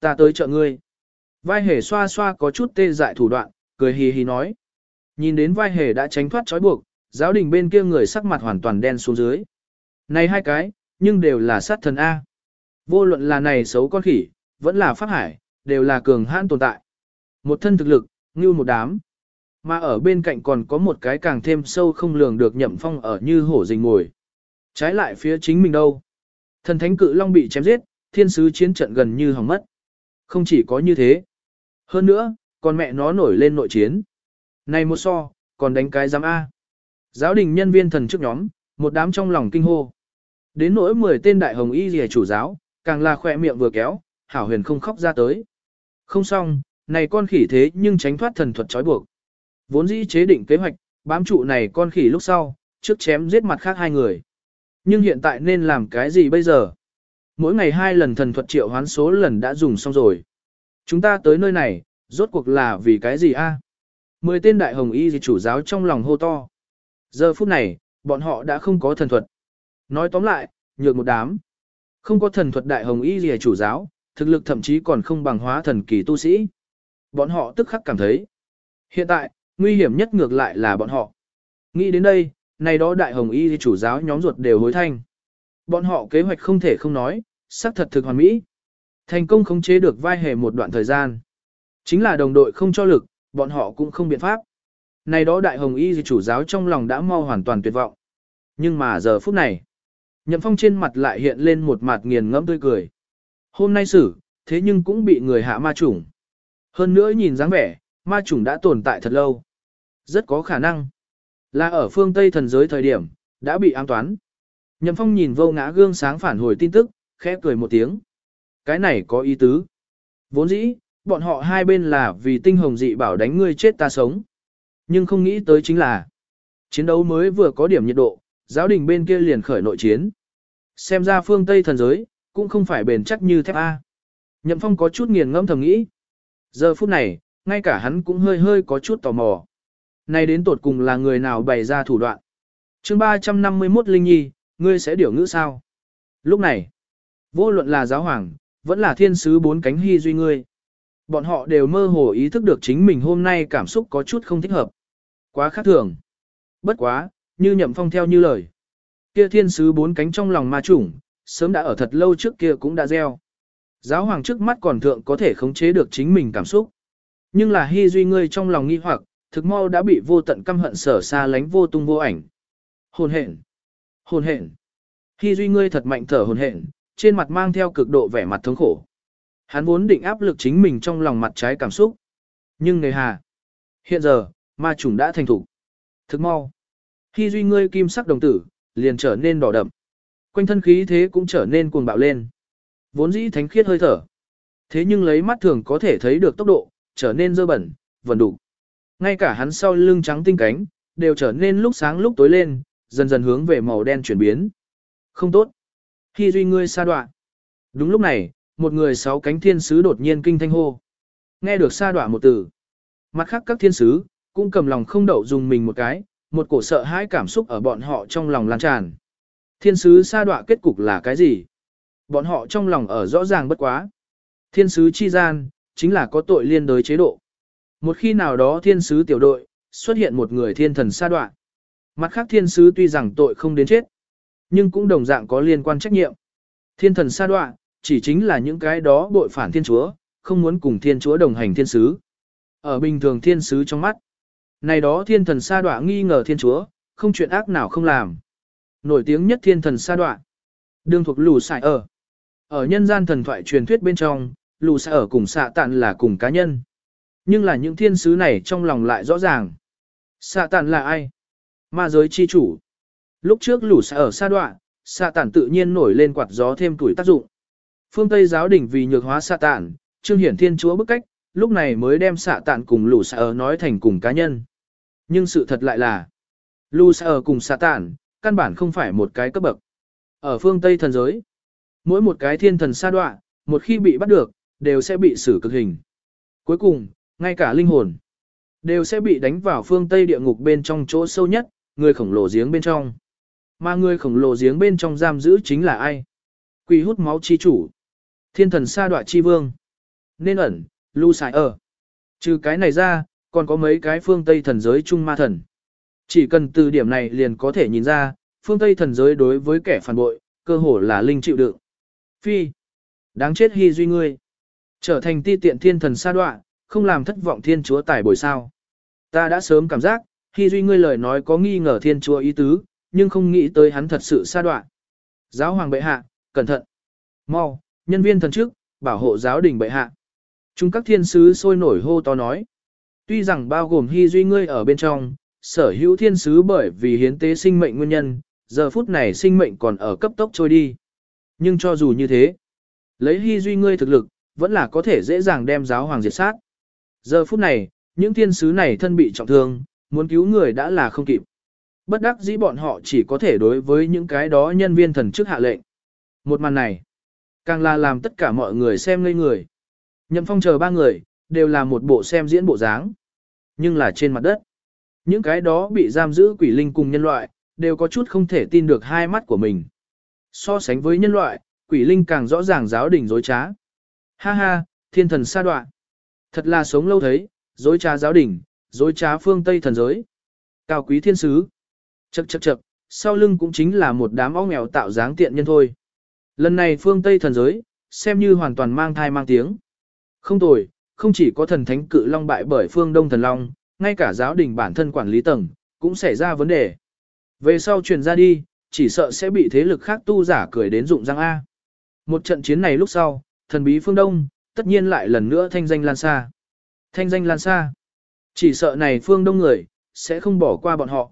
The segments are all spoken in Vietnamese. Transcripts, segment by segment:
Ta tới chợ ngươi. Vai hề xoa xoa có chút tê dại thủ đoạn, cười hì hì nói. Nhìn đến vai hề đã tránh thoát trói buộc, giáo đình bên kia người sắc mặt hoàn toàn đen xuống dưới. Này hai cái, nhưng đều là sát thần A. Vô luận là này xấu con khỉ, vẫn là pháp hải, đều là cường hãn tồn tại. Một thân thực lực, như một đám. Mà ở bên cạnh còn có một cái càng thêm sâu không lường được nhậm phong ở như hổ rình ngồi. Trái lại phía chính mình đâu. Thần thánh cự long bị chém giết, thiên sứ chiến trận gần như hỏng mất. Không chỉ có như thế. Hơn nữa, còn mẹ nó nổi lên nội chiến. Này một so, còn đánh cái giám A. Giáo đình nhân viên thần trước nhóm, một đám trong lòng kinh hô. Đến nỗi 10 tên đại hồng y rìa chủ giáo, càng là khỏe miệng vừa kéo, hảo huyền không khóc ra tới. Không xong, này con khỉ thế nhưng tránh thoát thần thuật trói buộc. Vốn dĩ chế định kế hoạch, bám trụ này con khỉ lúc sau, trước chém giết mặt khác hai người. Nhưng hiện tại nên làm cái gì bây giờ? Mỗi ngày hai lần thần thuật triệu hoán số lần đã dùng xong rồi. Chúng ta tới nơi này, rốt cuộc là vì cái gì a? Mười tên đại hồng y chủ giáo trong lòng hô to. Giờ phút này, bọn họ đã không có thần thuật. Nói tóm lại, nhược một đám. Không có thần thuật đại hồng y gì chủ giáo, thực lực thậm chí còn không bằng hóa thần kỳ tu sĩ. Bọn họ tức khắc cảm thấy. Hiện tại, nguy hiểm nhất ngược lại là bọn họ. Nghĩ đến đây, này đó đại hồng y chủ giáo nhóm ruột đều hối thanh. Bọn họ kế hoạch không thể không nói, xác thật thực hoàn mỹ. Thành công khống chế được vai hề một đoạn thời gian. Chính là đồng đội không cho lực, bọn họ cũng không biện pháp. Này đó đại hồng y chủ giáo trong lòng đã mau hoàn toàn tuyệt vọng. Nhưng mà giờ phút này, Nhậm Phong trên mặt lại hiện lên một mặt nghiền ngẫm tươi cười. Hôm nay xử, thế nhưng cũng bị người hạ ma chủng. Hơn nữa nhìn dáng vẻ, ma chủng đã tồn tại thật lâu. Rất có khả năng là ở phương Tây thần giới thời điểm, đã bị ám toán. Nhậm Phong nhìn vô ngã gương sáng phản hồi tin tức, khẽ cười một tiếng. Cái này có ý tứ. Vốn dĩ, bọn họ hai bên là vì tinh hồng dị bảo đánh ngươi chết ta sống. Nhưng không nghĩ tới chính là, chiến đấu mới vừa có điểm nhiệt độ, giáo đình bên kia liền khởi nội chiến. Xem ra phương Tây thần giới, cũng không phải bền chắc như thép A. Nhậm Phong có chút nghiền ngẫm thầm nghĩ. Giờ phút này, ngay cả hắn cũng hơi hơi có chút tò mò. nay đến tột cùng là người nào bày ra thủ đoạn. chương 351 Linh Nhi, ngươi sẽ điều ngữ sao? Lúc này, vô luận là giáo hoàng, vẫn là thiên sứ bốn cánh hy duy ngươi. Bọn họ đều mơ hồ ý thức được chính mình hôm nay cảm xúc có chút không thích hợp. Quá khác thường. Bất quá, như nhậm phong theo như lời. Kia thiên sứ bốn cánh trong lòng ma chủng, sớm đã ở thật lâu trước kia cũng đã gieo. Giáo hoàng trước mắt còn thượng có thể khống chế được chính mình cảm xúc. Nhưng là hy duy ngươi trong lòng nghi hoặc, thực mau đã bị vô tận căm hận sở xa lánh vô tung vô ảnh. Hồn hện. hồn hện. Hy duy ngươi thật mạnh thở hồn hện, trên mặt mang theo cực độ vẻ mặt thống khổ. Hắn vốn định áp lực chính mình trong lòng mặt trái cảm xúc. Nhưng nghề hà. Hiện giờ, ma chủng đã thành thủ. Thực mau. khi duy ngươi kim sắc đồng tử, liền trở nên đỏ đậm. Quanh thân khí thế cũng trở nên cuồng bạo lên. Vốn dĩ thánh khiết hơi thở. Thế nhưng lấy mắt thường có thể thấy được tốc độ, trở nên dơ bẩn, vần đủ. Ngay cả hắn sau lưng trắng tinh cánh, đều trở nên lúc sáng lúc tối lên, dần dần hướng về màu đen chuyển biến. Không tốt. Hy duy ngươi xa đoạn. Đúng lúc này, một người sáu cánh thiên sứ đột nhiên kinh thanh hô. Nghe được xa đoạn một từ. Mặt khác các thiên sứ, cũng cầm lòng không đậu dùng mình một cái, một cổ sợ hãi cảm xúc ở bọn họ trong lòng lan tràn. Thiên sứ sa đọa kết cục là cái gì? Bọn họ trong lòng ở rõ ràng bất quá. Thiên sứ chi gian, chính là có tội liên đối chế độ. Một khi nào đó thiên sứ tiểu đội, xuất hiện một người thiên thần sa đọa. Mặt khác thiên sứ tuy rằng tội không đến chết, nhưng cũng đồng dạng có liên quan trách nhiệm. Thiên thần sa đoạ, chỉ chính là những cái đó bội phản thiên chúa, không muốn cùng thiên chúa đồng hành thiên sứ. Ở bình thường thiên sứ trong mắt, này đó thiên thần sa đoạ nghi ngờ thiên chúa, không chuyện ác nào không làm. Nổi tiếng nhất thiên thần sa đoạ, Đương thuộc lù sải ở. Ở nhân gian thần thoại truyền thuyết bên trong, lù sải ở cùng xạ tạn là cùng cá nhân. Nhưng là những thiên sứ này trong lòng lại rõ ràng. Xạ tạn là ai? Ma giới chi chủ. Lúc trước lũ xa ở sa đoạn, xa tản tự nhiên nổi lên quạt gió thêm tuổi tác dụng. Phương Tây giáo đỉnh vì nhược hóa xa tản, trương hiển thiên chúa bức cách, lúc này mới đem xạ tản cùng lũ xa ở nói thành cùng cá nhân. Nhưng sự thật lại là, lũ sa ở cùng Satan, căn bản không phải một cái cấp bậc. Ở phương Tây thần giới, mỗi một cái thiên thần sa đoạ, một khi bị bắt được, đều sẽ bị xử cực hình. Cuối cùng, ngay cả linh hồn, đều sẽ bị đánh vào phương Tây địa ngục bên trong chỗ sâu nhất, người khổng lồ giếng bên trong. Mà người khổng lồ giếng bên trong giam giữ chính là ai? Quỷ hút máu chi chủ. Thiên thần sa đoạ chi vương. nên ẩn, lưu xài ở. Trừ cái này ra, còn có mấy cái phương Tây thần giới chung ma thần. Chỉ cần từ điểm này liền có thể nhìn ra, phương Tây thần giới đối với kẻ phản bội, cơ hồ là linh chịu đựng. Phi, đáng chết hy duy ngươi. Trở thành ti tiện thiên thần sa đoạ, không làm thất vọng thiên chúa tài bồi sao. Ta đã sớm cảm giác, hy duy ngươi lời nói có nghi ngờ thiên chúa ý tứ, nhưng không nghĩ tới hắn thật sự xa đoạn. Giáo hoàng bệ hạ, cẩn thận. Mau, nhân viên thần trước, bảo hộ giáo đình bệ hạ. Chúng các thiên sứ sôi nổi hô to nói. Tuy rằng bao gồm hy duy ngươi ở bên trong, sở hữu thiên sứ bởi vì hiến tế sinh mệnh nguyên nhân, giờ phút này sinh mệnh còn ở cấp tốc trôi đi. Nhưng cho dù như thế, lấy hy duy ngươi thực lực, vẫn là có thể dễ dàng đem giáo hoàng diệt sát. Giờ phút này, những thiên sứ này thân bị trọng thương, muốn cứu người đã là không kịp. Bất đắc dĩ bọn họ chỉ có thể đối với những cái đó nhân viên thần chức hạ lệnh. Một màn này, càng là làm tất cả mọi người xem ngây người. Nhậm phong chờ ba người, đều là một bộ xem diễn bộ dáng. Nhưng là trên mặt đất. Những cái đó bị giam giữ quỷ linh cùng nhân loại, đều có chút không thể tin được hai mắt của mình. So sánh với nhân loại, quỷ linh càng rõ ràng giáo đình dối trá. Ha ha, thiên thần sa đoạn. Thật là sống lâu thấy, dối trá giáo đình, dối trá phương Tây thần giới. Cao quý thiên sứ. Chậc chậc chậc, sau lưng cũng chính là một đám óc mèo tạo dáng tiện nhân thôi. Lần này phương Tây thần giới, xem như hoàn toàn mang thai mang tiếng. Không tồi, không chỉ có thần thánh cự long bại bởi phương Đông thần long, ngay cả giáo đình bản thân quản lý tầng, cũng xảy ra vấn đề. Về sau truyền ra đi, chỉ sợ sẽ bị thế lực khác tu giả cười đến dụng răng A. Một trận chiến này lúc sau, thần bí phương Đông, tất nhiên lại lần nữa thanh danh lan xa. Thanh danh lan xa. Chỉ sợ này phương Đông người, sẽ không bỏ qua bọn họ.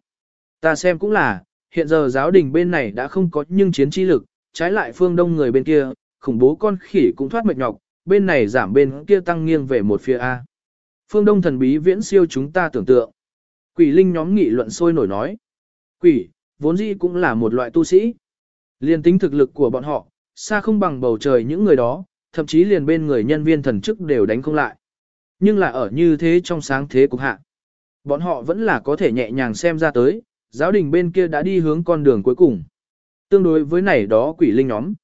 Ta xem cũng là, hiện giờ giáo đình bên này đã không có nhưng chiến chi lực, trái lại phương Đông người bên kia, khủng bố con khỉ cũng thoát mệt nhọc, bên này giảm bên kia tăng nghiêng về một phía A. Phương Đông thần bí viễn siêu chúng ta tưởng tượng. Quỷ linh nhóm nghị luận sôi nổi nói. Quỷ, vốn dĩ cũng là một loại tu sĩ. Liên tính thực lực của bọn họ, xa không bằng bầu trời những người đó, thậm chí liền bên người nhân viên thần chức đều đánh không lại. Nhưng là ở như thế trong sáng thế cục hạ. Bọn họ vẫn là có thể nhẹ nhàng xem ra tới, giáo đình bên kia đã đi hướng con đường cuối cùng. Tương đối với này đó quỷ linh nhóm.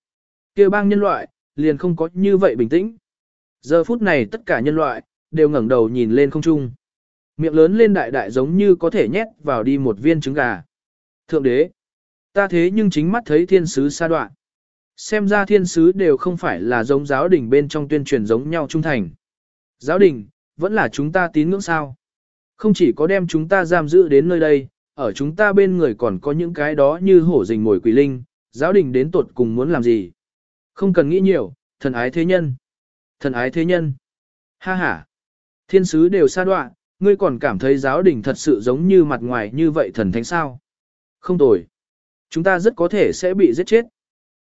kia bang nhân loại, liền không có như vậy bình tĩnh. Giờ phút này tất cả nhân loại, đều ngẩng đầu nhìn lên không trung. Miệng lớn lên đại đại giống như có thể nhét vào đi một viên trứng gà. Thượng đế, ta thế nhưng chính mắt thấy thiên sứ sa đoạn. Xem ra thiên sứ đều không phải là giống giáo đình bên trong tuyên truyền giống nhau trung thành. Giáo đình, vẫn là chúng ta tín ngưỡng sao. Không chỉ có đem chúng ta giam giữ đến nơi đây, ở chúng ta bên người còn có những cái đó như hổ rình mồi quỷ linh, giáo đình đến tột cùng muốn làm gì. Không cần nghĩ nhiều, thần ái thế nhân. Thần ái thế nhân. Ha ha. Thiên sứ đều xa đoạn, ngươi còn cảm thấy giáo đình thật sự giống như mặt ngoài như vậy thần thánh sao. Không tồi. Chúng ta rất có thể sẽ bị giết chết.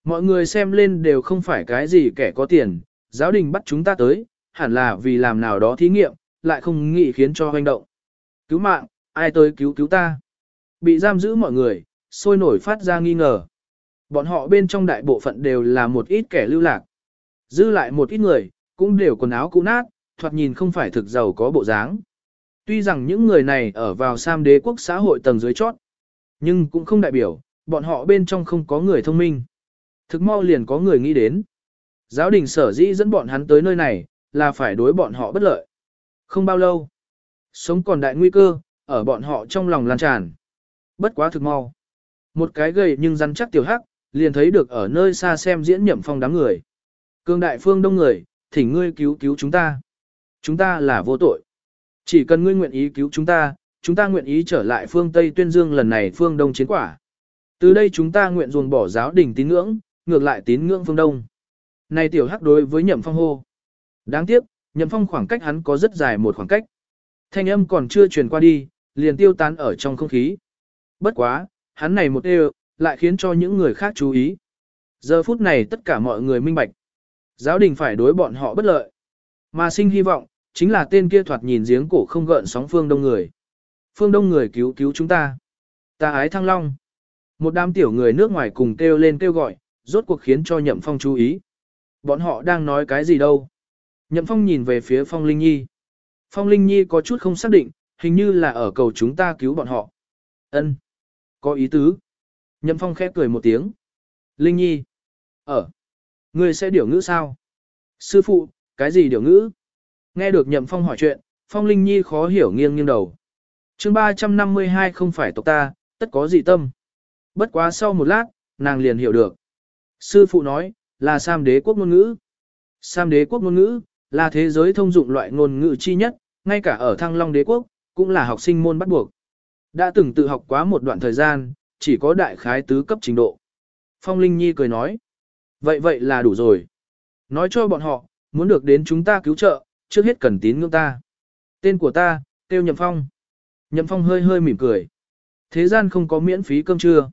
Mọi người xem lên đều không phải cái gì kẻ có tiền, giáo đình bắt chúng ta tới, hẳn là vì làm nào đó thí nghiệm, lại không nghĩ khiến cho hoành động. Cứu mạng, ai tới cứu cứu ta? Bị giam giữ mọi người, sôi nổi phát ra nghi ngờ. Bọn họ bên trong đại bộ phận đều là một ít kẻ lưu lạc. Dư lại một ít người, cũng đều quần áo cũ nát, thoạt nhìn không phải thực giàu có bộ dáng. Tuy rằng những người này ở vào Sam đế quốc xã hội tầng dưới chót, nhưng cũng không đại biểu, bọn họ bên trong không có người thông minh. Thực mau liền có người nghĩ đến. Giáo đình sở dĩ dẫn bọn hắn tới nơi này, là phải đối bọn họ bất lợi. Không bao lâu, sống còn đại nguy cơ, ở bọn họ trong lòng lan tràn. Bất quá thực mau. Một cái gầy nhưng rắn chắc tiểu hắc, liền thấy được ở nơi xa xem diễn nhậm phong đám người. Cương đại phương đông người, thỉnh ngươi cứu cứu chúng ta. Chúng ta là vô tội. Chỉ cần ngươi nguyện ý cứu chúng ta, chúng ta nguyện ý trở lại phương Tây tuyên dương lần này phương Đông chiến quả. Từ đây chúng ta nguyện ruồng bỏ giáo đình tín ngưỡng, ngược lại tín ngưỡng phương Đông. Này tiểu hắc đối với nhậm phong hô. Đáng tiếc, nhậm phong khoảng cách hắn có rất dài một khoảng cách. Thanh âm còn chưa truyền qua đi, liền tiêu tán ở trong không khí. Bất quá, hắn này một đều, lại khiến cho những người khác chú ý. Giờ phút này tất cả mọi người minh bạch. Giáo đình phải đối bọn họ bất lợi. Mà sinh hy vọng, chính là tên kia thoạt nhìn giếng cổ không gợn sóng phương đông người. Phương đông người cứu cứu chúng ta. Ta ái thăng long. Một đám tiểu người nước ngoài cùng kêu lên kêu gọi, rốt cuộc khiến cho nhậm phong chú ý. Bọn họ đang nói cái gì đâu. Nhậm phong nhìn về phía phong linh nhi. Phong linh nhi có chút không xác định, hình như là ở cầu chúng ta cứu bọn họ. Ân, có ý tứ. Nhậm phong khẽ cười một tiếng. Linh nhi. Ở. Ngươi sẽ điều ngữ sao? Sư phụ, cái gì điều ngữ? Nghe được nhậm phong hỏi chuyện, phong linh nhi khó hiểu nghiêng nghiêng đầu. chương 352 không phải tộc ta, tất có gì tâm. Bất quá sau một lát, nàng liền hiểu được. Sư phụ nói, là Sam đế quốc ngôn ngữ. Sam đế quốc ngôn ngữ, là thế giới thông dụng loại ngôn ngữ chi nhất, ngay cả ở thăng long đế quốc, cũng là học sinh môn bắt buộc. Đã từng tự học quá một đoạn thời gian, chỉ có đại khái tứ cấp trình độ. Phong Linh Nhi cười nói, vậy vậy là đủ rồi. Nói cho bọn họ, muốn được đến chúng ta cứu trợ, trước hết cần tín ngưỡng ta. Tên của ta, Tiêu Nhậm Phong. Nhậm Phong hơi hơi mỉm cười. Thế gian không có miễn phí cơm trưa.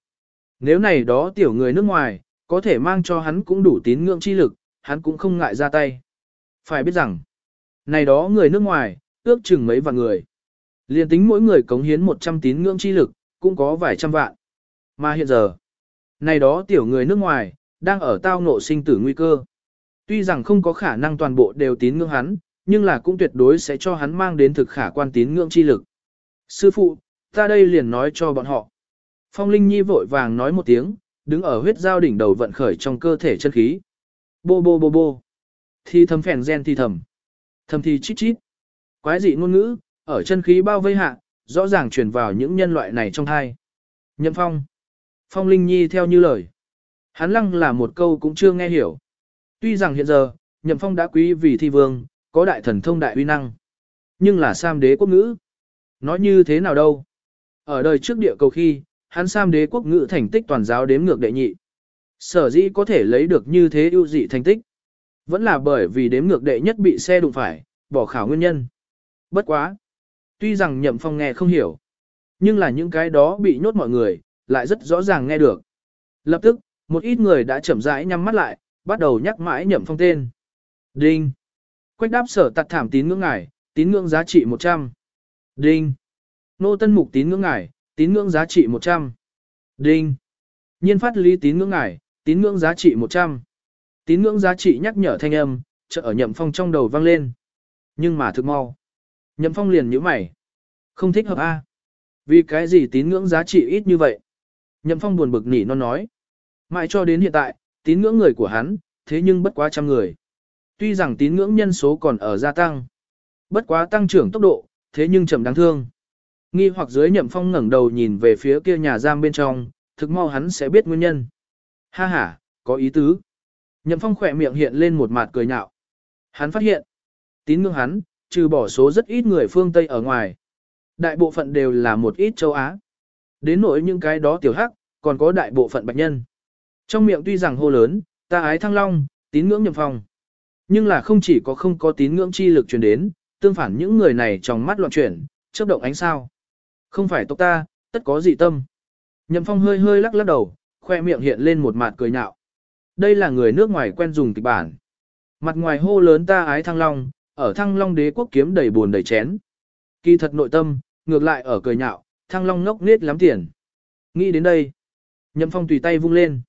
Nếu này đó tiểu người nước ngoài, có thể mang cho hắn cũng đủ tín ngưỡng chi lực, hắn cũng không ngại ra tay. Phải biết rằng, này đó người nước ngoài, ước chừng mấy vạn người. Liên tính mỗi người cống hiến 100 tín ngưỡng chi lực, cũng có vài trăm vạn. Mà hiện giờ, này đó tiểu người nước ngoài, đang ở tao ngộ sinh tử nguy cơ. Tuy rằng không có khả năng toàn bộ đều tín ngưỡng hắn, nhưng là cũng tuyệt đối sẽ cho hắn mang đến thực khả quan tín ngưỡng chi lực. Sư phụ, ta đây liền nói cho bọn họ. Phong Linh Nhi vội vàng nói một tiếng, đứng ở huyết giao đỉnh đầu vận khởi trong cơ thể chân khí. Bô bô bô bô. Thi thầm phèn gen thi thầm. Thầm thi chít chít. Quái dị ngôn ngữ, ở chân khí bao vây hạ, rõ ràng truyền vào những nhân loại này trong thai. Nhậm Phong. Phong Linh Nhi theo như lời. Hắn lăng là một câu cũng chưa nghe hiểu. Tuy rằng hiện giờ, Nhậm Phong đã quý vì thi vương, có đại thần thông đại uy năng. Nhưng là Sam đế quốc ngữ. Nói như thế nào đâu? Ở đời trước địa cầu khi, hắn Sam đế quốc ngữ thành tích toàn giáo đếm ngược đệ nhị. Sở dĩ có thể lấy được như thế ưu dị thành tích. Vẫn là bởi vì đếm ngược đệ nhất bị xe đụng phải, bỏ khảo nguyên nhân. Bất quá. Tuy rằng nhậm phong nghe không hiểu. Nhưng là những cái đó bị nhốt mọi người, lại rất rõ ràng nghe được. Lập tức, một ít người đã chậm rãi nhắm mắt lại, bắt đầu nhắc mãi nhậm phong tên. Đinh. Quách đáp sở tạt thảm tín ngưỡng ngải, tín ngưỡng giá trị 100. Đinh. Nô tân mục tín ngưỡng ngải, tín ngưỡng giá trị 100. Đinh. Nhiên phát lý tín ngưỡng ngải, tín ngưỡng giá trị 100. Tín ngưỡng giá trị nhắc nhở thanh âm, chợ ở nhậm phong trong đầu vang lên. Nhưng mà thực mau. Nhậm phong liền nhíu mày. Không thích hợp A. Vì cái gì tín ngưỡng giá trị ít như vậy? Nhậm phong buồn bực nỉ non nói. Mãi cho đến hiện tại, tín ngưỡng người của hắn, thế nhưng bất quá trăm người. Tuy rằng tín ngưỡng nhân số còn ở gia tăng. Bất quá tăng trưởng tốc độ, thế nhưng chậm đáng thương. Nghi hoặc dưới nhậm phong ngẩng đầu nhìn về phía kia nhà giam bên trong, thực mau hắn sẽ biết nguyên nhân. Ha ha, có ý tứ. Nhậm phong khỏe miệng hiện lên một mặt cười nhạo. Hắn phát hiện, tín ngưỡng hắn, trừ bỏ số rất ít người phương Tây ở ngoài. Đại bộ phận đều là một ít châu Á. Đến nỗi những cái đó tiểu hắc, còn có đại bộ phận bạch nhân. Trong miệng tuy rằng hô lớn, ta ái thăng long, tín ngưỡng nhậm phong. Nhưng là không chỉ có không có tín ngưỡng chi lực truyền đến, tương phản những người này trong mắt loạn chuyển, chớp động ánh sao. Không phải tộc ta, tất có dị tâm. Nhậm phong hơi hơi lắc lắc đầu, khoe miệng hiện lên một mặt cười nhạo. Đây là người nước ngoài quen dùng kịch bản. Mặt ngoài hô lớn ta ái thăng long, ở thăng long đế quốc kiếm đầy buồn đầy chén. Kỳ thật nội tâm, ngược lại ở cười nhạo, thăng long ngốc nết lắm tiền. Nghĩ đến đây, nhậm phong tùy tay vung lên.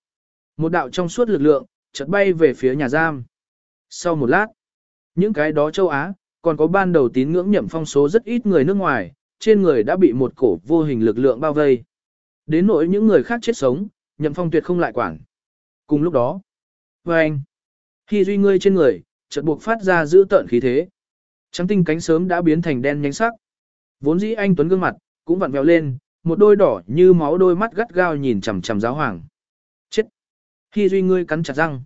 Một đạo trong suốt lực lượng, chợt bay về phía nhà giam. Sau một lát, những cái đó châu Á, còn có ban đầu tín ngưỡng nhậm phong số rất ít người nước ngoài, trên người đã bị một cổ vô hình lực lượng bao vây. Đến nỗi những người khác chết sống, nhậm phong tuyệt không lại quản. Cùng lúc đó, và anh, khi duy ngươi trên người, chợt buộc phát ra giữ tợn khí thế. Trắng tinh cánh sớm đã biến thành đen nhánh sắc. Vốn dĩ anh Tuấn gương mặt, cũng vặn vẹo lên, một đôi đỏ như máu đôi mắt gắt gao nhìn chằm chằm giáo hoàng. Chết! Khi duy ngươi cắn chặt răng.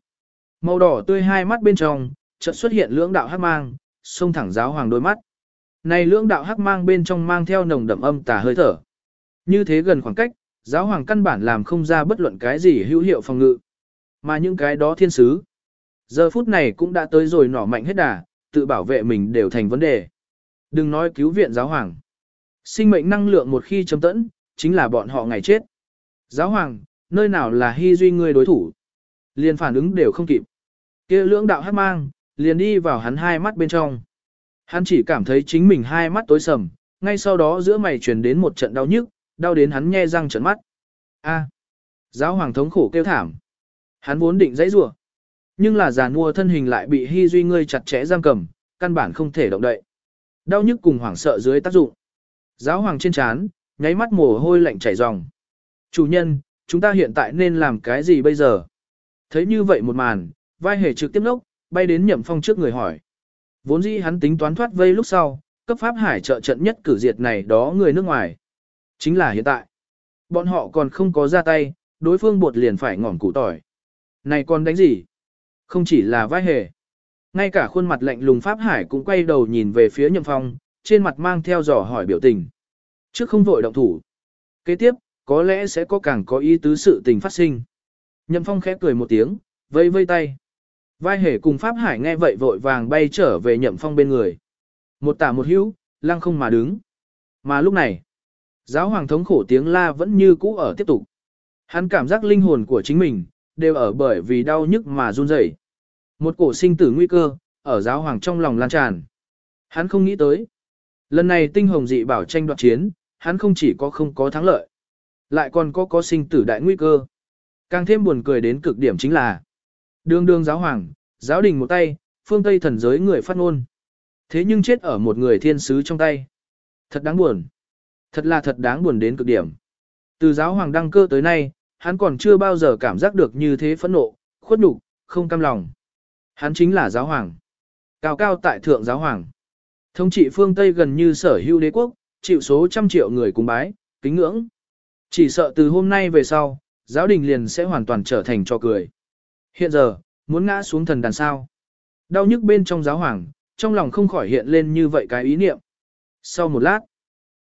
Màu đỏ tươi hai mắt bên trong, chợt xuất hiện lưỡng đạo hắc mang, xông thẳng giáo hoàng đôi mắt. Này lưỡng đạo hắc mang bên trong mang theo nồng đậm âm tà hơi thở. Như thế gần khoảng cách, giáo hoàng căn bản làm không ra bất luận cái gì hữu hiệu phòng ngự. Mà những cái đó thiên sứ, giờ phút này cũng đã tới rồi nỏ mạnh hết đà, tự bảo vệ mình đều thành vấn đề. Đừng nói cứu viện giáo hoàng. Sinh mệnh năng lượng một khi chấm tẫn, chính là bọn họ ngày chết. Giáo hoàng, nơi nào là hy duy ngươi đối thủ? Liền phản ứng đều không kịp. kia lưỡng đạo hát mang, liền đi vào hắn hai mắt bên trong. Hắn chỉ cảm thấy chính mình hai mắt tối sầm, ngay sau đó giữa mày truyền đến một trận đau nhức, đau đến hắn nhe răng trợn mắt. A. Giáo hoàng thống khổ kêu thảm. Hắn vốn định dãy rủa, nhưng là giàn mua thân hình lại bị Hy Duy ngươi chặt chẽ giam cầm, căn bản không thể động đậy. Đau nhức cùng hoảng sợ dưới tác dụng. Giáo hoàng trên chán, nháy mắt mồ hôi lạnh chảy ròng. Chủ nhân, chúng ta hiện tại nên làm cái gì bây giờ? Thấy như vậy một màn, vai hề trực tiếp lốc, bay đến nhậm phong trước người hỏi. Vốn dĩ hắn tính toán thoát vây lúc sau, cấp pháp hải trợ trận nhất cử diệt này đó người nước ngoài. Chính là hiện tại. Bọn họ còn không có ra tay, đối phương bột liền phải ngỏm củ tỏi. Này còn đánh gì? Không chỉ là vai hề. Ngay cả khuôn mặt lạnh lùng Pháp Hải cũng quay đầu nhìn về phía Nhậm Phong, trên mặt mang theo dò hỏi biểu tình. Trước không vội động thủ. Kế tiếp, có lẽ sẽ có càng có ý tứ sự tình phát sinh. Nhậm Phong khẽ cười một tiếng, vây vây tay. Vai hề cùng Pháp Hải nghe vậy vội vàng bay trở về Nhậm Phong bên người. Một tả một hữu, lăng không mà đứng. Mà lúc này, giáo hoàng thống khổ tiếng la vẫn như cũ ở tiếp tục. Hắn cảm giác linh hồn của chính mình, đều ở bởi vì đau nhức mà run rẩy. Một cổ sinh tử nguy cơ, ở giáo hoàng trong lòng lan tràn. Hắn không nghĩ tới. Lần này tinh hồng dị bảo tranh đoạt chiến, hắn không chỉ có không có thắng lợi, lại còn có có sinh tử đại nguy cơ. Càng thêm buồn cười đến cực điểm chính là đương đương giáo hoàng, giáo đình một tay, phương Tây thần giới người phát ngôn. Thế nhưng chết ở một người thiên sứ trong tay. Thật đáng buồn. Thật là thật đáng buồn đến cực điểm. Từ giáo hoàng đăng cơ tới nay, hắn còn chưa bao giờ cảm giác được như thế phẫn nộ, khuất nhục, không cam lòng. Hắn chính là giáo hoàng. Cao cao tại thượng giáo hoàng. Thống trị phương Tây gần như sở hữu đế quốc, chịu số trăm triệu người cùng bái, kính ngưỡng. Chỉ sợ từ hôm nay về sau, giáo đình liền sẽ hoàn toàn trở thành cho cười. Hiện giờ, muốn ngã xuống thần đàn sao. Đau nhức bên trong giáo hoàng, trong lòng không khỏi hiện lên như vậy cái ý niệm. Sau một lát,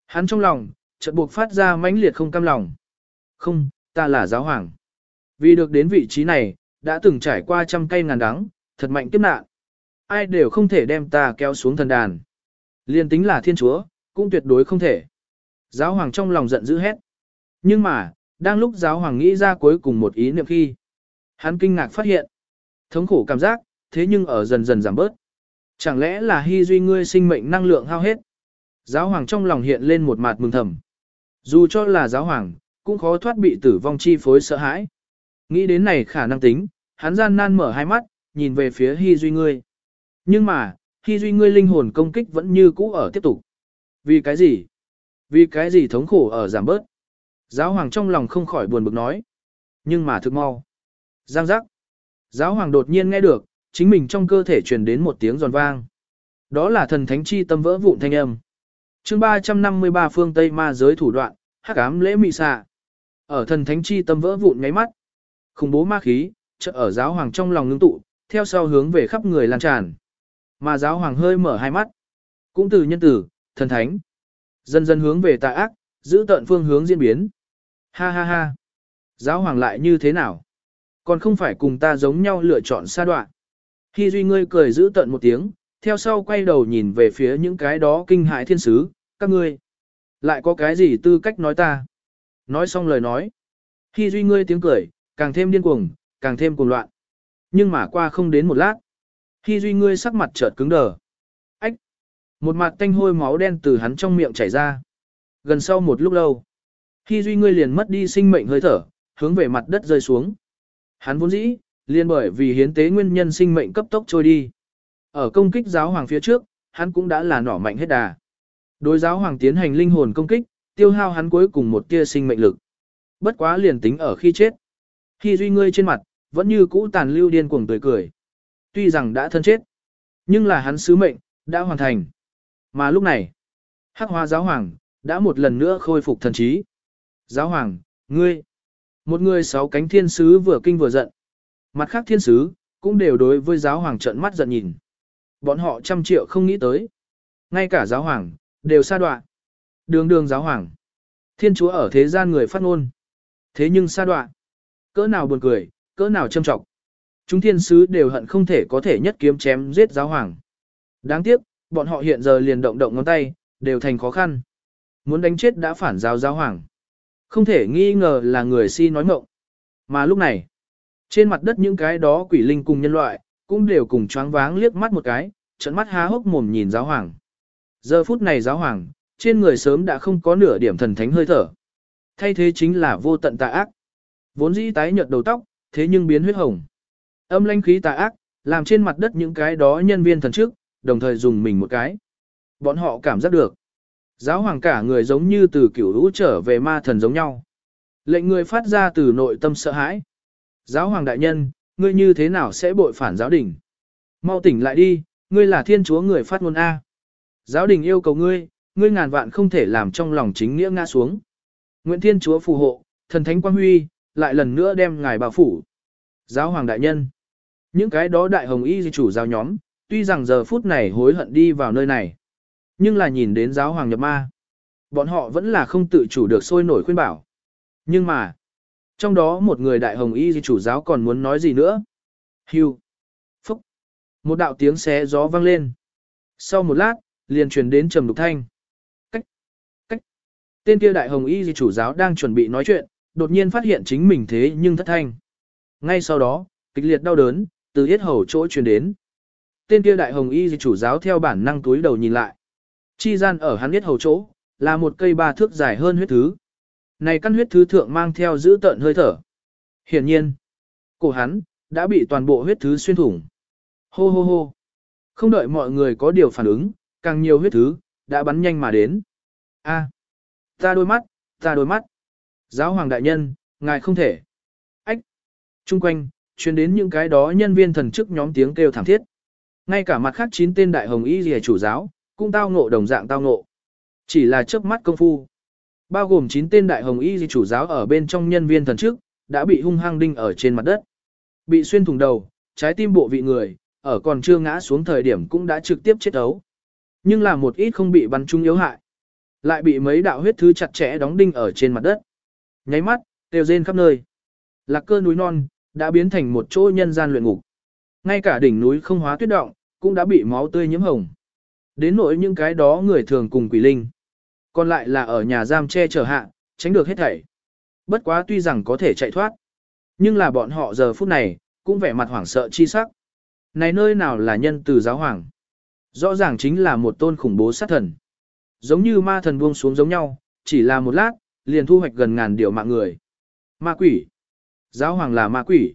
hắn trong lòng, chợt buộc phát ra mãnh liệt không cam lòng. Không, ta là giáo hoàng. Vì được đến vị trí này, đã từng trải qua trăm cây ngàn đắng, thật mạnh kiếp nạn. Ai đều không thể đem ta kéo xuống thần đàn. Liên tính là thiên chúa, cũng tuyệt đối không thể. Giáo hoàng trong lòng giận dữ hét. Nhưng mà, đang lúc giáo hoàng nghĩ ra cuối cùng một ý niệm khi, hắn kinh ngạc phát hiện. Thống khổ cảm giác, thế nhưng ở dần dần giảm bớt. Chẳng lẽ là hy duy ngươi sinh mệnh năng lượng hao hết? Giáo hoàng trong lòng hiện lên một mặt mừng thầm. Dù cho là giáo hoàng, cũng khó thoát bị tử vong chi phối sợ hãi. Nghĩ đến này khả năng tính, hắn gian nan mở hai mắt, nhìn về phía Hy Duy ngươi. Nhưng mà, Hy Duy ngươi linh hồn công kích vẫn như cũ ở tiếp tục. Vì cái gì? Vì cái gì thống khổ ở giảm bớt? Giáo hoàng trong lòng không khỏi buồn bực nói. Nhưng mà thực mau. Giang giác. Giáo hoàng đột nhiên nghe được, chính mình trong cơ thể truyền đến một tiếng giòn vang. Đó là thần thánh chi tâm vỡ vụn thanh âm. chương 353 phương Tây ma giới thủ đoạn, hắc ám lễ mị xạ. Ở thần thánh chi tâm vỡ vụn ngáy mắt. Khủng bố ma khí, chợ ở giáo hoàng trong lòng ngưng tụ, theo sau hướng về khắp người lan tràn. Mà giáo hoàng hơi mở hai mắt. Cũng từ nhân tử, thần thánh. Dần dần hướng về tà ác, giữ tận phương hướng diễn biến. Ha ha ha. Giáo hoàng lại như thế nào? Còn không phải cùng ta giống nhau lựa chọn xa đoạn. Khi duy ngươi cười giữ tận một tiếng, theo sau quay đầu nhìn về phía những cái đó kinh hại thiên sứ, các ngươi. Lại có cái gì tư cách nói ta? Nói xong lời nói. Khi duy ngươi tiếng cười, càng thêm điên cuồng, càng thêm cuồng loạn. Nhưng mà qua không đến một lát. Khi duy ngươi sắc mặt chợt cứng đờ. Ách! Một mặt tanh hôi máu đen từ hắn trong miệng chảy ra. Gần sau một lúc lâu. Khi duy ngươi liền mất đi sinh mệnh hơi thở, hướng về mặt đất rơi xuống. Hắn vốn dĩ, liền bởi vì hiến tế nguyên nhân sinh mệnh cấp tốc trôi đi. Ở công kích giáo hoàng phía trước, hắn cũng đã là nỏ mạnh hết đà. Đối giáo hoàng tiến hành linh hồn công kích, tiêu hao hắn cuối cùng một tia sinh mệnh lực. Bất quá liền tính ở khi chết. Khi duy ngươi trên mặt, vẫn như cũ tàn lưu điên cuồng tươi cười. Tuy rằng đã thân chết, nhưng là hắn sứ mệnh, đã hoàn thành. Mà lúc này, hắc hoa giáo hoàng, đã một lần nữa khôi phục thần trí. Giáo hoàng, ngươi, một người sáu cánh thiên sứ vừa kinh vừa giận. Mặt khác thiên sứ, cũng đều đối với giáo hoàng trận mắt giận nhìn. Bọn họ trăm triệu không nghĩ tới. Ngay cả giáo hoàng, đều xa đoạn. Đường đường giáo hoàng. Thiên chúa ở thế gian người phát ngôn. Thế nhưng xa đoạn. Cỡ nào buồn cười, cỡ nào châm trọng. Chúng thiên sứ đều hận không thể có thể nhất kiếm chém giết giáo hoàng. Đáng tiếc, bọn họ hiện giờ liền động động ngón tay, đều thành khó khăn. Muốn đánh chết đã phản giáo giáo hoàng. Không thể nghi ngờ là người si nói mộng. Mà lúc này, trên mặt đất những cái đó quỷ linh cùng nhân loại, cũng đều cùng choáng váng liếc mắt một cái, trận mắt há hốc mồm nhìn giáo hoàng. Giờ phút này giáo hoàng, trên người sớm đã không có nửa điểm thần thánh hơi thở. Thay thế chính là vô tận tà ác. Vốn dĩ tái nhợt đầu tóc, thế nhưng biến huyết hồng. Âm lãnh khí tà ác, làm trên mặt đất những cái đó nhân viên thần trước, đồng thời dùng mình một cái. Bọn họ cảm giác được. Giáo hoàng cả người giống như từ kiểu lũ trở về ma thần giống nhau. Lệnh người phát ra từ nội tâm sợ hãi. Giáo hoàng đại nhân, ngươi như thế nào sẽ bội phản giáo đình? Mau tỉnh lại đi, ngươi là thiên chúa người phát ngôn A. Giáo đình yêu cầu ngươi, ngươi ngàn vạn không thể làm trong lòng chính nghĩa ngã xuống. Nguyện thiên chúa phù hộ, thần thánh quang huy, lại lần nữa đem ngài bảo phủ. Giáo hoàng đại nhân. Những cái đó đại hồng y chủ giáo nhóm, tuy rằng giờ phút này hối hận đi vào nơi này. Nhưng là nhìn đến giáo hoàng nhập ma. Bọn họ vẫn là không tự chủ được sôi nổi khuyên bảo. Nhưng mà, trong đó một người đại hồng y chủ giáo còn muốn nói gì nữa? Hưu. Phúc. Một đạo tiếng xé gió vang lên. Sau một lát, liền truyền đến trầm đục thanh. Tên kia đại hồng y di chủ giáo đang chuẩn bị nói chuyện, đột nhiên phát hiện chính mình thế nhưng thất thanh. Ngay sau đó, kịch liệt đau đớn, từ yết hầu chỗ truyền đến. Tên kia đại hồng y di chủ giáo theo bản năng túi đầu nhìn lại. Chi gian ở hắn yết hầu chỗ, là một cây ba thước dài hơn huyết thứ. Này căn huyết thứ thượng mang theo giữ tợn hơi thở. Hiển nhiên, cổ hắn, đã bị toàn bộ huyết thứ xuyên thủng. Hô hô hô. Không đợi mọi người có điều phản ứng, càng nhiều huyết thứ, đã bắn nhanh mà đến. A, ta đôi mắt, ta đôi mắt. Giáo hoàng đại nhân, ngài không thể. Ách. Trung quanh, truyền đến những cái đó nhân viên thần chức nhóm tiếng kêu thảm thiết. Ngay cả mặt khác chín tên đại hồng y rìa chủ giáo, cũng tao ngộ đồng dạng tao ngộ. Chỉ là chớp mắt công phu. Bao gồm chín tên đại hồng y chủ giáo ở bên trong nhân viên thần chức, đã bị hung hăng đinh ở trên mặt đất. Bị xuyên thủng đầu, trái tim bộ vị người, ở còn chưa ngã xuống thời điểm cũng đã trực tiếp chết ấu. Nhưng là một ít không bị bắn trúng yếu hại. Lại bị mấy đạo huyết thứ chặt chẽ đóng đinh ở trên mặt đất. Nháy mắt, đều rên khắp nơi. Lạc cơ núi non, đã biến thành một chỗ nhân gian luyện ngục. Ngay cả đỉnh núi không hóa tuyết động, cũng đã bị máu tươi nhiễm hồng. Đến nỗi những cái đó người thường cùng quỷ linh. Còn lại là ở nhà giam che chở hạ, tránh được hết thảy. Bất quá tuy rằng có thể chạy thoát. Nhưng là bọn họ giờ phút này, cũng vẻ mặt hoảng sợ chi sắc. Này nơi nào là nhân từ giáo hoàng? Rõ ràng chính là một tôn khủng bố sát thần. Giống như ma thần buông xuống giống nhau, chỉ là một lát, liền thu hoạch gần ngàn điều mạng người. Ma quỷ. Giáo hoàng là ma quỷ.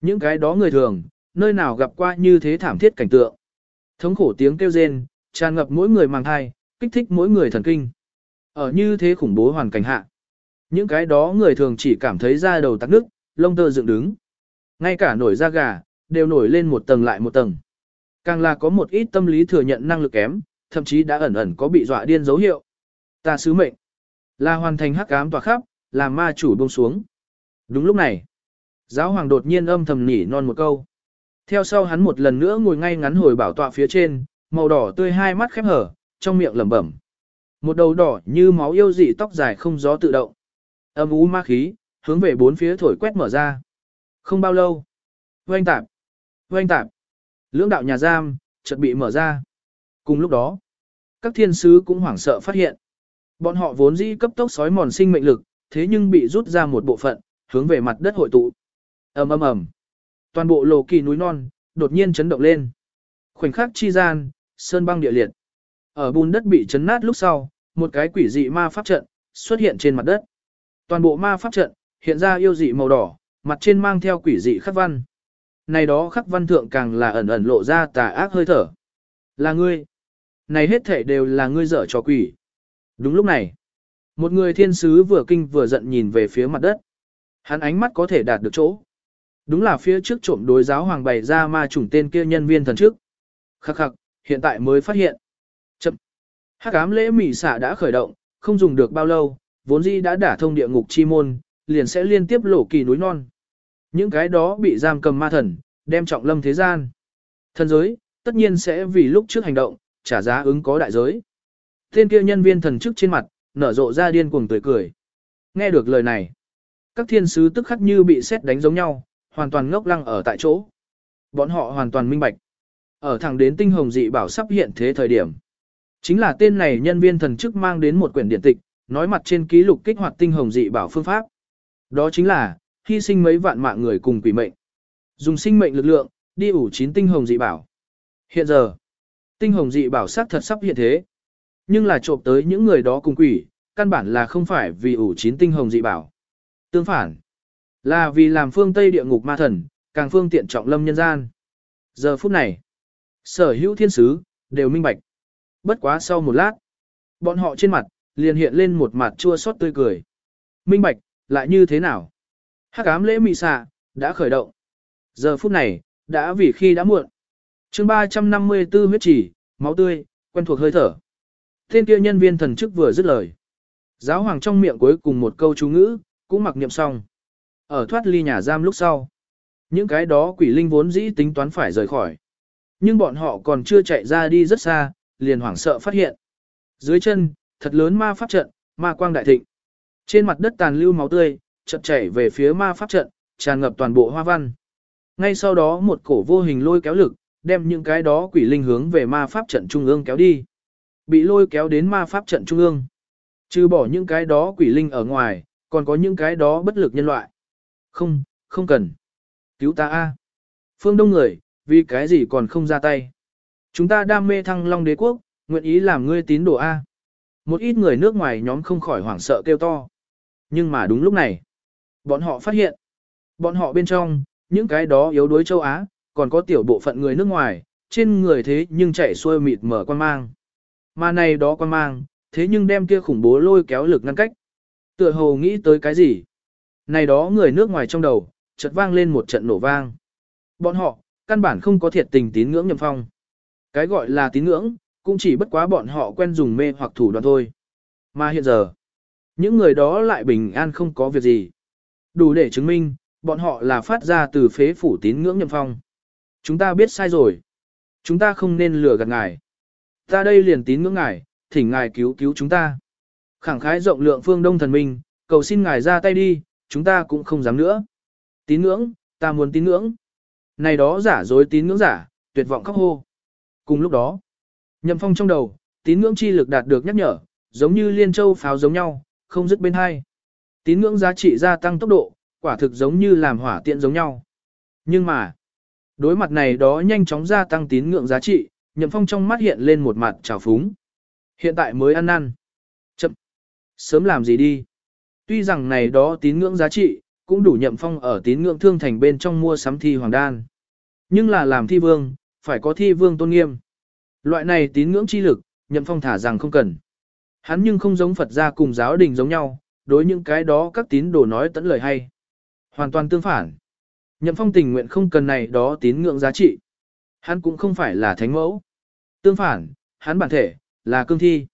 Những cái đó người thường, nơi nào gặp qua như thế thảm thiết cảnh tượng. Thống khổ tiếng kêu rên, tràn ngập mỗi người mang thai, kích thích mỗi người thần kinh. Ở như thế khủng bố hoàn cảnh hạ. Những cái đó người thường chỉ cảm thấy da đầu tắc nước, lông tơ dựng đứng. Ngay cả nổi da gà, đều nổi lên một tầng lại một tầng. Càng là có một ít tâm lý thừa nhận năng lực kém, thậm chí đã ẩn ẩn có bị dọa điên dấu hiệu. Ta sứ mệnh là hoàn thành hắc ám tòa khắp, làm ma chủ buông xuống. Đúng lúc này, giáo hoàng đột nhiên âm thầm nỉ non một câu. Theo sau hắn một lần nữa ngồi ngay ngắn hồi bảo tọa phía trên, màu đỏ tươi hai mắt khép hở, trong miệng lẩm bẩm. Một đầu đỏ như máu yêu dị tóc dài không gió tự động. Âm u ma khí, hướng về bốn phía thổi quét mở ra. Không bao lâu. Oanh tạp. Oanh tạp. Lưỡng đạo nhà giam, chợt bị mở ra. Cùng lúc đó, các thiên sứ cũng hoảng sợ phát hiện. Bọn họ vốn dĩ cấp tốc sói mòn sinh mệnh lực, thế nhưng bị rút ra một bộ phận, hướng về mặt đất hội tụ. ầm ầm ầm. Toàn bộ lồ kỳ núi non, đột nhiên chấn động lên. Khoảnh khắc chi gian, sơn băng địa liệt. Ở bùn đất bị chấn nát lúc sau, một cái quỷ dị ma pháp trận xuất hiện trên mặt đất. Toàn bộ ma pháp trận hiện ra yêu dị màu đỏ, mặt trên mang theo quỷ dị khắc văn. Này đó khắc văn thượng càng là ẩn ẩn lộ ra tà ác hơi thở. Là ngươi. Này hết thể đều là ngươi dở cho quỷ. Đúng lúc này, một người thiên sứ vừa kinh vừa giận nhìn về phía mặt đất. Hắn ánh mắt có thể đạt được chỗ. Đúng là phía trước trộm đối giáo hoàng bày ra ma chủng tên kia nhân viên thần trước. Khắc khắc, hiện tại mới phát hiện. Chậm. Hắc ám lễ mỉ xạ đã khởi động, không dùng được bao lâu, vốn dĩ đã đả thông địa ngục chi môn, liền sẽ liên tiếp lộ kỳ núi non. Những cái đó bị giam cầm ma thần, đem trọng lâm thế gian. Thần giới, tất nhiên sẽ vì lúc trước hành động, trả giá ứng có đại giới. Tên kia nhân viên thần chức trên mặt, nở rộ ra điên cuồng tươi cười. Nghe được lời này, các thiên sứ tức khắc như bị xét đánh giống nhau, hoàn toàn ngốc lăng ở tại chỗ. Bọn họ hoàn toàn minh bạch. Ở thẳng đến tinh hồng dị bảo sắp hiện thế thời điểm. Chính là tên này nhân viên thần chức mang đến một quyển điện tịch, nói mặt trên ký lục kích hoạt tinh hồng dị bảo phương pháp. Đó chính là, hy sinh mấy vạn mạng người cùng quỷ mệnh. Dùng sinh mệnh lực lượng, đi ủ chín tinh hồng dị bảo. Hiện giờ, tinh hồng dị bảo sắc thật sắp hiện thế. Nhưng là trộm tới những người đó cùng quỷ, căn bản là không phải vì ủ chín tinh hồng dị bảo. Tương phản, là vì làm phương Tây địa ngục ma thần, càng phương tiện trọng lâm nhân gian. Giờ phút này, sở hữu thiên sứ, đều minh bạch. Bất quá sau một lát, bọn họ trên mặt, liền hiện lên một mặt chua xót tươi cười. Minh bạch, lại như thế nào? Hắc ám lễ mị xạ, đã khởi động. Giờ phút này, đã vì khi đã muộn chương 354 huyết chỉ, máu tươi, quen thuộc hơi thở. Tên kia nhân viên thần chức vừa dứt lời. Giáo hoàng trong miệng cuối cùng một câu chú ngữ, cũng mặc niệm xong. Ở thoát ly nhà giam lúc sau. Những cái đó quỷ linh vốn dĩ tính toán phải rời khỏi. Nhưng bọn họ còn chưa chạy ra đi rất xa, liền hoảng sợ phát hiện. Dưới chân, thật lớn ma pháp trận, ma quang đại thịnh. Trên mặt đất tàn lưu máu tươi, chợt chảy về phía ma pháp trận, tràn ngập toàn bộ hoa văn. Ngay sau đó một cổ vô hình lôi kéo lực, đem những cái đó quỷ linh hướng về ma pháp trận trung ương kéo đi. Bị lôi kéo đến ma pháp trận trung ương. Trừ bỏ những cái đó quỷ linh ở ngoài, còn có những cái đó bất lực nhân loại. Không, không cần. Cứu ta a. Phương Đông người, vì cái gì còn không ra tay. Chúng ta đam mê thăng long đế quốc, nguyện ý làm ngươi tín đồ A. Một ít người nước ngoài nhóm không khỏi hoảng sợ kêu to. Nhưng mà đúng lúc này, bọn họ phát hiện, bọn họ bên trong, những cái đó yếu đuối châu Á, còn có tiểu bộ phận người nước ngoài, trên người thế nhưng chạy xuôi mịt mở quan mang. Mà này đó quan mang, thế nhưng đem kia khủng bố lôi kéo lực ngăn cách. Tựa hồ nghĩ tới cái gì? Này đó người nước ngoài trong đầu, chợt vang lên một trận nổ vang. Bọn họ, căn bản không có thiệt tình tín ngưỡng nhậm phong. Cái gọi là tín ngưỡng, cũng chỉ bất quá bọn họ quen dùng mê hoặc thủ đoạn thôi. Mà hiện giờ, những người đó lại bình an không có việc gì. Đủ để chứng minh, bọn họ là phát ra từ phế phủ tín ngưỡng nhậm phong. Chúng ta biết sai rồi. Chúng ta không nên lừa gạt ngài. Ta đây liền tín ngưỡng ngài, thỉnh ngài cứu cứu chúng ta. Khẳng khái rộng lượng phương đông thần minh, cầu xin ngài ra tay đi, chúng ta cũng không dám nữa. Tín ngưỡng, ta muốn tín ngưỡng. Này đó giả dối tín ngưỡng giả, tuyệt vọng khóc hô. Cùng lúc đó, nhậm phong trong đầu, tín ngưỡng chi lực đạt được nhắc nhở, giống như liên châu pháo giống nhau, không dứt bên hai. Tín ngưỡng giá trị gia tăng tốc độ, quả thực giống như làm hỏa tiện giống nhau. Nhưng mà, đối mặt này đó nhanh chóng gia tăng tín ngưỡng giá trị, nhậm phong trong mắt hiện lên một mặt trào phúng. Hiện tại mới ăn năn. Chậm. Sớm làm gì đi. Tuy rằng này đó tín ngưỡng giá trị, cũng đủ nhậm phong ở tín ngưỡng thương thành bên trong mua sắm thi hoàng đan. Nhưng là làm thi vương, phải có thi vương tôn nghiêm. Loại này tín ngưỡng chi lực, nhậm phong thả rằng không cần. Hắn nhưng không giống Phật gia cùng giáo đình giống nhau, đối những cái đó các tín đồ nói tận lời hay. Hoàn toàn tương phản. Nhậm phong tình nguyện không cần này đó tín ngưỡng giá trị. Hắn cũng không phải là thánh mẫu. Tương phản, hắn bản thể, là cương thi.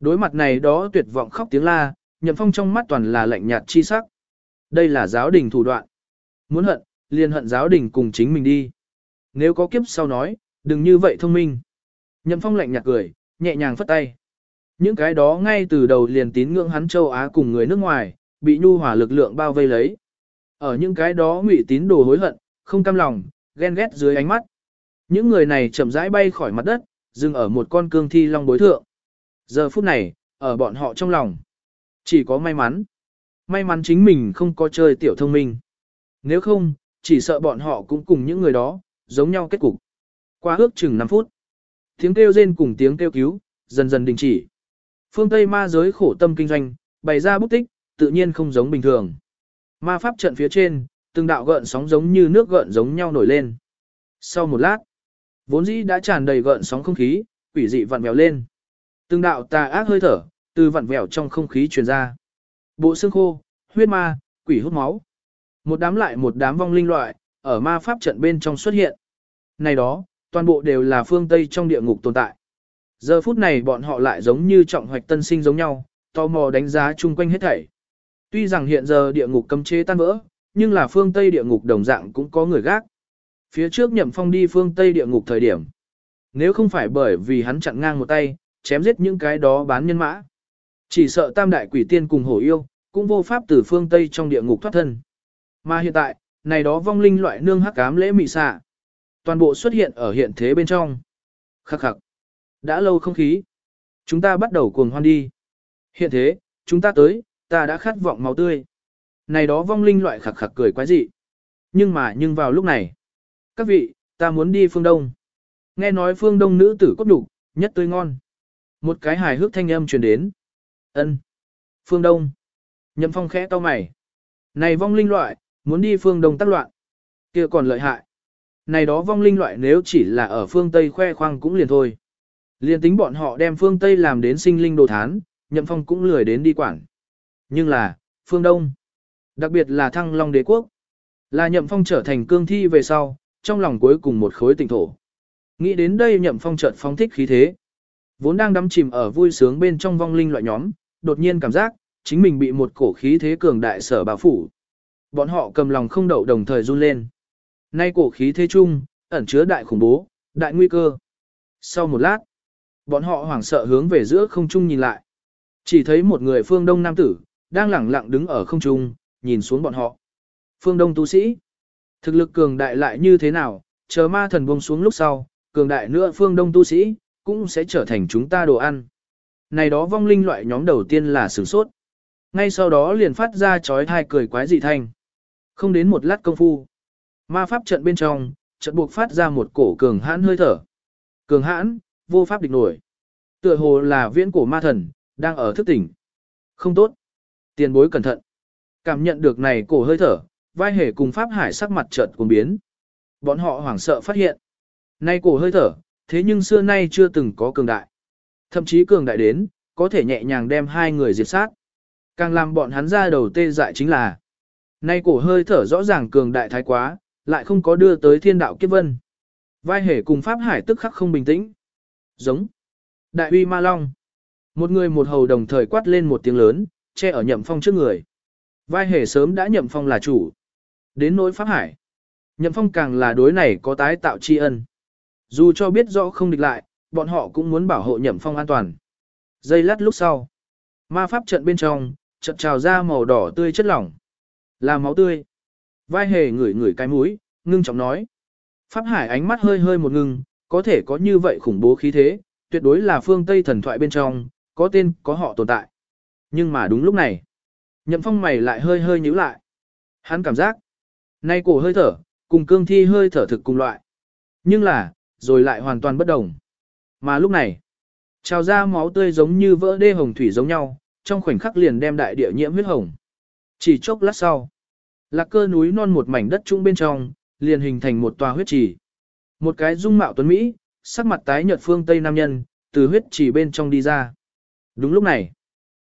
Đối mặt này đó tuyệt vọng khóc tiếng la, nhậm phong trong mắt toàn là lạnh nhạt chi sắc. Đây là giáo đình thủ đoạn. Muốn hận, liền hận giáo đình cùng chính mình đi. Nếu có kiếp sau nói, đừng như vậy thông minh. Nhậm phong lạnh nhạt cười, nhẹ nhàng phất tay. Những cái đó ngay từ đầu liền tín ngưỡng hắn châu Á cùng người nước ngoài, bị nhu hỏa lực lượng bao vây lấy. Ở những cái đó ngụy tín đồ hối hận, không cam lòng, ghen ghét dưới ánh mắt. Những người này chậm rãi bay khỏi mặt đất, dừng ở một con cương thi long bối thượng. Giờ phút này, ở bọn họ trong lòng, chỉ có may mắn. May mắn chính mình không có chơi tiểu thông minh. Nếu không, chỉ sợ bọn họ cũng cùng những người đó, giống nhau kết cục. Qua ước chừng 5 phút, tiếng kêu rên cùng tiếng kêu cứu, dần dần đình chỉ. Phương Tây ma giới khổ tâm kinh doanh, bày ra bút tích, tự nhiên không giống bình thường. Ma pháp trận phía trên, từng đạo gợn sóng giống như nước gợn giống nhau nổi lên. Sau một lát, vốn dĩ đã tràn đầy gợn sóng không khí, quỷ dị vặn vẹo lên. Từng đạo tà ác hơi thở, từ vặn vẹo trong không khí truyền ra. Bộ xương khô, huyết ma, quỷ hút máu. Một đám lại một đám vong linh loại, ở ma pháp trận bên trong xuất hiện. Này đó, toàn bộ đều là phương Tây trong địa ngục tồn tại. Giờ phút này bọn họ lại giống như trọng hoạch tân sinh giống nhau, tò mò đánh giá chung quanh hết thảy. Tuy rằng hiện giờ địa ngục cấm chế tan vỡ, nhưng là phương Tây địa ngục đồng dạng cũng có người gác. Phía trước nhậm phong đi phương Tây địa ngục thời điểm. Nếu không phải bởi vì hắn chặn ngang một tay, chém giết những cái đó bán nhân mã. Chỉ sợ tam đại quỷ tiên cùng hổ yêu, cũng vô pháp từ phương Tây trong địa ngục thoát thân. Mà hiện tại, này đó vong linh loại nương hắc cám lễ mị xạ. Toàn bộ xuất hiện ở hiện thế bên trong. Khắc khắc. Đã lâu không khí. Chúng ta bắt đầu cuồng hoan đi. Hiện thế, chúng ta tới, ta đã khát vọng máu tươi. Này đó vong linh loại khặc khặc cười quái dị. Nhưng mà nhưng vào lúc này. Các vị, ta muốn đi phương Đông. Nghe nói phương Đông nữ tử cốt đủ, nhất tươi ngon. Một cái hài hước thanh âm truyền đến. ân Phương Đông. Nhậm phong khẽ to mày. Này vong linh loại, muốn đi phương Đông tác loạn. kia còn lợi hại. Này đó vong linh loại nếu chỉ là ở phương Tây khoe khoang cũng liền thôi. Liền tính bọn họ đem phương Tây làm đến sinh linh đồ thán, nhậm phong cũng lười đến đi quảng. Nhưng là, phương Đông, đặc biệt là thăng long đế quốc, là nhậm phong trở thành cương thi về sau, trong lòng cuối cùng một khối tỉnh thổ. Nghĩ đến đây nhậm phong chợt phong thích khí thế. Vốn đang đắm chìm ở vui sướng bên trong vong linh loại nhóm, đột nhiên cảm giác, chính mình bị một cổ khí thế cường đại sở bao phủ. Bọn họ cầm lòng không đậu đồng thời run lên. Nay cổ khí thế chung, ẩn chứa đại khủng bố, đại nguy cơ. Sau một lát, bọn họ hoảng sợ hướng về giữa không trung nhìn lại. Chỉ thấy một người phương đông nam tử, đang lẳng lặng đứng ở không trung, nhìn xuống bọn họ. Phương đông tu sĩ. Thực lực cường đại lại như thế nào, chờ ma thần buông xuống lúc sau, cường đại nữa phương đông tu sĩ, cũng sẽ trở thành chúng ta đồ ăn. Này đó vong linh loại nhóm đầu tiên là sửng sốt. Ngay sau đó liền phát ra chói thai cười quái dị thanh. Không đến một lát công phu. Ma pháp trận bên trong, trận buộc phát ra một cổ cường hãn hơi thở. Cường hãn, vô pháp địch nổi. Tựa hồ là viễn cổ ma thần, đang ở thức tỉnh. Không tốt. Tiền bối cẩn thận. Cảm nhận được này cổ hơi thở, vai hề cùng Pháp Hải sắc mặt chợt cuồng biến. Bọn họ hoảng sợ phát hiện. Nay cổ hơi thở, thế nhưng xưa nay chưa từng có cường đại. Thậm chí cường đại đến, có thể nhẹ nhàng đem hai người diệt sát. Càng làm bọn hắn ra đầu tê dại chính là. Nay cổ hơi thở rõ ràng cường đại thái quá, lại không có đưa tới thiên đạo kiếp vân. Vai hề cùng Pháp Hải tức khắc không bình tĩnh. Giống. Đại uy ma long. Một người một hầu đồng thời quát lên một tiếng lớn, che ở nhậm phong trước người. Vai hề sớm đã nhậm phong là chủ. Đến nỗi Pháp Hải. Nhậm phong càng là đối này có tái tạo tri ân. Dù cho biết rõ không địch lại, bọn họ cũng muốn bảo hộ nhậm phong an toàn. Giây lát lúc sau. Ma pháp trận bên trong, trận trào ra màu đỏ tươi chất lỏng. Là máu tươi. Vai hề ngửi ngửi cái mũi, ngưng trọng nói. Pháp Hải ánh mắt hơi hơi một ngưng, có thể có như vậy khủng bố khí thế, tuyệt đối là phương Tây thần thoại bên trong, có tên, có họ tồn tại. Nhưng mà đúng lúc này, nhậm phong mày lại hơi hơi nhíu lại. Hắn cảm giác, nay cổ hơi thở, cùng cương thi hơi thở thực cùng loại. Nhưng là, rồi lại hoàn toàn bất đồng. Mà lúc này, trào ra máu tươi giống như vỡ đê hồng thủy giống nhau, trong khoảnh khắc liền đem đại địa nhiễm huyết hồng. Chỉ chốc lát sau, lạc cơ núi non một mảnh đất trung bên trong, liền hình thành một tòa huyết trì. Một cái dung mạo tuấn Mỹ, sắc mặt tái nhợt phương Tây nam nhân, từ huyết trì bên trong đi ra. Đúng lúc này,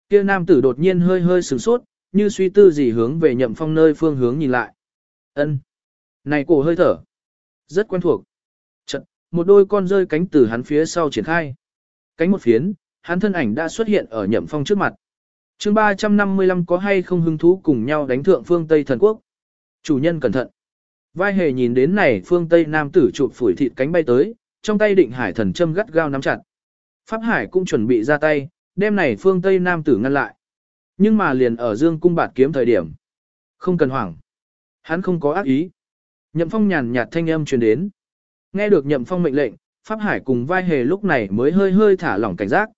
kia nam tử đột nhiên hơi hơi sửng sốt, như suy tư gì hướng về nhậm phong nơi phương hướng nhìn lại. ân Này cổ hơi thở. Rất quen thuộc. Chật, một đôi con rơi cánh từ hắn phía sau triển khai. Cánh một phiến, hắn thân ảnh đã xuất hiện ở nhậm phong trước mặt. chương 355 có hay không hứng thú cùng nhau đánh thượng phương Tây thần quốc. Chủ nhân cẩn thận. Vai hề nhìn đến này phương Tây nam tử chụp phủi thịt cánh bay tới, trong tay định hải thần châm gắt gao nắm chặt. Pháp hải cũng chuẩn bị ra tay, đem này phương Tây nam tử ngăn lại. Nhưng mà liền ở dương cung bạt kiếm thời điểm. Không cần hoảng. Hắn không có ác ý. Nhậm phong nhàn nhạt thanh âm truyền đến. Nghe được nhậm phong mệnh lệnh, Pháp Hải cùng vai hề lúc này mới hơi hơi thả lỏng cảnh giác.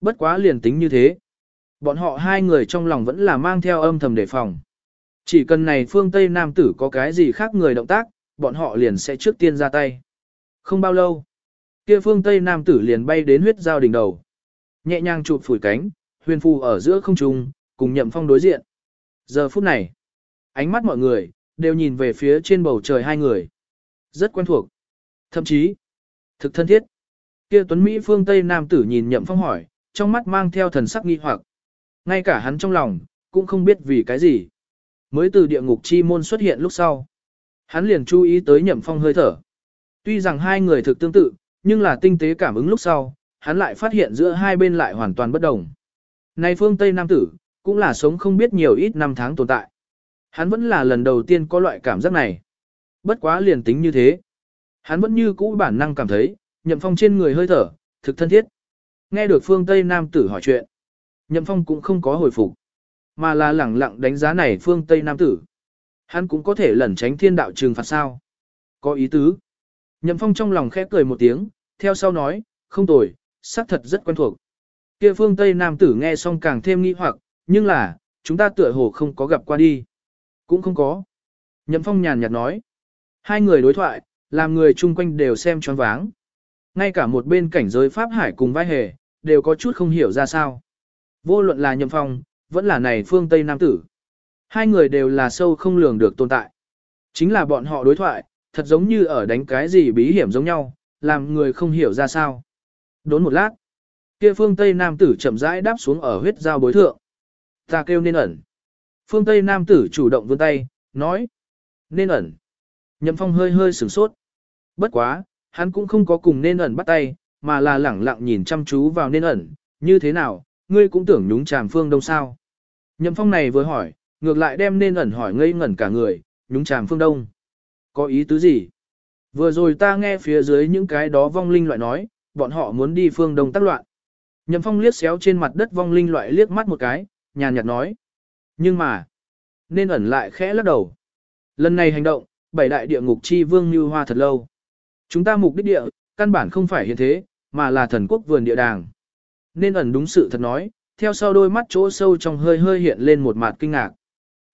Bất quá liền tính như thế. Bọn họ hai người trong lòng vẫn là mang theo âm thầm đề phòng. Chỉ cần này phương Tây Nam tử có cái gì khác người động tác, bọn họ liền sẽ trước tiên ra tay. Không bao lâu, kia phương Tây Nam tử liền bay đến huyết giao đỉnh đầu. Nhẹ nhàng chụp phủi cánh, huyền phù ở giữa không trung, cùng nhậm phong đối diện. Giờ phút này, ánh mắt mọi người, đều nhìn về phía trên bầu trời hai người. Rất quen thuộc. Thậm chí, thực thân thiết. Kia tuấn Mỹ phương Tây Nam tử nhìn nhậm phong hỏi, trong mắt mang theo thần sắc nghi hoặc. Ngay cả hắn trong lòng, cũng không biết vì cái gì. Mới từ địa ngục chi môn xuất hiện lúc sau. Hắn liền chú ý tới nhậm phong hơi thở. Tuy rằng hai người thực tương tự, nhưng là tinh tế cảm ứng lúc sau, hắn lại phát hiện giữa hai bên lại hoàn toàn bất đồng. Này phương Tây Nam tử, cũng là sống không biết nhiều ít năm tháng tồn tại. Hắn vẫn là lần đầu tiên có loại cảm giác này. Bất quá liền tính như thế. Hắn vẫn như cũ bản năng cảm thấy, nhậm phong trên người hơi thở, thực thân thiết. Nghe được phương Tây Nam tử hỏi chuyện. Nhậm phong cũng không có hồi phục. Mà là lẳng lặng đánh giá này phương Tây Nam tử. Hắn cũng có thể lẩn tránh thiên đạo trừng phạt sao. Có ý tứ. Nhậm phong trong lòng khẽ cười một tiếng, theo sau nói, không tồi, xác thật rất quen thuộc. Kia phương Tây Nam tử nghe xong càng thêm nghi hoặc, nhưng là, chúng ta tựa hồ không có gặp qua đi. Cũng không có. Nhậm phong nhàn nhạt nói. Hai người đối thoại, làm người chung quanh đều xem choáng váng. Ngay cả một bên cảnh giới Pháp Hải cùng vai hề, đều có chút không hiểu ra sao. Vô luận là nhậm phong, vẫn là này phương Tây Nam tử. Hai người đều là sâu không lường được tồn tại. Chính là bọn họ đối thoại, thật giống như ở đánh cái gì bí hiểm giống nhau, làm người không hiểu ra sao. Đốn một lát, kia phương Tây Nam tử chậm rãi đáp xuống ở huyết giao bối thượng. Ta kêu nên ẩn. Phương Tây Nam tử chủ động vươn tay, nói. Nên ẩn. Nhậm phong hơi hơi sửng sốt. Bất quá, hắn cũng không có cùng nên ẩn bắt tay, mà là lẳng lặng nhìn chăm chú vào nên ẩn, như thế nào, ngươi cũng tưởng nhúng chàm phương đông sao. Nhậm phong này vừa hỏi, ngược lại đem nên ẩn hỏi ngây ngẩn cả người, nhúng chàm phương đông. Có ý tứ gì? Vừa rồi ta nghe phía dưới những cái đó vong linh loại nói, bọn họ muốn đi phương đông tác loạn. Nhậm phong liếc xéo trên mặt đất vong linh loại liếc mắt một cái, nhàn nhạt nói. Nhưng mà, nên ẩn lại khẽ lắc đầu. Lần này hành động, bảy đại địa ngục chi vương như hoa thật lâu. Chúng ta mục đích địa, căn bản không phải hiện thế, mà là thần quốc vườn địa đàng. Nên ẩn đúng sự thật nói, theo sau đôi mắt chỗ sâu trong hơi hơi hiện lên một mặt kinh ngạc.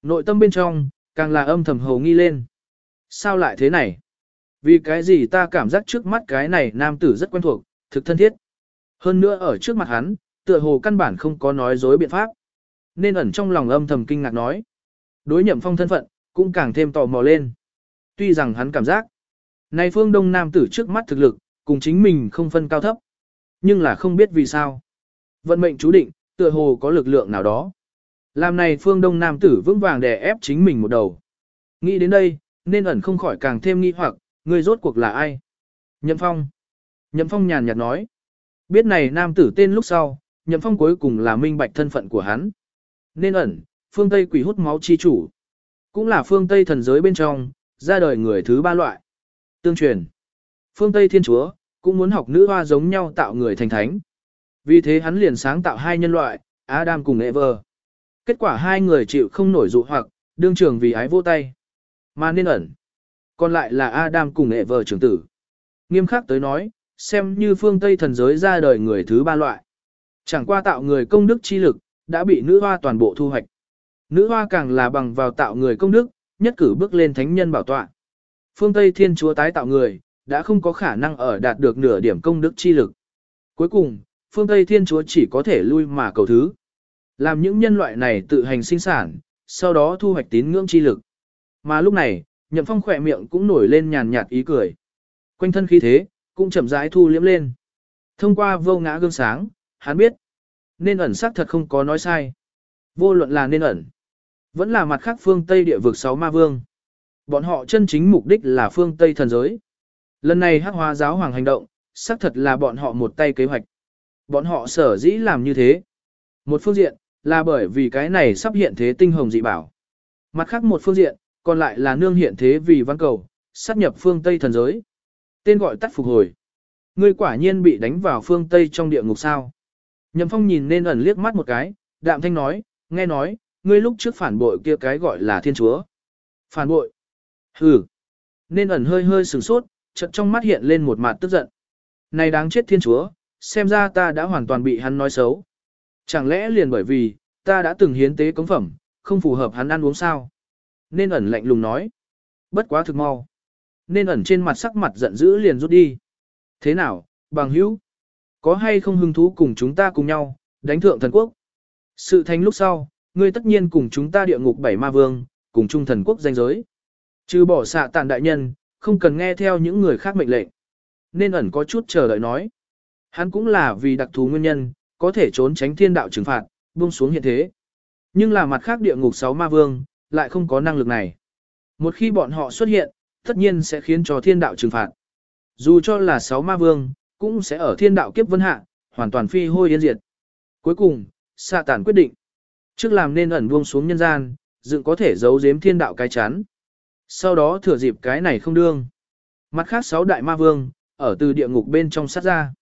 Nội tâm bên trong, càng là âm thầm hầu nghi lên. Sao lại thế này? Vì cái gì ta cảm giác trước mắt cái này nam tử rất quen thuộc, thực thân thiết. Hơn nữa ở trước mặt hắn, tựa hồ căn bản không có nói dối biện pháp. Nên ẩn trong lòng âm thầm kinh ngạc nói. Đối nhậm phong thân phận, cũng càng thêm tò mò lên. Tuy rằng hắn cảm giác, này phương đông nam tử trước mắt thực lực, cùng chính mình không phân cao thấp. Nhưng là không biết vì sao. Vận mệnh chú định, tựa hồ có lực lượng nào đó. Làm này phương đông nam tử vững vàng đè ép chính mình một đầu. Nghĩ đến đây, nên ẩn không khỏi càng thêm nghi hoặc, Ngươi rốt cuộc là ai? Nhậm Phong. Nhậm Phong nhàn nhạt nói. Biết này nam tử tên lúc sau, Nhậm Phong cuối cùng là minh bạch thân phận của hắn. Nên ẩn, phương Tây quỷ hút máu chi chủ. Cũng là phương Tây thần giới bên trong, ra đời người thứ ba loại. Tương truyền. Phương Tây thiên chúa, cũng muốn học nữ hoa giống nhau tạo người thành thánh. Vì thế hắn liền sáng tạo hai nhân loại, Adam cùng Eva. Kết quả hai người chịu không nổi dụ hoặc, đương trường vì ái vô tay. Mà nên ẩn. Còn lại là Adam cùng Eva trưởng tử. Nghiêm khắc tới nói, xem như phương Tây thần giới ra đời người thứ ba loại. Chẳng qua tạo người công đức chi lực, đã bị nữ hoa toàn bộ thu hoạch. Nữ hoa càng là bằng vào tạo người công đức, nhất cử bước lên thánh nhân bảo tọa. Phương Tây thiên chúa tái tạo người, đã không có khả năng ở đạt được nửa điểm công đức chi lực. Cuối cùng, phương Tây thiên chúa chỉ có thể lui mà cầu thứ. Làm những nhân loại này tự hành sinh sản, sau đó thu hoạch tín ngưỡng chi lực. Mà lúc này, nhậm phong khỏe miệng cũng nổi lên nhàn nhạt ý cười. Quanh thân khí thế, cũng chậm rãi thu liếm lên. Thông qua vô ngã gương sáng, hắn biết, nên ẩn sắc thật không có nói sai. Vô luận là nên ẩn, vẫn là mặt khác phương Tây địa vực sáu ma vương. Bọn họ chân chính mục đích là phương Tây thần giới. Lần này hắc hóa giáo hoàng hành động, xác thật là bọn họ một tay kế hoạch. Bọn họ sở dĩ làm như thế. Một phương diện, là bởi vì cái này sắp hiện thế tinh hồng dị bảo. Mặt khác một phương diện, còn lại là nương hiện thế vì văn cầu, sát nhập phương Tây thần giới. Tên gọi tắt phục hồi. Ngươi quả nhiên bị đánh vào phương Tây trong địa ngục sao. Nhậm phong nhìn nên ẩn liếc mắt một cái, đạm thanh nói, nghe nói, ngươi lúc trước phản bội kia cái gọi là thiên chúa. Phản bội. Hừ. Nên ẩn hơi hơi sửng sốt, chợt trong mắt hiện lên một mặt tức giận. Này đáng chết thiên chúa, xem ra ta đã hoàn toàn bị hắn nói xấu. Chẳng lẽ liền bởi vì, ta đã từng hiến tế cống phẩm, không phù hợp hắn ăn uống sao? Nên ẩn lạnh lùng nói. Bất quá thực mau. Nên ẩn trên mặt sắc mặt giận dữ liền rút đi. Thế nào, bằng hữu? Có hay không hứng thú cùng chúng ta cùng nhau, đánh thượng thần quốc? Sự thành lúc sau, ngươi tất nhiên cùng chúng ta địa ngục bảy ma vương, cùng chung thần quốc danh giới. Trừ bỏ xạ tàn đại nhân, không cần nghe theo những người khác mệnh lệnh. Nên ẩn có chút chờ đợi nói. Hắn cũng là vì đặc thù nguyên nhân, có thể trốn tránh thiên đạo trừng phạt, buông xuống hiện thế. Nhưng là mặt khác địa ngục sáu ma vương, lại không có năng lực này. Một khi bọn họ xuất hiện, tất nhiên sẽ khiến cho thiên đạo trừng phạt. Dù cho là sáu ma vương, cũng sẽ ở thiên đạo kiếp vân hạ, hoàn toàn phi hôi yên diệt. Cuối cùng, xạ tản quyết định. Trước làm nên ẩn buông xuống nhân gian, dựng có thể giấu giếm thiên đạo cái chán. Sau đó thừa dịp cái này không đương. Mặt khác sáu đại ma vương, ở từ địa ngục bên trong sát ra.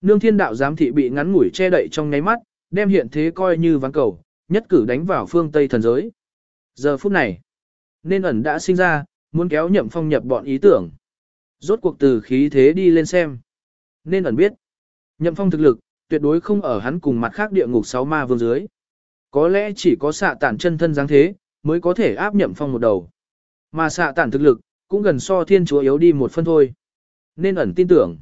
Nương thiên đạo giám thị bị ngắn ngủi che đậy trong nháy mắt, đem hiện thế coi như ván cầu, nhất cử đánh vào phương Tây thần giới. Giờ phút này, nên ẩn đã sinh ra, muốn kéo nhậm phong nhập bọn ý tưởng. Rốt cuộc từ khí thế đi lên xem. Nên ẩn biết, nhậm phong thực lực, tuyệt đối không ở hắn cùng mặt khác địa ngục sáu ma vương dưới. Có lẽ chỉ có xạ tản chân thân dáng thế, mới có thể áp nhậm phong một đầu. Mà xạ tản thực lực, cũng gần so thiên chúa yếu đi một phân thôi. Nên ẩn tin tưởng.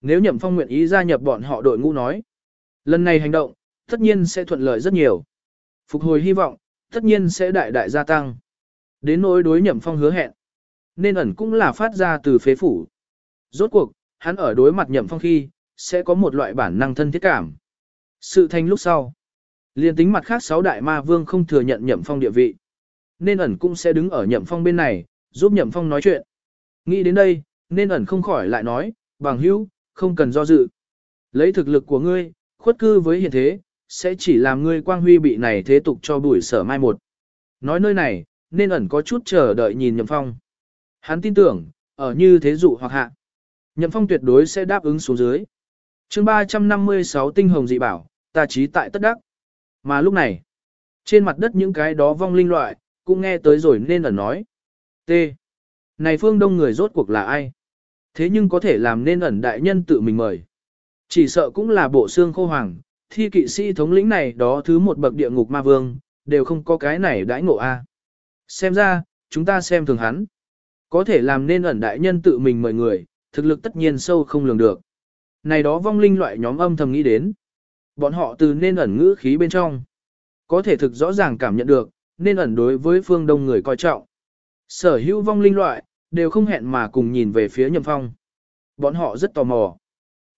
Nếu nhậm phong nguyện ý gia nhập bọn họ đội ngũ nói. Lần này hành động, tất nhiên sẽ thuận lợi rất nhiều. Phục hồi hy vọng, tất nhiên sẽ đại đại gia tăng. Đến nỗi đối nhậm phong hứa hẹn. Nên ẩn cũng là phát ra từ phế phủ. Rốt cuộc, hắn ở đối mặt nhậm phong khi, sẽ có một loại bản năng thân thiết cảm. Sự thành lúc sau. liền tính mặt khác sáu đại ma vương không thừa nhận nhậm phong địa vị. Nên ẩn cũng sẽ đứng ở nhậm phong bên này, giúp nhậm phong nói chuyện. Nghĩ đến đây, nên ẩn không khỏi lại nói, bằng hữu, không cần do dự. Lấy thực lực của ngươi, khuất cư với hiện thế, sẽ chỉ làm ngươi quang huy bị này thế tục cho bùi sở mai một. Nói nơi này, nên ẩn có chút chờ đợi nhìn Nhậm Phong. Hắn tin tưởng, ở như thế dụ hoặc hạ. Nhậm Phong tuyệt đối sẽ đáp ứng xuống dưới. chương 356 tinh hồng dị bảo, ta trí tại tất đắc. Mà lúc này, trên mặt đất những cái đó vong linh loại, cũng nghe tới rồi nên ẩn nói. T. Này phương đông người rốt cuộc là ai? Thế nhưng có thể làm nên ẩn đại nhân tự mình mời. Chỉ sợ cũng là bộ xương khô hoàng, thi kỵ sĩ thống lĩnh này đó thứ một bậc địa ngục ma vương, đều không có cái này đãi ngộ a. Xem ra, chúng ta xem thường hắn. Có thể làm nên ẩn đại nhân tự mình mời người, thực lực tất nhiên sâu không lường được. Này đó vong linh loại nhóm âm thầm nghĩ đến. Bọn họ từ nên ẩn ngữ khí bên trong. Có thể thực rõ ràng cảm nhận được, nên ẩn đối với phương đông người coi trọng. Sở hữu vong linh loại, đều không hẹn mà cùng nhìn về phía Nhậm Phong. Bọn họ rất tò mò.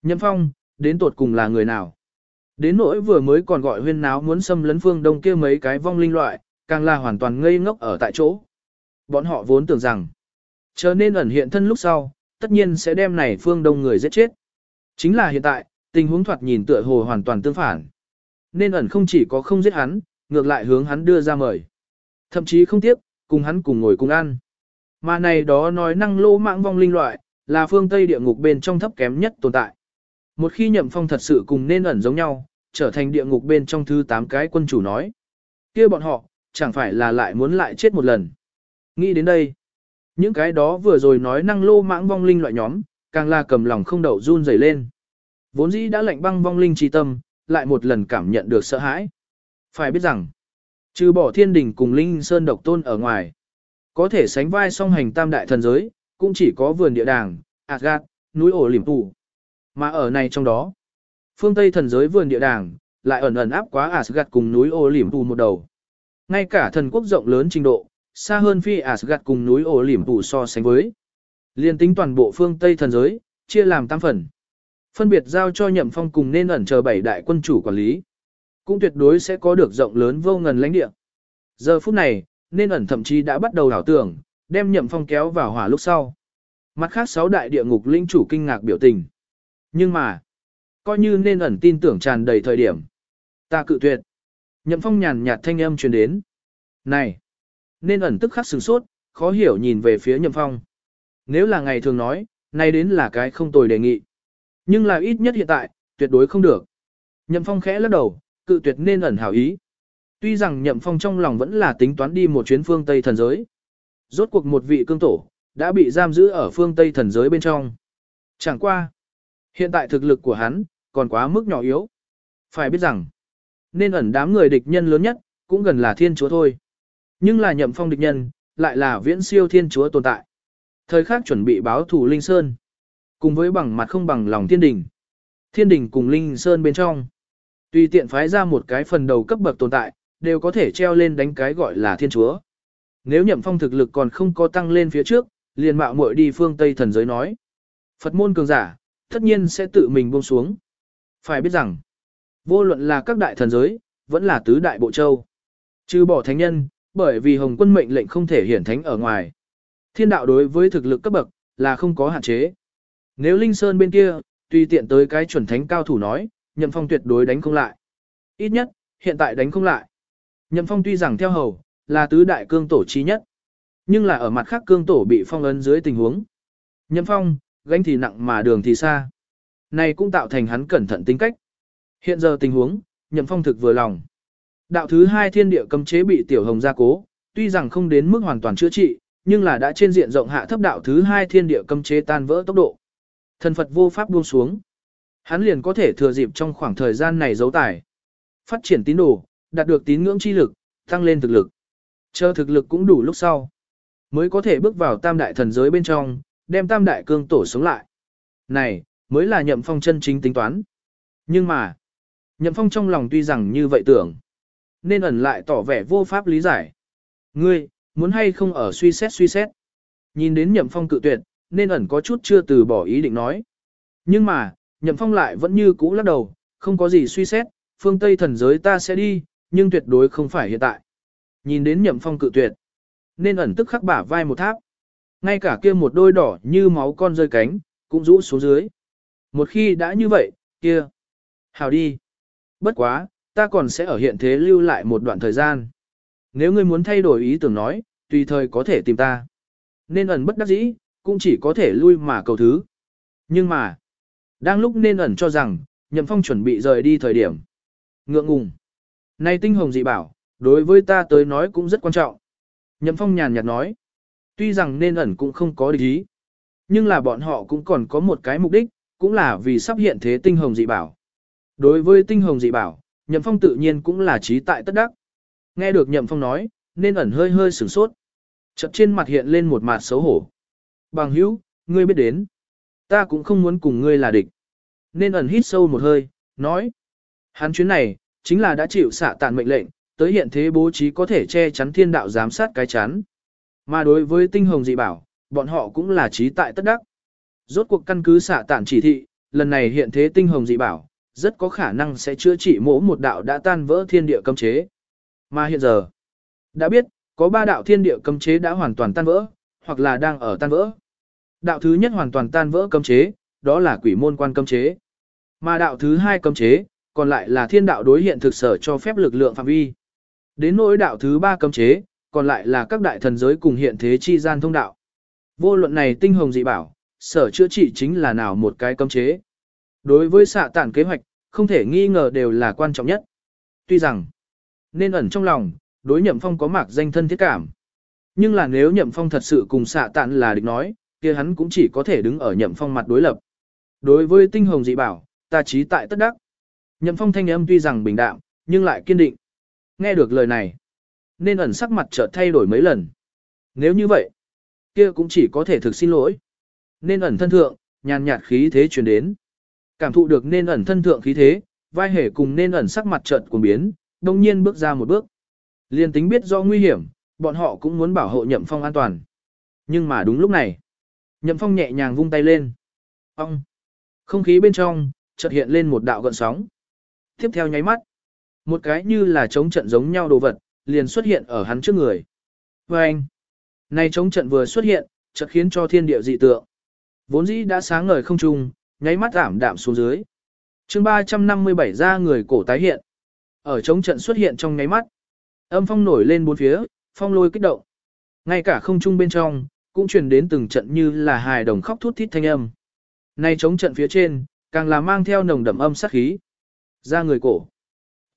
Nhậm Phong, đến tột cùng là người nào? Đến nỗi vừa mới còn gọi huyên náo muốn xâm lấn phương đông kia mấy cái vong linh loại, càng là hoàn toàn ngây ngốc ở tại chỗ. Bọn họ vốn tưởng rằng, chờ nên ẩn hiện thân lúc sau, tất nhiên sẽ đem này phương đông người giết chết. Chính là hiện tại, tình huống thoạt nhìn tựa hồ hoàn toàn tương phản. Nên ẩn không chỉ có không giết hắn, ngược lại hướng hắn đưa ra mời. Thậm chí không tiếc, cùng hắn cùng ngồi cùng ăn. Mà này đó nói năng lô mạng vong linh loại, là phương Tây địa ngục bên trong thấp kém nhất tồn tại. Một khi nhậm phong thật sự cùng nên ẩn giống nhau, trở thành địa ngục bên trong thứ 8 cái quân chủ nói. kia bọn họ, chẳng phải là lại muốn lại chết một lần. Nghĩ đến đây, những cái đó vừa rồi nói năng lô mãng vong linh loại nhóm, càng là cầm lòng không đậu run rẩy lên. Vốn dĩ đã lạnh băng vong linh trí tâm, lại một lần cảm nhận được sợ hãi. Phải biết rằng, trừ bỏ thiên đình cùng linh sơn độc tôn ở ngoài, có thể sánh vai song hành tam đại thần giới, cũng chỉ có vườn địa đàng, Asgard, núi ổ liềm tù. Mà ở này trong đó, phương Tây thần giới vườn địa đàng, lại ẩn ẩn áp quá Asgard cùng núi ổ liềm tù một đầu. Ngay cả thần quốc rộng lớn trình độ, xa hơn phi Asgard cùng núi ổ liềm tù so sánh với. Liên tính toàn bộ phương Tây thần giới, chia làm tam phần. Phân biệt giao cho nhậm phong cùng nên ẩn chờ bảy đại quân chủ quản lý. Cũng tuyệt đối sẽ có được rộng lớn vô ngần lãnh địa. Giờ phút này, nên ẩn thậm chí đã bắt đầu đảo tưởng, đem nhậm phong kéo vào hỏa lúc sau. Mặt khác sáu đại địa ngục linh chủ kinh ngạc biểu tình. Nhưng mà, coi như nên ẩn tin tưởng tràn đầy thời điểm. Ta cự tuyệt. Nhậm phong nhàn nhạt thanh âm truyền đến. Này! Nên ẩn tức khắc sửng sốt, khó hiểu nhìn về phía nhậm phong. Nếu là ngày thường nói, nay đến là cái không tồi đề nghị. Nhưng là ít nhất hiện tại, tuyệt đối không được. Nhậm phong khẽ lắc đầu, cự tuyệt nên ẩn hảo ý. Tuy rằng nhậm phong trong lòng vẫn là tính toán đi một chuyến phương Tây thần giới. Rốt cuộc một vị cương tổ, đã bị giam giữ ở phương Tây thần giới bên trong. Chẳng qua. Hiện tại thực lực của hắn, còn quá mức nhỏ yếu. Phải biết rằng, nên ẩn đám người địch nhân lớn nhất, cũng gần là thiên chúa thôi. Nhưng là nhậm phong địch nhân, lại là viễn siêu thiên chúa tồn tại. Thời khắc chuẩn bị báo thủ Linh Sơn. Cùng với bằng mặt không bằng lòng thiên đình. Thiên đình cùng Linh Sơn bên trong. Tùy tiện phái ra một cái phần đầu cấp bậc tồn tại, đều có thể treo lên đánh cái gọi là thiên chúa. Nếu nhậm phong thực lực còn không có tăng lên phía trước, liền mạo muội đi phương Tây thần giới nói. Phật môn cường giả, tất nhiên sẽ tự mình buông xuống. Phải biết rằng, vô luận là các đại thần giới, vẫn là tứ đại bộ châu. Trừ bỏ thánh nhân, bởi vì hồng quân mệnh lệnh không thể hiển thánh ở ngoài. Thiên đạo đối với thực lực cấp bậc, là không có hạn chế. Nếu Linh Sơn bên kia, tùy tiện tới cái chuẩn thánh cao thủ nói, nhậm phong tuyệt đối đánh không lại. Ít nhất, hiện tại đánh không lại. Nhậm phong tuy rằng theo hầu, là tứ đại cương tổ chi nhất. Nhưng là ở mặt khác cương tổ bị phong ấn dưới tình huống. Nhậm phong, gánh thì nặng mà đường thì xa. Này cũng tạo thành hắn cẩn thận tính cách. Hiện giờ tình huống, nhậm phong thực vừa lòng. Đạo thứ hai thiên địa cấm chế bị tiểu hồng gia cố, tuy rằng không đến mức hoàn toàn chữa trị, nhưng là đã trên diện rộng hạ thấp đạo thứ hai thiên địa cấm chế tan vỡ tốc độ. Thần Phật vô pháp buông xuống. Hắn liền có thể thừa dịp trong khoảng thời gian này giấu tài. Phát triển tín đồ, đạt được tín ngưỡng chi lực, tăng lên thực lực. Chờ thực lực cũng đủ lúc sau. Mới có thể bước vào tam đại thần giới bên trong, đem tam đại cương tổ sống lại. Này, mới là nhậm phong chân chính tính toán. Nhưng mà, nhậm phong trong lòng tuy rằng như vậy tưởng, nên ẩn lại tỏ vẻ vô pháp lý giải. Ngươi, muốn hay không ở suy xét suy xét. Nhìn đến nhậm phong cự tuyệt, nên ẩn có chút chưa từ bỏ ý định nói. Nhưng mà, nhậm phong lại vẫn như cũ lắc đầu, không có gì suy xét, phương Tây thần giới ta sẽ đi, nhưng tuyệt đối không phải hiện tại. Nhìn đến nhậm phong cự tuyệt, nên ẩn tức khắc bả vai một tháp. ngay cả kia một đôi đỏ như máu con rơi cánh, cũng rũ xuống dưới. Một khi đã như vậy, kia. Hào đi. Bất quá, ta còn sẽ ở hiện thế lưu lại một đoạn thời gian. Nếu ngươi muốn thay đổi ý tưởng nói, tùy thời có thể tìm ta. Nên ẩn bất đắc dĩ, cũng chỉ có thể lui mà cầu thứ. Nhưng mà, đang lúc nên ẩn cho rằng, Nhậm Phong chuẩn bị rời đi thời điểm. Ngượng ngùng. Này tinh hồng dị bảo, đối với ta tới nói cũng rất quan trọng. Nhậm Phong nhàn nhạt nói. Tuy rằng nên ẩn cũng không có địch ý. Nhưng là bọn họ cũng còn có một cái mục đích, cũng là vì sắp hiện thế tinh hồng dị bảo. Đối với tinh hồng dị bảo, Nhậm Phong tự nhiên cũng là trí tại tất đắc. Nghe được Nhậm Phong nói, nên ẩn hơi hơi sửng sốt. Chợt trên mặt hiện lên một mặt xấu hổ. Bằng hữu, ngươi biết đến. Ta cũng không muốn cùng ngươi là địch. Nên ẩn hít sâu một hơi, nói. Hắn chuyến này, chính là đã chịu xạ tàn mệnh lệnh, tới hiện thế bố trí có thể che chắn thiên đạo giám sát cái chắn. Mà đối với tinh hồng dị bảo, bọn họ cũng là trí tại tất đắc. Rốt cuộc căn cứ xạ tản chỉ thị, lần này hiện thế tinh hồng dị bảo, rất có khả năng sẽ chữa trị mỗ một đạo đã tan vỡ thiên địa cấm chế. Mà hiện giờ, đã biết, có ba đạo thiên địa cấm chế đã hoàn toàn tan vỡ, hoặc là đang ở tan vỡ. Đạo thứ nhất hoàn toàn tan vỡ cấm chế, đó là quỷ môn quan cấm chế. Mà đạo thứ hai cấm chế, còn lại là thiên đạo đối hiện thực sở cho phép lực lượng phạm vi. Đến nỗi đạo thứ ba cấm chế, còn lại là các đại thần giới cùng hiện thế chi gian thông đạo. Vô luận này tinh hồng dị bảo, sở chữa trị chính là nào một cái cấm chế. Đối với xạ tản kế hoạch, không thể nghi ngờ đều là quan trọng nhất. Tuy rằng, nên ẩn trong lòng, đối nhậm phong có mạc danh thân thiết cảm. Nhưng là nếu nhậm phong thật sự cùng xạ tản là địch nói, kia hắn cũng chỉ có thể đứng ở nhậm phong mặt đối lập. Đối với tinh hồng dị bảo, ta trí tại tất đắc. Nhậm phong thanh âm tuy rằng bình đạm, nhưng lại kiên định. Nghe được lời này, nên ẩn sắc mặt chợt thay đổi mấy lần. Nếu như vậy, kia cũng chỉ có thể thực xin lỗi. Nên ẩn thân thượng, nhàn nhạt khí thế truyền đến. Cảm thụ được nên ẩn thân thượng khí thế, vai hề cùng nên ẩn sắc mặt chợt cuồng biến, đồng nhiên bước ra một bước. Liên tính biết do nguy hiểm, bọn họ cũng muốn bảo hộ nhậm phong an toàn. Nhưng mà đúng lúc này, nhậm phong nhẹ nhàng vung tay lên. Ông! Không khí bên trong, chợt hiện lên một đạo gợn sóng. Tiếp theo nháy mắt, một cái như là chống trận giống nhau đồ vật, liền xuất hiện ở hắn trước người. Và anh, này chống trận vừa xuất hiện, chợt khiến cho thiên địa dị tượng. Vốn dĩ đã sáng ngời không trung, nháy mắt giảm đạm xuống dưới. chương 357 ra người cổ tái hiện. Ở chống trận xuất hiện trong nháy mắt. Âm phong nổi lên bốn phía, phong lôi kích động. Ngay cả không trung bên trong, cũng truyền đến từng trận như là hài đồng khóc thút thít thanh âm. Này chống trận phía trên, càng là mang theo nồng đậm âm sát khí. Ra người cổ.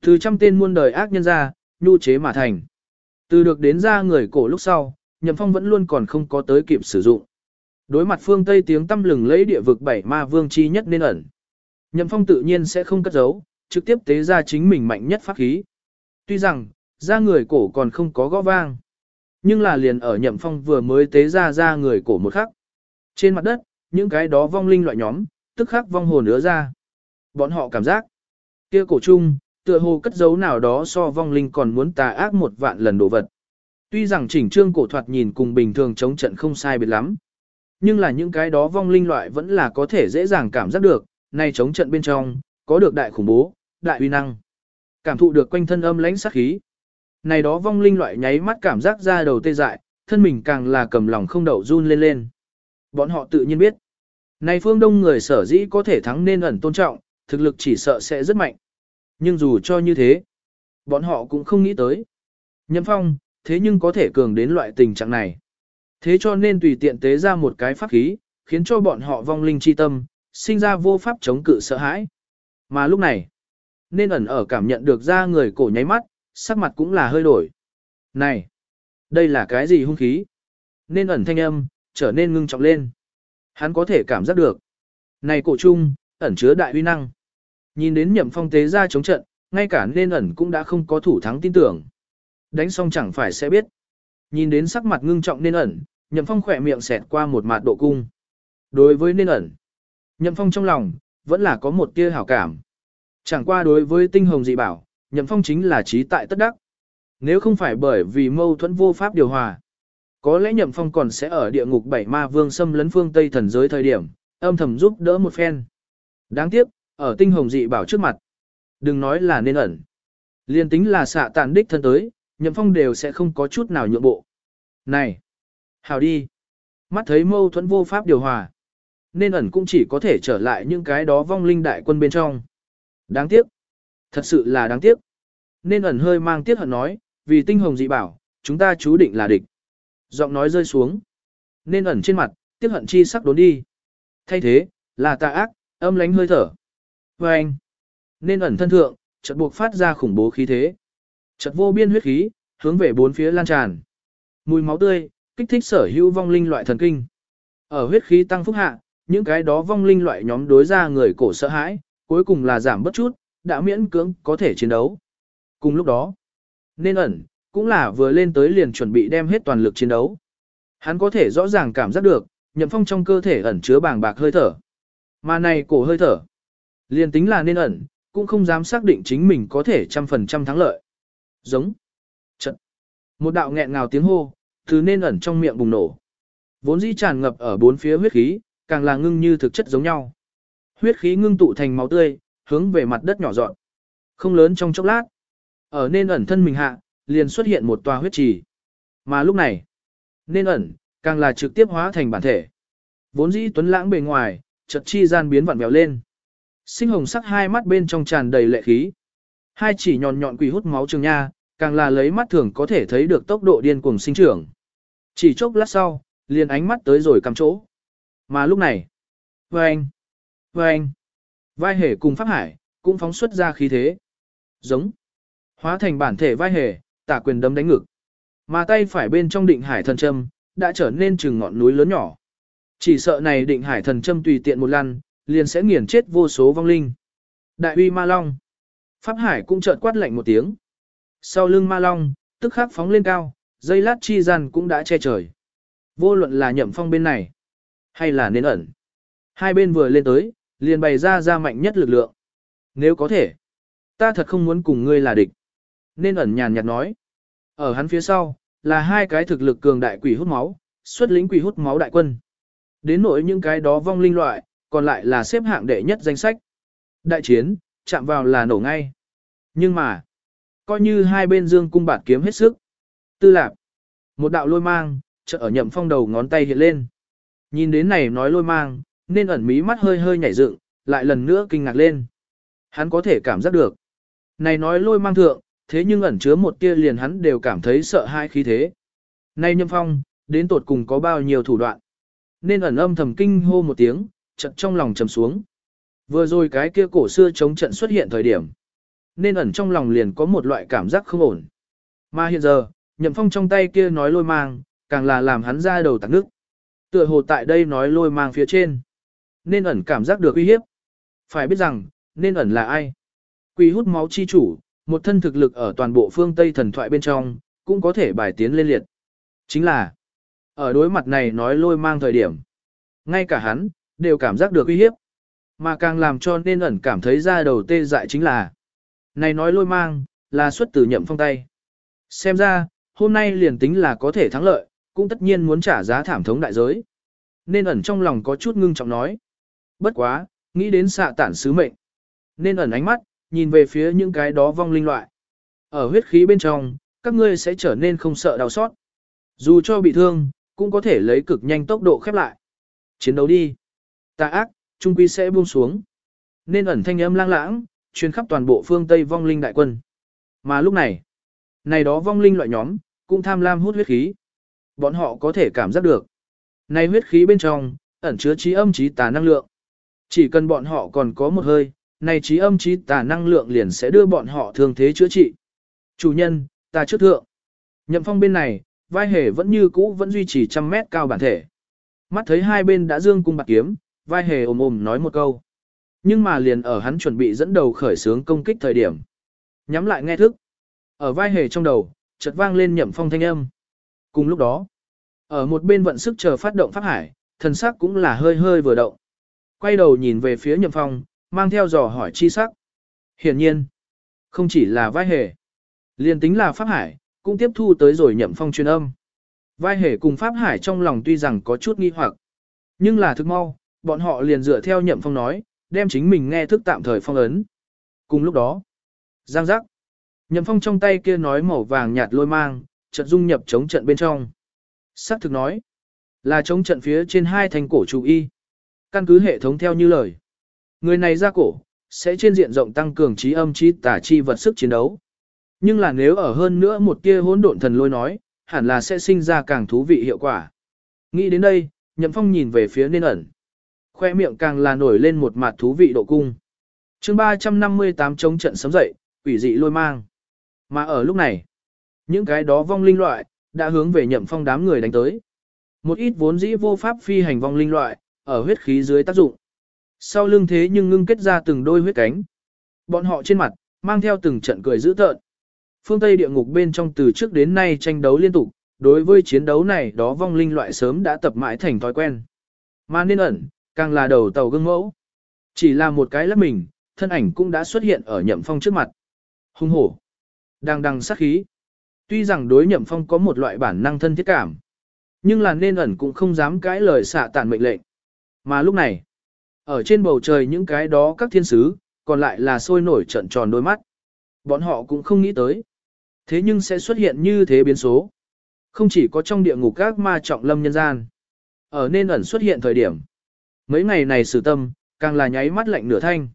Từ trăm tên muôn đời ác nhân ra, nhu chế mà thành. Từ được đến ra người cổ lúc sau, Nhậm Phong vẫn luôn còn không có tới kịp sử dụng. Đối mặt phương Tây tiếng tâm lừng lấy địa vực bảy ma vương chi nhất nên ẩn. Nhậm Phong tự nhiên sẽ không cất giấu, trực tiếp tế ra chính mình mạnh nhất pháp khí. Tuy rằng, ra người cổ còn không có gõ vang. Nhưng là liền ở Nhậm Phong vừa mới tế ra ra người cổ một khắc. Trên mặt đất, những cái đó vong linh loại nhóm, tức khắc vong hồn nữa ra. Bọn họ cảm giác, kia cổ chung, tựa hồ cất giấu nào đó so vong linh còn muốn tà ác một vạn lần đồ vật. Tuy rằng chỉnh trương cổ thoạt nhìn cùng bình thường chống trận không sai biệt lắm. Nhưng là những cái đó vong linh loại vẫn là có thể dễ dàng cảm giác được, nay chống trận bên trong, có được đại khủng bố, đại uy năng. Cảm thụ được quanh thân âm lãnh sát khí. Này đó vong linh loại nháy mắt cảm giác ra đầu tê dại, thân mình càng là cầm lòng không đậu run lên lên. Bọn họ tự nhiên biết. Này phương đông người sở dĩ có thể thắng nên ẩn tôn trọng, thực lực chỉ sợ sẽ rất mạnh. Nhưng dù cho như thế, bọn họ cũng không nghĩ tới. Nhậm phong, thế nhưng có thể cường đến loại tình trạng này. Thế cho nên tùy tiện tế ra một cái pháp khí, khiến cho bọn họ vong linh chi tâm, sinh ra vô pháp chống cự sợ hãi. Mà lúc này, nên ẩn ở cảm nhận được ra người cổ nháy mắt, sắc mặt cũng là hơi đổi. Này, đây là cái gì hung khí? Nên ẩn thanh âm, trở nên ngưng trọng lên. Hắn có thể cảm giác được. Này cổ trung, ẩn chứa đại uy năng. Nhìn đến nhậm phong tế ra chống trận, ngay cả nên ẩn cũng đã không có thủ thắng tin tưởng. Đánh xong chẳng phải sẽ biết. Nhìn đến sắc mặt ngưng trọng nên ẩn, nhậm phong khỏe miệng xẹt qua một mạt độ cung. Đối với nên ẩn, nhậm phong trong lòng, vẫn là có một tia hảo cảm. Chẳng qua đối với tinh hồng dị bảo, nhậm phong chính là trí tại tất đắc. Nếu không phải bởi vì mâu thuẫn vô pháp điều hòa, có lẽ nhậm phong còn sẽ ở địa ngục bảy ma vương xâm lấn phương Tây thần giới thời điểm, âm thầm giúp đỡ một phen. Đáng tiếc, ở tinh hồng dị bảo trước mặt. Đừng nói là nên ẩn. Liên tính là xạ tàn đích thân tới, nhậm phong đều sẽ không có chút nào nhượng bộ. Này! Hào đi! mắt thấy mâu thuẫn vô pháp điều hòa. Nên ẩn cũng chỉ có thể trở lại những cái đó vong linh đại quân bên trong. Đáng tiếc. Thật sự là đáng tiếc. Nên ẩn hơi mang tiếc hận nói, vì tinh hồng dị bảo, chúng ta chú định là địch. Giọng nói rơi xuống. Nên ẩn trên mặt, tiếc hận chi sắc đốn đi. Thay thế, là tà ác, âm lánh hơi thở. Và anh. Nên ẩn thân thượng, chợt buộc phát ra khủng bố khí thế. Chợt vô biên huyết khí, hướng về bốn phía lan tràn. Mùi máu tươi, kích thích sở hữu vong linh loại thần kinh. Ở huyết khí tăng phúc hạ, những cái đó vong linh loại nhóm đối ra người cổ sợ hãi, cuối cùng là giảm bất chút, đã miễn cưỡng có thể chiến đấu. Cùng lúc đó, nên ẩn, cũng là vừa lên tới liền chuẩn bị đem hết toàn lực chiến đấu. Hắn có thể rõ ràng cảm giác được, nhậm phong trong cơ thể ẩn chứa bàng bạc hơi thở. Mà này cổ hơi thở, liền tính là nên ẩn, cũng không dám xác định chính mình có thể trăm phần trăm thắng lợi. Giống. Trận. Một đạo nghẹn ngào tiếng hô, thứ nên ẩn trong miệng bùng nổ. Vốn dĩ tràn ngập ở bốn phía huyết khí, càng là ngưng như thực chất giống nhau. Huyết khí ngưng tụ thành máu tươi, hướng về mặt đất nhỏ dọn. Không lớn trong chốc lát. Ở nên ẩn thân mình hạ, liền xuất hiện một tòa huyết trì. Mà lúc này, nên ẩn, càng là trực tiếp hóa thành bản thể. Vốn dĩ tuấn lãng bề ngoài, chợt chi gian biến vặn vẹo lên. Sinh hồng sắc hai mắt bên trong tràn đầy lệ khí. Hai chỉ nhọn nhọn quỷ hút máu trường nha, càng là lấy mắt thường có thể thấy được tốc độ điên cuồng sinh trưởng. Chỉ chốc lát sau, liền ánh mắt tới rồi cầm chỗ. Mà lúc này, vâng, vâng, vai hề cùng pháp hải, cũng phóng xuất ra khí thế. Giống, hóa thành bản thể vai hề, tả quyền đấm đánh ngực. Mà tay phải bên trong định hải thần châm, đã trở nên chừng ngọn núi lớn nhỏ. Chỉ sợ này định hải thần châm tùy tiện một lần, liền sẽ nghiền chết vô số vong linh. Đại uy ma long. Pháp hải cũng chợt quát lạnh một tiếng. Sau lưng ma long, tức khắc phóng lên cao, dây lát chi gian cũng đã che trời. Vô luận là nhậm phong bên này, hay là nên ẩn. Hai bên vừa lên tới, liền bày ra ra mạnh nhất lực lượng. Nếu có thể, ta thật không muốn cùng ngươi là địch. Nên ẩn nhàn nhạt nói. Ở hắn phía sau, là hai cái thực lực cường đại quỷ hút máu, xuất lĩnh quỷ hút máu đại quân. Đến nỗi những cái đó vong linh loại, còn lại là xếp hạng đệ nhất danh sách. Đại chiến, chạm vào là nổ ngay. Nhưng mà, coi như hai bên dương cung bạt kiếm hết sức. Tư lạc, một đạo lôi mang, chợ ở nhậm phong đầu ngón tay hiện lên. Nhìn đến này nói lôi mang, nên ẩn mí mắt hơi hơi nhảy dựng, lại lần nữa kinh ngạc lên. Hắn có thể cảm giác được. Này nói lôi mang thượng, thế nhưng ẩn chứa một tia liền hắn đều cảm thấy sợ hai khí thế. Này nhậm phong, đến tột cùng có bao nhiêu thủ đoạn. Nên ẩn âm thầm kinh hô một tiếng, chợt trong lòng trầm xuống. Vừa rồi cái kia cổ xưa chống trận xuất hiện thời điểm. Nên ẩn trong lòng liền có một loại cảm giác không ổn. Mà hiện giờ, nhậm phong trong tay kia nói lôi mang, càng là làm hắn ra đầu tạc nước. Tựa hồ tại đây nói lôi mang phía trên. Nên ẩn cảm giác được uy hiếp. Phải biết rằng, nên ẩn là ai? Quỷ hút máu chi chủ, một thân thực lực ở toàn bộ phương Tây thần thoại bên trong, cũng có thể bài tiến lên liệt. Chính là, ở đối mặt này nói lôi mang thời điểm. Ngay cả hắn, đều cảm giác được uy hiếp. Mà càng làm cho nên ẩn cảm thấy ra đầu tê dại chính là. Này nói lôi mang, là xuất từ nhậm phong tay. Xem ra, hôm nay liền tính là có thể thắng lợi, cũng tất nhiên muốn trả giá thảm thống đại giới. Nên ẩn trong lòng có chút ngưng trọng nói. Bất quá, nghĩ đến xạ tản sứ mệnh. Nên ẩn ánh mắt, nhìn về phía những cái đó vong linh loại. Ở huyết khí bên trong, các ngươi sẽ trở nên không sợ đau xót. Dù cho bị thương, cũng có thể lấy cực nhanh tốc độ khép lại. Chiến đấu đi. Tà ác, trung quy sẽ buông xuống. Nên ẩn thanh âm lang lãng, truyền khắp toàn bộ phương Tây vong linh đại quân. Mà lúc này, này đó vong linh loại nhóm, cũng tham lam hút huyết khí. Bọn họ có thể cảm giác được. Này huyết khí bên trong, ẩn chứa trí âm trí tà năng lượng. Chỉ cần bọn họ còn có một hơi, này trí âm trí tà năng lượng liền sẽ đưa bọn họ thường thế chữa trị. Chủ nhân, ta trước thượng. Nhậm phong bên này, vai hề vẫn như cũ vẫn duy trì trăm mét cao bản thể. Mắt thấy hai bên đã dương cung bạc kiếm, vai hề ồm ồm nói một câu. Nhưng mà liền ở hắn chuẩn bị dẫn đầu khởi xướng công kích thời điểm. Nhắm lại nghe thức. Ở vai hề trong đầu, chợt vang lên nhậm phong thanh âm. Cùng lúc đó, ở một bên vận sức chờ phát động pháp hải, thần sắc cũng là hơi hơi vừa động. Quay đầu nhìn về phía nhậm phong, mang theo dò hỏi chi sắc. Hiển nhiên, không chỉ là vai hề, liền tính là pháp hải, cũng tiếp thu tới rồi nhậm phong truyền âm. Vai hề cùng pháp hải trong lòng tuy rằng có chút nghi hoặc, nhưng là thực mau, bọn họ liền dựa theo nhậm phong nói, đem chính mình nghe thức tạm thời phong ấn. Cùng lúc đó, giang giác, nhậm phong trong tay kia nói màu vàng nhạt lôi mang, chợt dung nhập chống trận bên trong. Sắc thực nói, Là chống trận phía trên hai thành cổ chủ y. Căn cứ hệ thống theo như lời. Người này ra cổ, sẽ trên diện rộng tăng cường trí âm trí tả chi vật sức chiến đấu. Nhưng là nếu ở hơn nữa một kia hỗn độn thần lôi nói, hẳn là sẽ sinh ra càng thú vị hiệu quả. Nghĩ đến đây, Nhậm Phong nhìn về phía nên ẩn. Khoe miệng càng là nổi lên một mặt thú vị độ cung. chương 358 chống trận sấm dậy, quỷ dị lôi mang. Mà ở lúc này, những cái đó vong linh loại, đã hướng về Nhậm Phong đám người đánh tới. Một ít vốn dĩ vô pháp phi hành vong linh loại, ở huyết khí dưới tác dụng. Sau lưng thế nhưng ngưng kết ra từng đôi huyết cánh. Bọn họ trên mặt, mang theo từng trận cười dữ tợn. Phương Tây địa ngục bên trong từ trước đến nay tranh đấu liên tục, đối với chiến đấu này đó vong linh loại sớm đã tập mãi thành thói quen. Mà nên ẩn, càng là đầu tàu gương mẫu. Chỉ là một cái lắp mình, thân ảnh cũng đã xuất hiện ở nhậm phong trước mặt. Hung hổ. Đang đằng sát khí. Tuy rằng đối nhậm phong có một loại bản năng thân thiết cảm. Nhưng là nên ẩn cũng không dám cãi lời xạ tàn mệnh lệnh. Mà lúc này, ở trên bầu trời những cái đó các thiên sứ, còn lại là sôi nổi trận tròn đôi mắt. Bọn họ cũng không nghĩ tới. Thế nhưng sẽ xuất hiện như thế biến số. Không chỉ có trong địa ngục các ma trọng lâm nhân gian. Ở nên ẩn xuất hiện thời điểm. Mấy ngày này xử tâm, càng là nháy mắt lạnh nửa thanh.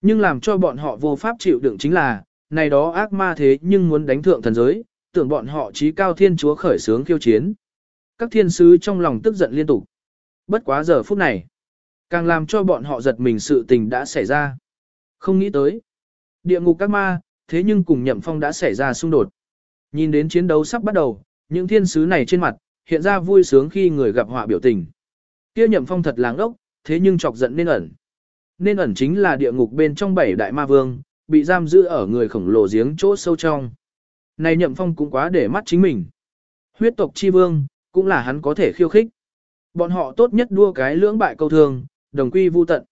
Nhưng làm cho bọn họ vô pháp chịu đựng chính là, này đó ác ma thế nhưng muốn đánh thượng thần giới, tưởng bọn họ trí cao thiên chúa khởi sướng khiêu chiến. Các thiên sứ trong lòng tức giận liên tục. Bất quá giờ phút này, càng làm cho bọn họ giật mình sự tình đã xảy ra. Không nghĩ tới. Địa ngục các ma, thế nhưng cùng nhậm phong đã xảy ra xung đột. Nhìn đến chiến đấu sắp bắt đầu, những thiên sứ này trên mặt, hiện ra vui sướng khi người gặp họa biểu tình. Kia nhậm phong thật láng ốc, thế nhưng chọc giận nên ẩn. Nên ẩn chính là địa ngục bên trong bảy đại ma vương, bị giam giữ ở người khổng lồ giếng chỗ sâu trong. Này nhậm phong cũng quá để mắt chính mình. Huyết tộc chi vương, cũng là hắn có thể khiêu khích. Bọn họ tốt nhất đua cái lưỡng bại câu thường, đồng quy vu tận.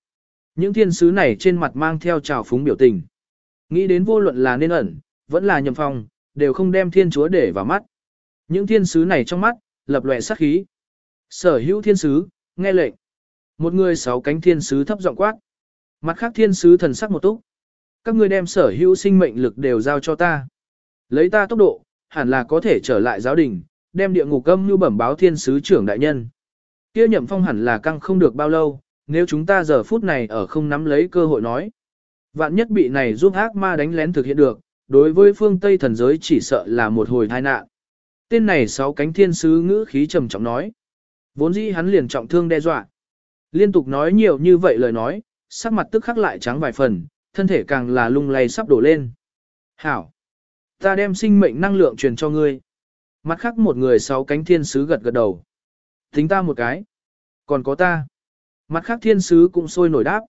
Những thiên sứ này trên mặt mang theo trào phúng biểu tình. Nghĩ đến vô luận là nên ẩn, vẫn là nhậm phong, đều không đem thiên chúa để vào mắt. Những thiên sứ này trong mắt, lập lòe sát khí. Sở hữu thiên sứ, nghe lệnh. Một người sáu cánh thiên sứ thấp giọng quát. Mặt khác thiên sứ thần sắc một túc. Các ngươi đem sở hữu sinh mệnh lực đều giao cho ta. Lấy ta tốc độ, hẳn là có thể trở lại giáo đình, đem địa ngục âm như bẩm báo thiên sứ trưởng đại nhân. Kia nhậm phong hẳn là căng không được bao lâu, nếu chúng ta giờ phút này ở không nắm lấy cơ hội nói. Vạn nhất bị này giúp ác ma đánh lén thực hiện được, đối với phương Tây thần giới chỉ sợ là một hồi tai nạn. Tên này sáu cánh thiên sứ ngữ khí trầm trọng nói. Vốn dĩ hắn liền trọng thương đe dọa. Liên tục nói nhiều như vậy lời nói, sắc mặt tức khắc lại trắng vài phần, thân thể càng là lung lay sắp đổ lên. Hảo! Ta đem sinh mệnh năng lượng truyền cho ngươi. Mặt khác một người sáu cánh thiên sứ gật gật đầu. Tính ta một cái. Còn có ta. Mặt khác thiên sứ cũng sôi nổi đáp.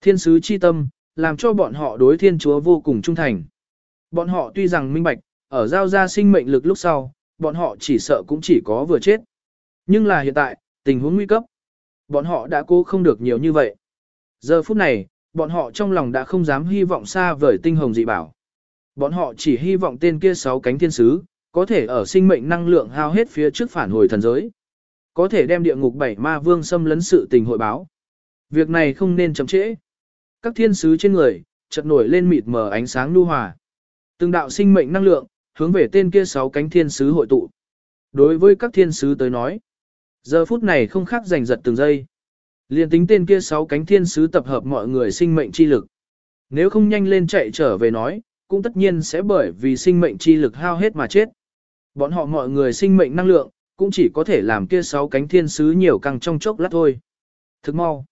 Thiên sứ chi tâm, làm cho bọn họ đối thiên chúa vô cùng trung thành. Bọn họ tuy rằng minh bạch, ở giao ra sinh mệnh lực lúc sau, bọn họ chỉ sợ cũng chỉ có vừa chết. Nhưng là hiện tại, tình huống nguy cấp. Bọn họ đã cố không được nhiều như vậy. Giờ phút này, bọn họ trong lòng đã không dám hy vọng xa vời tinh hồng dị bảo. Bọn họ chỉ hy vọng tên kia sáu cánh thiên sứ, có thể ở sinh mệnh năng lượng hao hết phía trước phản hồi thần giới. Có thể đem địa ngục bảy ma vương xâm lấn sự tình hội báo. Việc này không nên chậm trễ. Các thiên sứ trên người, chợt nổi lên mịt mờ ánh sáng nu hòa. Từng đạo sinh mệnh năng lượng, hướng về tên kia sáu cánh thiên sứ hội tụ. Đối với các thiên sứ tới nói, giờ phút này không khác giành giật từng giây. Liên tính tên kia sáu cánh thiên sứ tập hợp mọi người sinh mệnh chi lực. Nếu không nhanh lên chạy trở về nói, cũng tất nhiên sẽ bởi vì sinh mệnh chi lực hao hết mà chết. Bọn họ mọi người sinh mệnh năng lượng, cũng chỉ có thể làm kia sáu cánh thiên sứ nhiều căng trong chốc lát thôi. Thức mau.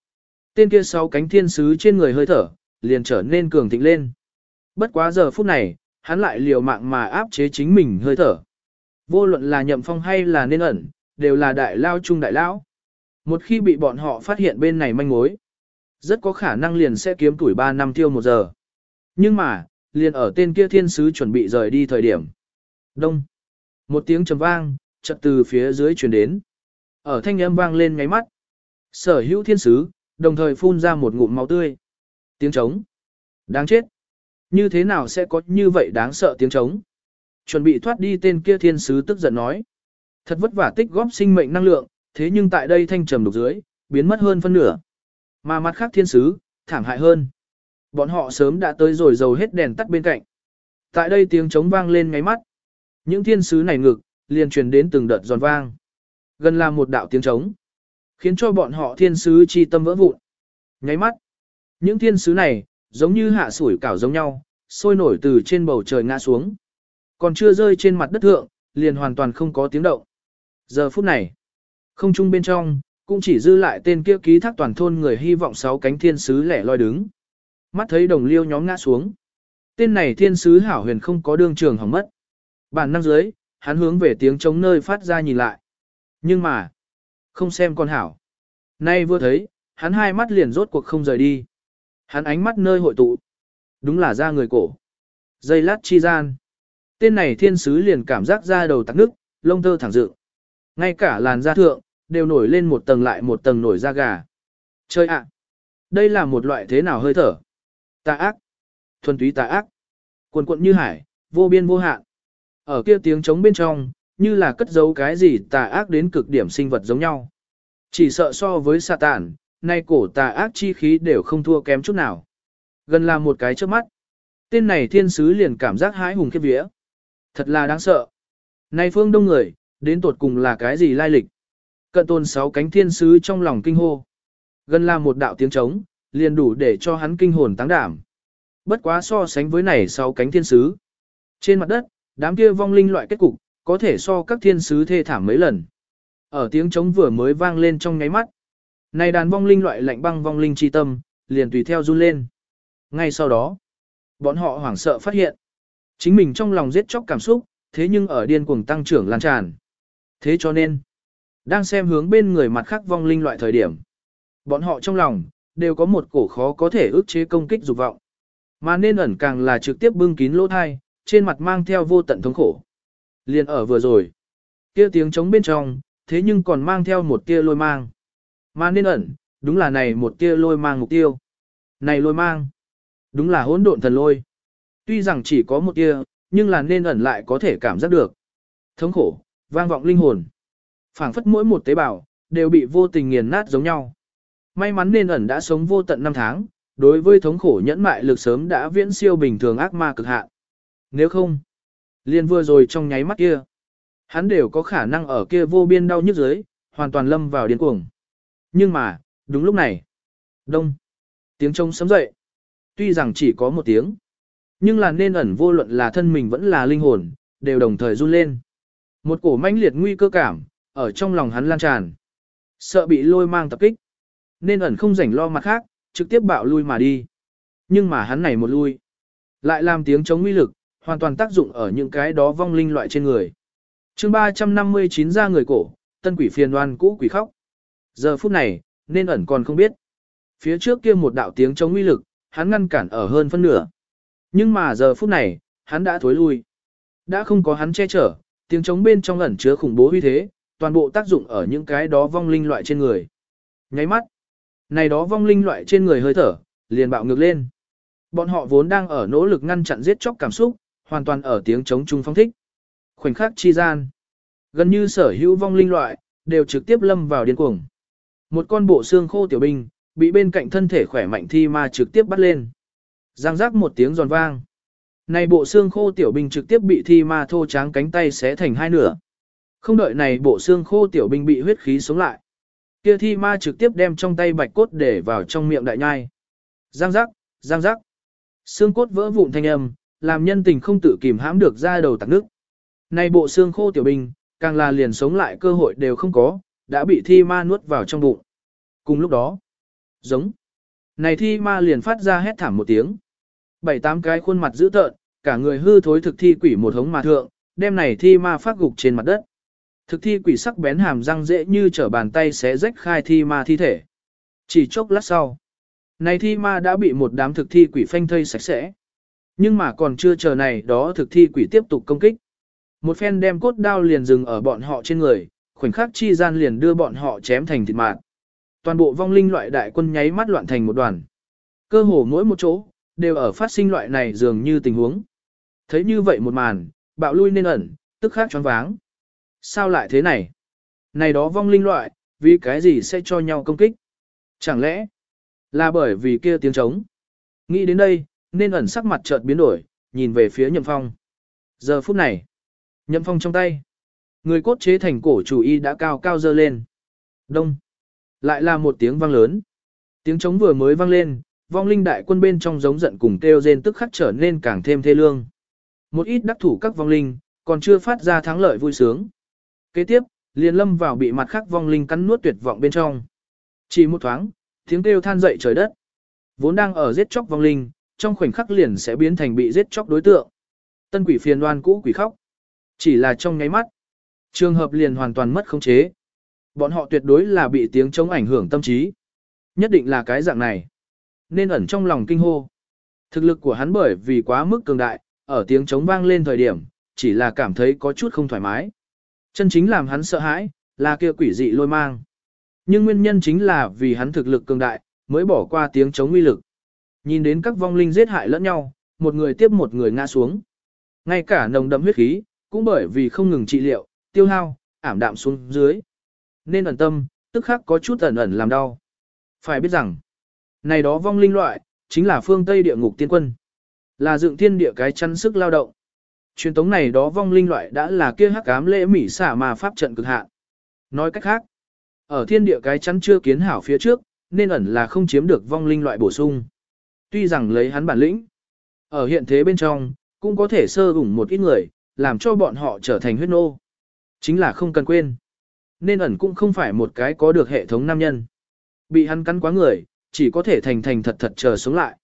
Tên kia sáu cánh thiên sứ trên người hơi thở, liền trở nên cường thịnh lên. Bất quá giờ phút này, hắn lại liều mạng mà áp chế chính mình hơi thở. Vô luận là nhậm phong hay là nên ẩn, đều là đại lao trung đại lão. Một khi bị bọn họ phát hiện bên này manh mối, rất có khả năng liền sẽ kiếm tuổi 3 năm tiêu một giờ. Nhưng mà, liền ở tên kia thiên sứ chuẩn bị rời đi thời điểm. Đông. Một tiếng trầm vang, chợt từ phía dưới truyền đến. Ở thanh âm vang lên ngáy mắt. Sở hữu thiên sứ, đồng thời phun ra một ngụm máu tươi. Tiếng trống. Đáng chết. Như thế nào sẽ có như vậy đáng sợ tiếng trống? Chuẩn bị thoát đi tên kia thiên sứ tức giận nói. Thật vất vả tích góp sinh mệnh năng lượng, thế nhưng tại đây thanh trầm đục dưới, biến mất hơn phân nửa. Mà mặt khác thiên sứ, thảm hại hơn. Bọn họ sớm đã tới rồi dầu hết đèn tắt bên cạnh. Tại đây tiếng trống vang lên ngáy mắt. Những thiên sứ này ngực, liền truyền đến từng đợt giòn vang. Gần là một đạo tiếng trống, khiến cho bọn họ thiên sứ chi tâm vỡ vụn. Nháy mắt, những thiên sứ này, giống như hạ sủi cảo giống nhau, sôi nổi từ trên bầu trời ngã xuống. Còn chưa rơi trên mặt đất thượng, liền hoàn toàn không có tiếng động. Giờ phút này, không trung bên trong, cũng chỉ dư lại tên kia ký thác toàn thôn người hy vọng sáu cánh thiên sứ lẻ loi đứng. Mắt thấy đồng liêu nhóm ngã xuống. Tên này thiên sứ hảo huyền không có đương trường hỏng mất. Bản năng dưới, hắn hướng về tiếng trống nơi phát ra nhìn lại. Nhưng mà, không xem con hảo. Nay vừa thấy, hắn hai mắt liền rốt cuộc không rời đi. Hắn ánh mắt nơi hội tụ. Đúng là ra người cổ. Dây lát chi gian. Tên này thiên sứ liền cảm giác ra đầu tắc nước, lông tơ thẳng dự. Ngay cả làn da thượng, đều nổi lên một tầng lại một tầng nổi da gà. Chơi ạ! đây là một loại thế nào hơi thở? Tà ác! Thuần túy tà ác! Quần quận như hải, vô biên vô hạn. Ở kia tiếng trống bên trong, như là cất giấu cái gì tà ác đến cực điểm sinh vật giống nhau. Chỉ sợ so với sa tản, nay cổ tà ác chi khí đều không thua kém chút nào. Gần là một cái trước mắt. Tên này thiên sứ liền cảm giác hãi hùng khiếp vía. Thật là đáng sợ. Này phương đông người, đến tột cùng là cái gì lai lịch? Cận tôn sáu cánh thiên sứ trong lòng kinh hô. Gần là một đạo tiếng trống, liền đủ để cho hắn kinh hồn táng đảm. Bất quá so sánh với này sáu cánh thiên sứ. Trên mặt đất, đám kia vong linh loại kết cục, có thể so các thiên sứ thê thảm mấy lần. Ở tiếng trống vừa mới vang lên trong nháy mắt. Này đàn vong linh loại lạnh băng vong linh chi tâm, liền tùy theo run lên. Ngay sau đó, bọn họ hoảng sợ phát hiện. Chính mình trong lòng giết chóc cảm xúc, thế nhưng ở điên cuồng tăng trưởng lan tràn. Thế cho nên, đang xem hướng bên người mặt khác vong linh loại thời điểm. Bọn họ trong lòng, đều có một cổ khó có thể ức chế công kích dục vọng. Mà nên ẩn càng là trực tiếp bưng kín lỗ thai, trên mặt mang theo vô tận thống khổ. Liền ở vừa rồi, kia tiếng trống bên trong, thế nhưng còn mang theo một tia lôi mang. Mà nên ẩn, đúng là này một tia lôi mang mục tiêu. Này lôi mang, đúng là hỗn độn thần lôi. Tuy rằng chỉ có một tia, nhưng là nên ẩn lại có thể cảm giác được. Thống khổ, vang vọng linh hồn. phảng phất mỗi một tế bào, đều bị vô tình nghiền nát giống nhau. May mắn nên ẩn đã sống vô tận năm tháng, đối với thống khổ nhẫn mại lực sớm đã viễn siêu bình thường ác ma cực hạn. Nếu không, liền vừa rồi trong nháy mắt kia, hắn đều có khả năng ở kia vô biên đau nhức dưới, hoàn toàn lâm vào điên cuồng. Nhưng mà, đúng lúc này, đông, tiếng trông sấm dậy. Tuy rằng chỉ có một tiếng, nhưng là nên ẩn vô luận là thân mình vẫn là linh hồn, đều đồng thời run lên. Một cổ mãnh liệt nguy cơ cảm, ở trong lòng hắn lan tràn. Sợ bị lôi mang tập kích. Nên ẩn không rảnh lo mặt khác, trực tiếp bạo lui mà đi. Nhưng mà hắn này một lui, lại làm tiếng chống nguy lực, hoàn toàn tác dụng ở những cái đó vong linh loại trên người. chương 359 ra người cổ, tân quỷ phiền đoan cũ quỷ khóc. Giờ phút này, nên ẩn còn không biết. Phía trước kia một đạo tiếng chống nguy lực, hắn ngăn cản ở hơn phân nửa. Nhưng mà giờ phút này, hắn đã thối lui. Đã không có hắn che chở, tiếng trống bên trong ẩn chứa khủng bố uy thế, toàn bộ tác dụng ở những cái đó vong linh loại trên người. Nháy mắt, này đó vong linh loại trên người hơi thở, liền bạo ngược lên. Bọn họ vốn đang ở nỗ lực ngăn chặn giết chóc cảm xúc, hoàn toàn ở tiếng trống trung phong thích. Khoảnh khắc chi gian, gần như sở hữu vong linh loại, đều trực tiếp lâm vào điên cuồng. Một con bộ xương khô tiểu binh, bị bên cạnh thân thể khỏe mạnh thi ma trực tiếp bắt lên. Giang giác một tiếng giòn vang. Này bộ xương khô tiểu binh trực tiếp bị thi ma thô tráng cánh tay xé thành hai nửa. Không đợi này bộ xương khô tiểu binh bị huyết khí sống lại. Kia thi ma trực tiếp đem trong tay bạch cốt để vào trong miệng đại nhai. Giang giác, giang giác. Xương cốt vỡ vụn thanh âm, làm nhân tình không tự kìm hãm được ra đầu tạc nước. Này bộ xương khô tiểu binh, càng là liền sống lại cơ hội đều không có, đã bị thi ma nuốt vào trong bụng. Cùng lúc đó, giống. Này thi ma liền phát ra hét thảm một tiếng. Bảy tám cái khuôn mặt dữ tợn, cả người hư thối thực thi quỷ một hống mà thượng, đem này thi ma phát gục trên mặt đất. Thực thi quỷ sắc bén hàm răng dễ như trở bàn tay xé rách khai thi ma thi thể. Chỉ chốc lát sau, này thi ma đã bị một đám thực thi quỷ phanh thây sạch sẽ. Nhưng mà còn chưa chờ này đó thực thi quỷ tiếp tục công kích. Một phen đem cốt đao liền dừng ở bọn họ trên người, khoảnh khắc chi gian liền đưa bọn họ chém thành thịt mạt. Toàn bộ vong linh loại đại quân nháy mắt loạn thành một đoàn. Cơ hồ mỗi một chỗ, đều ở phát sinh loại này dường như tình huống. Thấy như vậy một màn, bạo lui nên ẩn, tức khắc choáng váng. Sao lại thế này? Này đó vong linh loại, vì cái gì sẽ cho nhau công kích? Chẳng lẽ là bởi vì kia tiếng trống? Nghĩ đến đây, nên ẩn sắc mặt chợt biến đổi, nhìn về phía Nhậm Phong. Giờ phút này, Nhậm Phong trong tay, Người cốt chế thành cổ chủ y đã cao cao dơ lên. Đông. Lại là một tiếng vang lớn. Tiếng trống vừa mới vang lên, vong linh đại quân bên trong giống giận cùng kêu rên tức khắc trở nên càng thêm thê lương. Một ít đắc thủ các vong linh, còn chưa phát ra thắng lợi vui sướng. Kế tiếp, liền lâm vào bị mặt khác vong linh cắn nuốt tuyệt vọng bên trong. Chỉ một thoáng, tiếng kêu than dậy trời đất. Vốn đang ở giết chóc vong linh, trong khoảnh khắc liền sẽ biến thành bị giết chóc đối tượng. Tân quỷ phiền đoan cũ quỷ khóc. Chỉ là trong nháy mắt. Trường hợp liền hoàn toàn mất khống chế. Bọn họ tuyệt đối là bị tiếng chống ảnh hưởng tâm trí. Nhất định là cái dạng này. Nên ẩn trong lòng kinh hô. Thực lực của hắn bởi vì quá mức cường đại, ở tiếng chống vang lên thời điểm, chỉ là cảm thấy có chút không thoải mái. Chân chính làm hắn sợ hãi, là kia quỷ dị lôi mang. Nhưng nguyên nhân chính là vì hắn thực lực cường đại, mới bỏ qua tiếng chống uy lực. Nhìn đến các vong linh giết hại lẫn nhau, một người tiếp một người ngã xuống. Ngay cả nồng đậm huyết khí, cũng bởi vì không ngừng trị liệu, tiêu hao, ảm đạm xuống dưới. Nên ẩn tâm, tức khắc có chút ẩn ẩn làm đau. Phải biết rằng, này đó vong linh loại, chính là phương Tây địa ngục tiên quân. Là dựng thiên địa cái chăn sức lao động. Truyền tống này đó vong linh loại đã là kia hắc ám lễ mỉ xả mà pháp trận cực hạn. Nói cách khác, ở thiên địa cái chắn chưa kiến hảo phía trước, nên ẩn là không chiếm được vong linh loại bổ sung. Tuy rằng lấy hắn bản lĩnh, ở hiện thế bên trong, cũng có thể sơ ủng một ít người, làm cho bọn họ trở thành huyết nô. Chính là không cần quên. Nên ẩn cũng không phải một cái có được hệ thống nam nhân. Bị hắn cắn quá người, chỉ có thể thành thành thật thật chờ sống lại.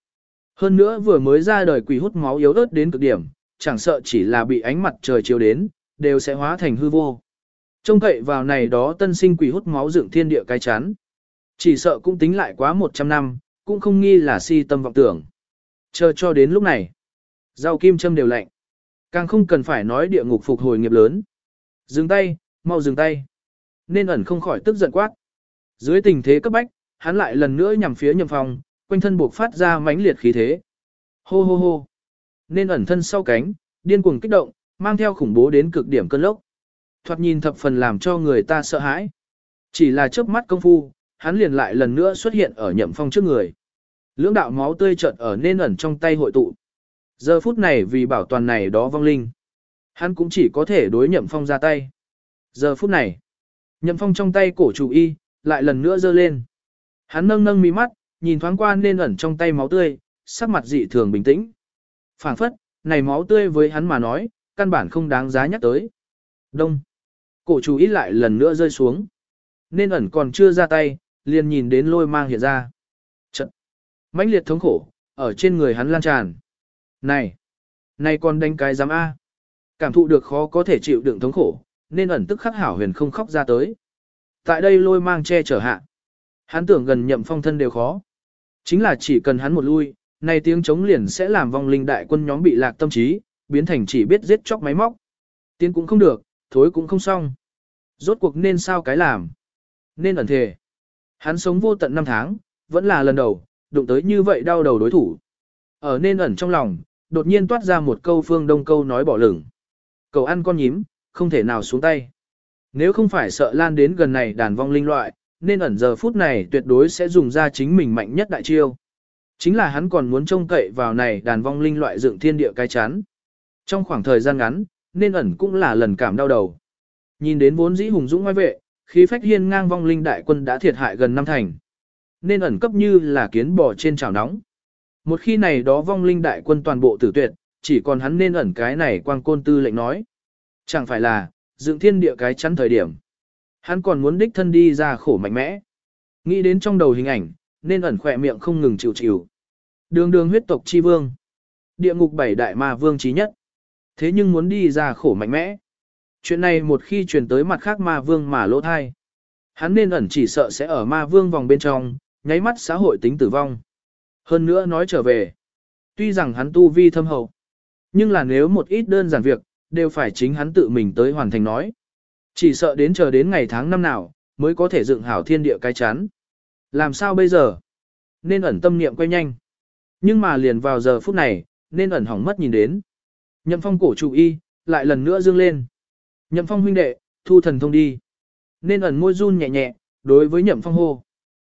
Hơn nữa vừa mới ra đời quỷ hút máu yếu ớt đến cực điểm, chẳng sợ chỉ là bị ánh mặt trời chiếu đến, đều sẽ hóa thành hư vô. Trông cậy vào này đó tân sinh quỷ hút máu dựng thiên địa cái chán. Chỉ sợ cũng tính lại quá 100 năm, cũng không nghi là si tâm vọng tưởng. Chờ cho đến lúc này, rau kim châm đều lạnh. Càng không cần phải nói địa ngục phục hồi nghiệp lớn. Dừng tay, mau dừng tay. Nên ẩn không khỏi tức giận quát. Dưới tình thế cấp bách, hắn lại lần nữa nhằm phía nhậm phong, quanh thân buộc phát ra mãnh liệt khí thế. Hô hô hô. Nên ẩn thân sau cánh, điên cuồng kích động, mang theo khủng bố đến cực điểm cơn lốc. Thoạt nhìn thập phần làm cho người ta sợ hãi. Chỉ là chớp mắt công phu, hắn liền lại lần nữa xuất hiện ở nhậm phong trước người. Lưỡng đạo máu tươi chợt ở nên ẩn trong tay hội tụ. Giờ phút này vì bảo toàn này đó vong linh. Hắn cũng chỉ có thể đối nhậm phong ra tay. Giờ phút này, nhậm phong trong tay cổ chủ y, lại lần nữa giơ lên. Hắn nâng nâng mí mắt, nhìn thoáng qua nên ẩn trong tay máu tươi, sắc mặt dị thường bình tĩnh. phảng phất, này máu tươi với hắn mà nói, căn bản không đáng giá nhắc tới. Đông. Cổ chủ ý lại lần nữa rơi xuống. Nên ẩn còn chưa ra tay, liền nhìn đến lôi mang hiện ra. Trận. mãnh liệt thống khổ, ở trên người hắn lan tràn. Này! Này còn đánh cái giám A. Cảm thụ được khó có thể chịu đựng thống khổ, nên ẩn tức khắc hảo huyền không khóc ra tới. Tại đây lôi mang che chở hạ. Hắn tưởng gần nhậm phong thân đều khó. Chính là chỉ cần hắn một lui, này tiếng chống liền sẽ làm vong linh đại quân nhóm bị lạc tâm trí, biến thành chỉ biết giết chóc máy móc. Tiến cũng không được, thối cũng không xong. Rốt cuộc nên sao cái làm? Nên ẩn thề. Hắn sống vô tận năm tháng, vẫn là lần đầu, đụng tới như vậy đau đầu đối thủ. Ở nên ẩn trong lòng, đột nhiên toát ra một câu phương đông câu nói bỏ lửng. Cầu ăn con nhím, không thể nào xuống tay. Nếu không phải sợ lan đến gần này đàn vong linh loại, nên ẩn giờ phút này tuyệt đối sẽ dùng ra chính mình mạnh nhất đại chiêu. Chính là hắn còn muốn trông cậy vào này đàn vong linh loại dựng thiên địa cái chán. Trong khoảng thời gian ngắn, nên ẩn cũng là lần cảm đau đầu. Nhìn đến vốn dĩ hùng dũng ngoài vệ, khí phách hiên ngang vong linh đại quân đã thiệt hại gần năm thành. Nên ẩn cấp như là kiến bò trên chảo nóng. Một khi này đó vong linh đại quân toàn bộ tử tuyệt, chỉ còn hắn nên ẩn cái này quang côn tư lệnh nói. Chẳng phải là, dựng thiên địa cái chắn thời điểm. Hắn còn muốn đích thân đi ra khổ mạnh mẽ. Nghĩ đến trong đầu hình ảnh, nên ẩn khỏe miệng không ngừng chịu chịu. Đường đường huyết tộc chi vương. Địa ngục bảy đại ma vương trí nhất. Thế nhưng muốn đi ra khổ mạnh mẽ. Chuyện này một khi truyền tới mặt khác ma vương mà lỗ thai. Hắn nên ẩn chỉ sợ sẽ ở ma vương vòng bên trong, nháy mắt xã hội tính tử vong. Hơn nữa nói trở về, tuy rằng hắn tu vi thâm hậu, nhưng là nếu một ít đơn giản việc, đều phải chính hắn tự mình tới hoàn thành nói. Chỉ sợ đến chờ đến ngày tháng năm nào, mới có thể dựng hảo thiên địa cái chán. Làm sao bây giờ? Nên ẩn tâm niệm quay nhanh. Nhưng mà liền vào giờ phút này, nên ẩn hỏng mất nhìn đến. Nhậm phong cổ trụ y, lại lần nữa dương lên. Nhậm phong huynh đệ, thu thần thông đi. Nên ẩn môi run nhẹ nhẹ, đối với nhậm phong hô.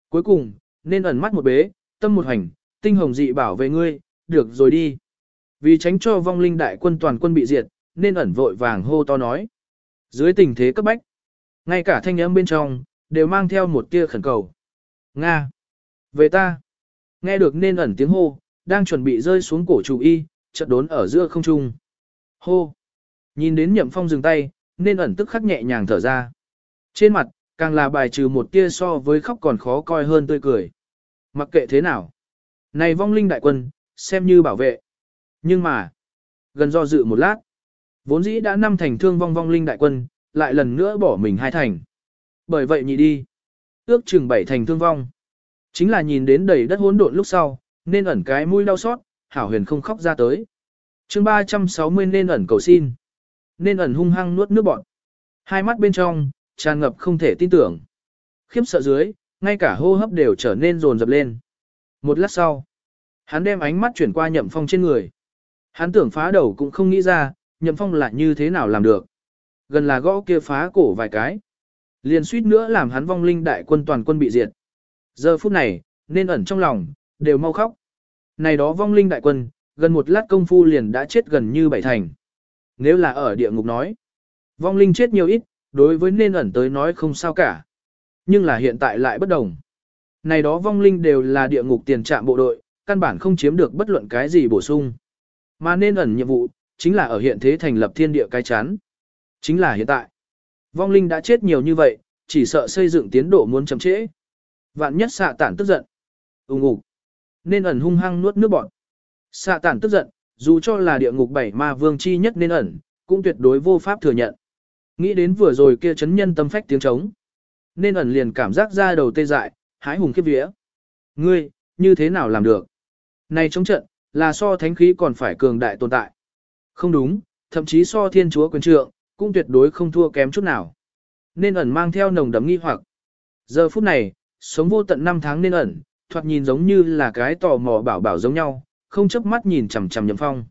Cuối cùng, nên ẩn mắt một bế, tâm một hành, tinh hồng dị bảo về ngươi, được rồi đi. Vì tránh cho vong linh đại quân toàn quân bị diệt, nên ẩn vội vàng hô to nói. Dưới tình thế cấp bách, ngay cả thanh âm bên trong, đều mang theo một tia khẩn cầu. Nga! Về ta! Nghe được nên ẩn tiếng hô, đang chuẩn bị rơi xuống cổ chủ y, chợt đốn ở giữa không trung. Hô! Nhìn đến nhậm phong dừng tay, nên ẩn tức khắc nhẹ nhàng thở ra. Trên mặt, càng là bài trừ một tia so với khóc còn khó coi hơn tươi cười. Mặc kệ thế nào. Này vong linh đại quân, xem như bảo vệ. Nhưng mà, gần do dự một lát, vốn dĩ đã năm thành thương vong vong linh đại quân, lại lần nữa bỏ mình hai thành. Bởi vậy nhị đi, ước chừng bảy thành thương vong. Chính là nhìn đến đầy đất hỗn độn lúc sau, nên ẩn cái mũi đau xót, hảo huyền không khóc ra tới. chương 360 nên ẩn cầu xin. Nên ẩn hung hăng nuốt nước bọt. Hai mắt bên trong, tràn ngập không thể tin tưởng. Khiếp sợ dưới, ngay cả hô hấp đều trở nên rồn rập lên. Một lát sau, hắn đem ánh mắt chuyển qua nhậm phong trên người. Hắn tưởng phá đầu cũng không nghĩ ra, nhậm phong lại như thế nào làm được. Gần là gõ kia phá cổ vài cái. Liền suýt nữa làm hắn vong linh đại quân toàn quân bị diệt. Giờ phút này, nên ẩn trong lòng, đều mau khóc. Này đó vong linh đại quân, gần một lát công phu liền đã chết gần như bảy thành. Nếu là ở địa ngục nói, vong linh chết nhiều ít, đối với nên ẩn tới nói không sao cả. Nhưng là hiện tại lại bất đồng. Này đó vong linh đều là địa ngục tiền trạm bộ đội, căn bản không chiếm được bất luận cái gì bổ sung. Mà nên ẩn nhiệm vụ, chính là ở hiện thế thành lập thiên địa cái chán. Chính là hiện tại. Vong linh đã chết nhiều như vậy, chỉ sợ xây dựng tiến độ muốn chậm trễ. Vạn nhất xạ tản tức giận. Úng ủ. Nên ẩn hung hăng nuốt nước bọt. Xạ tản tức giận, dù cho là địa ngục bảy ma vương chi nhất nên ẩn, cũng tuyệt đối vô pháp thừa nhận. Nghĩ đến vừa rồi kia chấn nhân tâm phách tiếng trống. Nên ẩn liền cảm giác ra đầu tê dại, hái hùng khiếp vía. Ngươi, như thế nào làm được? Này chống trận, là so thánh khí còn phải cường đại tồn tại. Không đúng, thậm chí so thiên chúa quyền trượng, cũng tuyệt đối không thua kém chút nào. Nên ẩn mang theo nồng đấm nghi hoặc. Giờ phút này, sống vô tận năm tháng nên ẩn, thoạt nhìn giống như là cái tò mò bảo bảo giống nhau, không chớp mắt nhìn chằm chằm nhậm phong.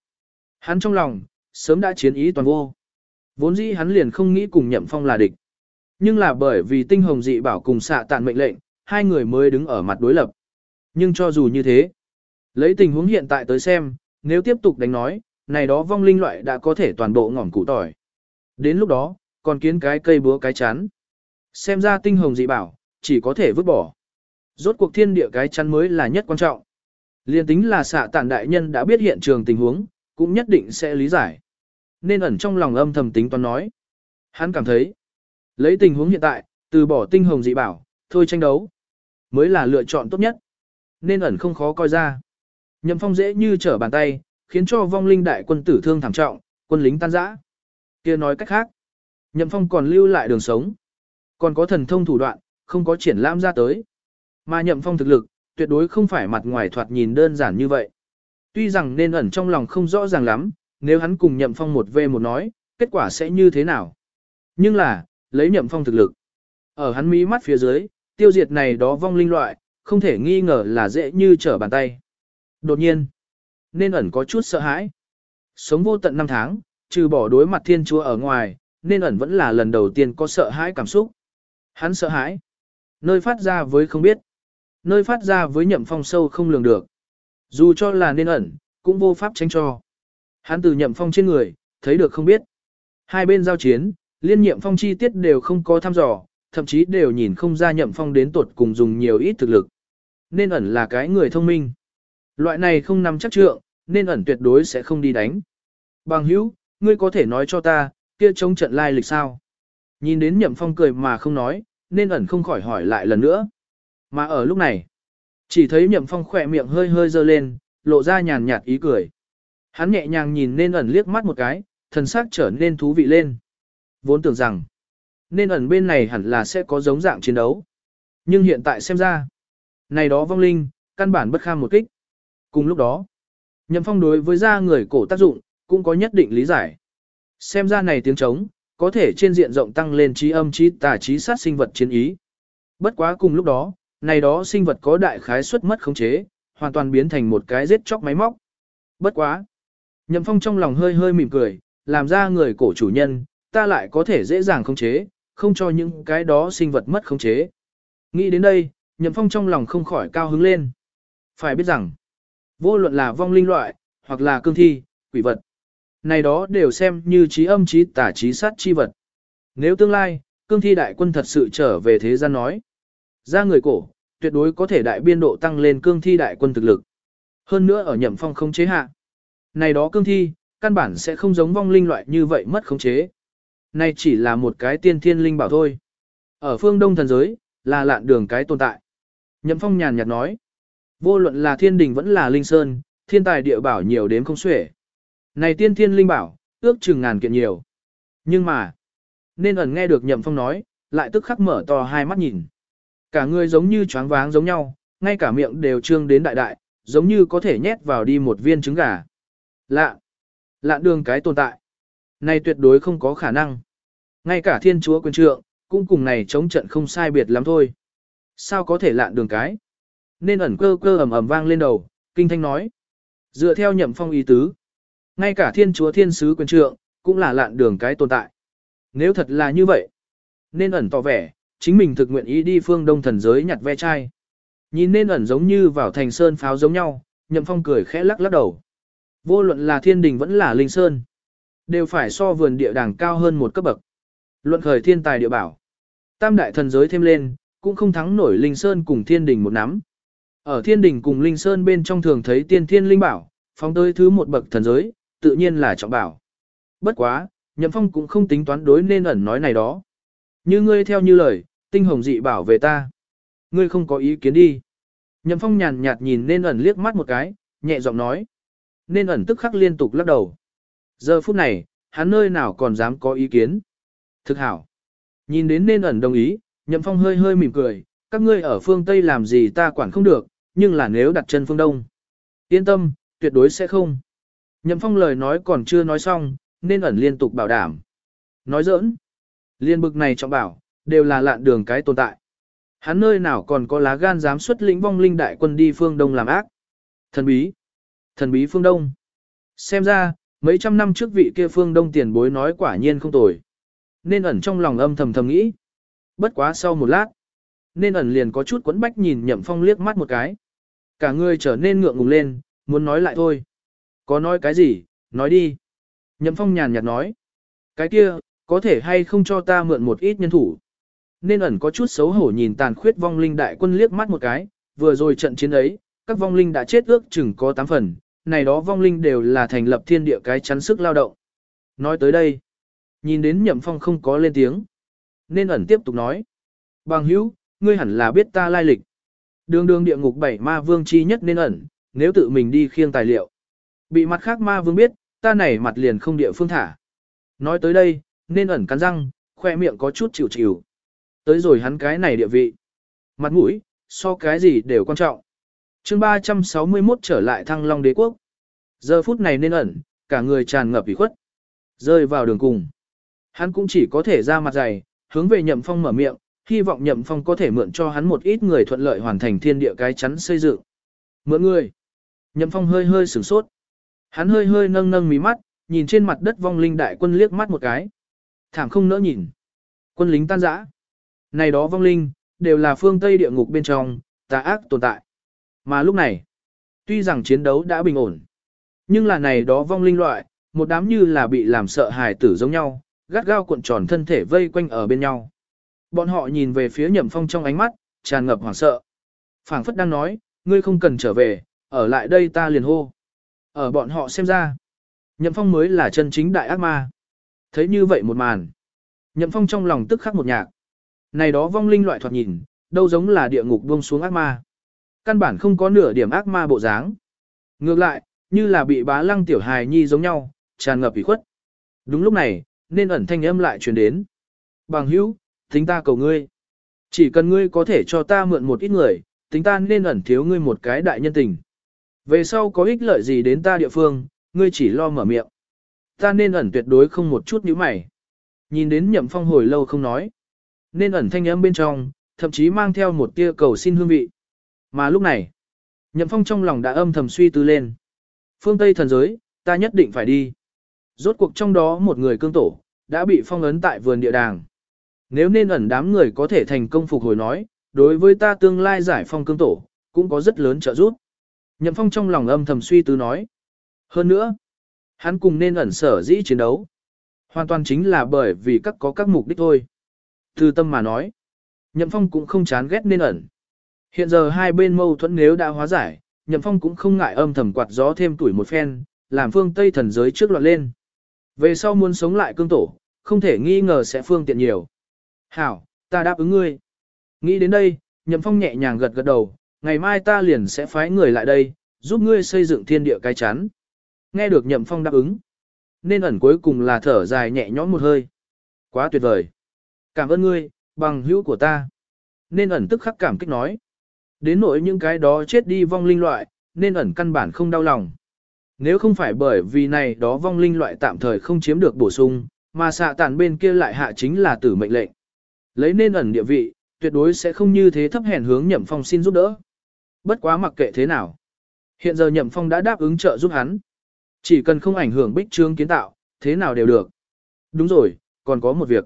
Hắn trong lòng, sớm đã chiến ý toàn vô. Vốn dĩ hắn liền không nghĩ cùng nhậm phong là địch. Nhưng là bởi vì tinh hồng dị bảo cùng xạ tạn mệnh lệnh, hai người mới đứng ở mặt đối lập. Nhưng cho dù như thế, lấy tình huống hiện tại tới xem, nếu tiếp tục đánh nói, này đó vong linh loại đã có thể toàn bộ ngỏm củ tỏi. Đến lúc đó, còn kiến cái cây búa cái chắn. Xem ra tinh hồng dị bảo, chỉ có thể vứt bỏ. Rốt cuộc thiên địa cái chắn mới là nhất quan trọng. Liên tính là xạ tản đại nhân đã biết hiện trường tình huống, cũng nhất định sẽ lý giải. Nên ẩn trong lòng âm thầm tính toán nói. Hắn cảm thấy, lấy tình huống hiện tại, từ bỏ tinh hồng dị bảo, thôi tranh đấu, mới là lựa chọn tốt nhất. Nên ẩn không khó coi ra. Nhậm phong dễ như trở bàn tay, khiến cho vong linh đại quân tử thương thảm trọng, quân lính tan rã. kia nói cách khác, Nhậm phong còn lưu lại đường sống. Còn có thần thông thủ đoạn, không có triển lãm ra tới. Mà nhậm phong thực lực, tuyệt đối không phải mặt ngoài thoạt nhìn đơn giản như vậy. Tuy rằng nên ẩn trong lòng không rõ ràng lắm, nếu hắn cùng nhậm phong một về một nói, kết quả sẽ như thế nào. Nhưng là, lấy nhậm phong thực lực. Ở hắn mí mắt phía dưới, tiêu diệt này đó vong linh loại, không thể nghi ngờ là dễ như trở bàn tay. Đột nhiên, nên ẩn có chút sợ hãi. Sống vô tận năm tháng, trừ bỏ đối mặt thiên chúa ở ngoài, nên ẩn vẫn là lần đầu tiên có sợ hãi cảm xúc. Hắn sợ hãi. Nơi phát ra với không biết. Nơi phát ra với nhậm phong sâu không lường được. Dù cho là nên ẩn, cũng vô pháp tránh cho. Hắn từ nhậm phong trên người, thấy được không biết. Hai bên giao chiến, liên nhiệm phong chi tiết đều không có thăm dò, thậm chí đều nhìn không ra nhậm phong đến tột cùng dùng nhiều ít thực lực. Nên ẩn là cái người thông minh. Loại này không nằm chắc trượng, nên ẩn tuyệt đối sẽ không đi đánh. Bằng hữu, ngươi có thể nói cho ta, kia chống trận lai lịch sao? Nhìn đến nhậm phong cười mà không nói, nên ẩn không khỏi hỏi lại lần nữa. Mà ở lúc này, chỉ thấy nhậm phong khỏe miệng hơi hơi dơ lên, lộ ra nhàn nhạt ý cười. Hắn nhẹ nhàng nhìn nên ẩn liếc mắt một cái, thần sắc trở nên thú vị lên. Vốn tưởng rằng, nên ẩn bên này hẳn là sẽ có giống dạng chiến đấu. Nhưng hiện tại xem ra, này đó vong linh, căn bản bất kham một kích. Cùng lúc đó, nhậm phong đối với da người cổ tác dụng, cũng có nhất định lý giải. Xem ra này tiếng trống, có thể trên diện rộng tăng lên trí âm trí tà trí sát sinh vật chiến ý. Bất quá cùng lúc đó, này đó sinh vật có đại khái suất mất khống chế, hoàn toàn biến thành một cái giết chóc máy móc. Bất quá. Nhậm phong trong lòng hơi hơi mỉm cười, làm ra người cổ chủ nhân, ta lại có thể dễ dàng khống chế, không cho những cái đó sinh vật mất khống chế. Nghĩ đến đây, nhậm phong trong lòng không khỏi cao hứng lên. Phải biết rằng, vô luận là vong linh loại, hoặc là cương thi, quỷ vật. Này đó đều xem như trí âm trí tả trí sát chi vật. Nếu tương lai, cương thi đại quân thật sự trở về thế gian nói. Ra người cổ, tuyệt đối có thể đại biên độ tăng lên cương thi đại quân thực lực. Hơn nữa ở nhậm phong không chế hạ. Này đó cương thi, căn bản sẽ không giống vong linh loại như vậy mất khống chế. Này chỉ là một cái tiên thiên linh bảo thôi. Ở phương đông thần giới, là lạn đường cái tồn tại. Nhậm phong nhàn nhạt nói. Vô luận là thiên đình vẫn là linh sơn, thiên tài địa bảo nhiều đến không xuể. Này tiên thiên linh bảo, ước chừng ngàn kiện nhiều. Nhưng mà, nên ẩn nghe được nhậm phong nói, lại tức khắc mở to hai mắt nhìn. Cả người giống như choáng váng giống nhau, ngay cả miệng đều trương đến đại đại, giống như có thể nhét vào đi một viên trứng gà. Lạ, lạ đường cái tồn tại. Này tuyệt đối không có khả năng. Ngay cả thiên chúa quyền trượng, cũng cùng này chống trận không sai biệt lắm thôi. Sao có thể lạ đường cái? Nên ẩn cơ cơ ầm ầm vang lên đầu, kinh thanh nói. Dựa theo nhậm phong ý tứ, ngay cả thiên chúa thiên sứ quyền trượng, cũng là lạn đường cái tồn tại. Nếu thật là như vậy, nên ẩn tỏ vẻ, chính mình thực nguyện ý đi phương đông thần giới nhặt ve chai. Nhìn nên ẩn giống như vào thành sơn pháo giống nhau, nhậm phong cười khẽ lắc lắc đầu. Vô luận là thiên đình vẫn là linh sơn, đều phải so vườn địa đàng cao hơn một cấp bậc. Luận khởi thiên tài địa bảo. Tam đại thần giới thêm lên, cũng không thắng nổi linh sơn cùng thiên đình một nắm. Ở thiên đình cùng linh sơn bên trong thường thấy tiên thiên linh bảo, phóng tới thứ một bậc thần giới, tự nhiên là trọng bảo. Bất quá, Nhậm Phong cũng không tính toán đối nên ẩn nói này đó. Như ngươi theo như lời, tinh hồng dị bảo về ta. Ngươi không có ý kiến đi. Nhậm Phong nhàn nhạt nhìn nên ẩn liếc mắt một cái, nhẹ giọng nói. Nên ẩn tức khắc liên tục lắc đầu. Giờ phút này, hắn nơi nào còn dám có ý kiến. Thực hảo. Nhìn đến nên ẩn đồng ý, Nhậm Phong hơi hơi mỉm cười, các ngươi ở phương Tây làm gì ta quản không được, nhưng là nếu đặt chân phương Đông. Yên tâm, tuyệt đối sẽ không. Nhậm Phong lời nói còn chưa nói xong, nên ẩn liên tục bảo đảm. Nói giỡn. Liên bực này trọng bảo, đều là lạn đường cái tồn tại. Hắn nơi nào còn có lá gan dám xuất lĩnh vong linh đại quân đi phương Đông làm ác. Thần bí. Thần bí phương Đông. Xem ra, mấy trăm năm trước vị kia phương Đông tiền bối nói quả nhiên không tồi. Nên ẩn trong lòng âm thầm thầm nghĩ. Bất quá sau một lát. Nên ẩn liền có chút quấn bách nhìn nhậm phong liếc mắt một cái. Cả người trở nên ngượng ngùng lên, muốn nói lại thôi. Có nói cái gì, nói đi. Nhậm phong nhàn nhạt nói. Cái kia, có thể hay không cho ta mượn một ít nhân thủ. Nên ẩn có chút xấu hổ nhìn tàn khuyết vong linh đại quân liếc mắt một cái, vừa rồi trận chiến ấy, các vong linh đã chết ước chừng có 8 phần, này đó vong linh đều là thành lập thiên địa cái chắn sức lao động. Nói tới đây, nhìn đến nhậm phong không có lên tiếng. Nên ẩn tiếp tục nói. Bằng hữu, ngươi hẳn là biết ta lai lịch. Đường đường địa ngục bảy ma vương chi nhất nên ẩn, nếu tự mình đi khiêng tài liệu. Bị mặt khác ma vương biết, ta này mặt liền không địa phương thả. Nói tới đây, nên ẩn cắn răng, khoe miệng có chút chịu chịu. Tới rồi hắn cái này địa vị. Mặt mũi, so cái gì đều quan trọng. chương 361 trở lại thăng long đế quốc. Giờ phút này nên ẩn, cả người tràn ngập ủy khuất. Rơi vào đường cùng. Hắn cũng chỉ có thể ra mặt dày, hướng về nhậm phong mở miệng, hy vọng nhậm phong có thể mượn cho hắn một ít người thuận lợi hoàn thành thiên địa cái chắn xây dựng. Mượn người. Nhậm phong hơi hơi sửng sốt. Hắn hơi hơi nâng nâng mí mắt, nhìn trên mặt đất vong linh đại quân liếc mắt một cái. Thảm không nỡ nhìn. Quân lính tan rã. Này đó vong linh, đều là phương Tây địa ngục bên trong, tà ác tồn tại. Mà lúc này, tuy rằng chiến đấu đã bình ổn, nhưng là này đó vong linh loại, một đám như là bị làm sợ hài tử giống nhau, gắt gao cuộn tròn thân thể vây quanh ở bên nhau. Bọn họ nhìn về phía nhậm phong trong ánh mắt, tràn ngập hoảng sợ. phảng phất đang nói, ngươi không cần trở về, ở lại đây ta liền hô. Ở bọn họ xem ra, nhậm phong mới là chân chính đại ác ma. Thấy như vậy một màn. Nhậm phong trong lòng tức khắc một nhạc. Này đó vong linh loại thoạt nhìn, đâu giống là địa ngục buông xuống ác ma. Căn bản không có nửa điểm ác ma bộ dáng. Ngược lại, như là bị bá lăng tiểu hài nhi giống nhau, tràn ngập ủy khuất. Đúng lúc này, nên ẩn thanh âm lại truyền đến. Bằng hữu, tính ta cầu ngươi. Chỉ cần ngươi có thể cho ta mượn một ít người, tính ta nên ẩn thiếu ngươi một cái đại nhân tình. Về sau có ích lợi gì đến ta địa phương, ngươi chỉ lo mở miệng. Ta nên ẩn tuyệt đối không một chút nhíu mày. Nhìn đến nhậm phong hồi lâu không nói. Nên ẩn thanh âm bên trong, thậm chí mang theo một tia cầu xin hương vị. Mà lúc này, nhậm phong trong lòng đã âm thầm suy tư lên. Phương Tây thần giới, ta nhất định phải đi. Rốt cuộc trong đó một người cương tổ, đã bị phong ấn tại vườn địa đàng. Nếu nên ẩn đám người có thể thành công phục hồi nói, đối với ta tương lai giải phong cương tổ, cũng có rất lớn trợ giúp. Nhậm phong trong lòng âm thầm suy tư nói. Hơn nữa, hắn cùng nên ẩn sở dĩ chiến đấu. Hoàn toàn chính là bởi vì các có các mục đích thôi. Từ tâm mà nói, Nhậm Phong cũng không chán ghét nên ẩn. Hiện giờ hai bên mâu thuẫn nếu đã hóa giải, Nhậm Phong cũng không ngại âm thầm quạt gió thêm tuổi một phen, làm phương Tây thần giới trước loạn lên. Về sau muốn sống lại cương tổ, không thể nghi ngờ sẽ phương tiện nhiều. Hảo, ta đáp ứng ngươi. Nghĩ đến đây, Nhậm Phong nhẹ nhàng gật gật đầu, ngày mai ta liền sẽ phái người lại đây, giúp ngươi xây dựng thiên địa cái chắn. Nghe được Nhậm Phong đáp ứng. Nên ẩn cuối cùng là thở dài nhẹ nhõm một hơi. Quá tuyệt vời. Cảm ơn ngươi, bằng hữu của ta. Nên ẩn tức khắc cảm kích nói. Đến nỗi những cái đó chết đi vong linh loại, nên ẩn căn bản không đau lòng. Nếu không phải bởi vì này đó vong linh loại tạm thời không chiếm được bổ sung, mà xạ tàn bên kia lại hạ chính là tử mệnh lệnh. Lấy nên ẩn địa vị, tuyệt đối sẽ không như thế thấp hèn hướng nhậm phong xin giúp đỡ. Bất quá mặc kệ thế nào. Hiện giờ nhậm phong đã đáp ứng trợ giúp hắn. Chỉ cần không ảnh hưởng bích trương kiến tạo, thế nào đều được. Đúng rồi, còn có một việc.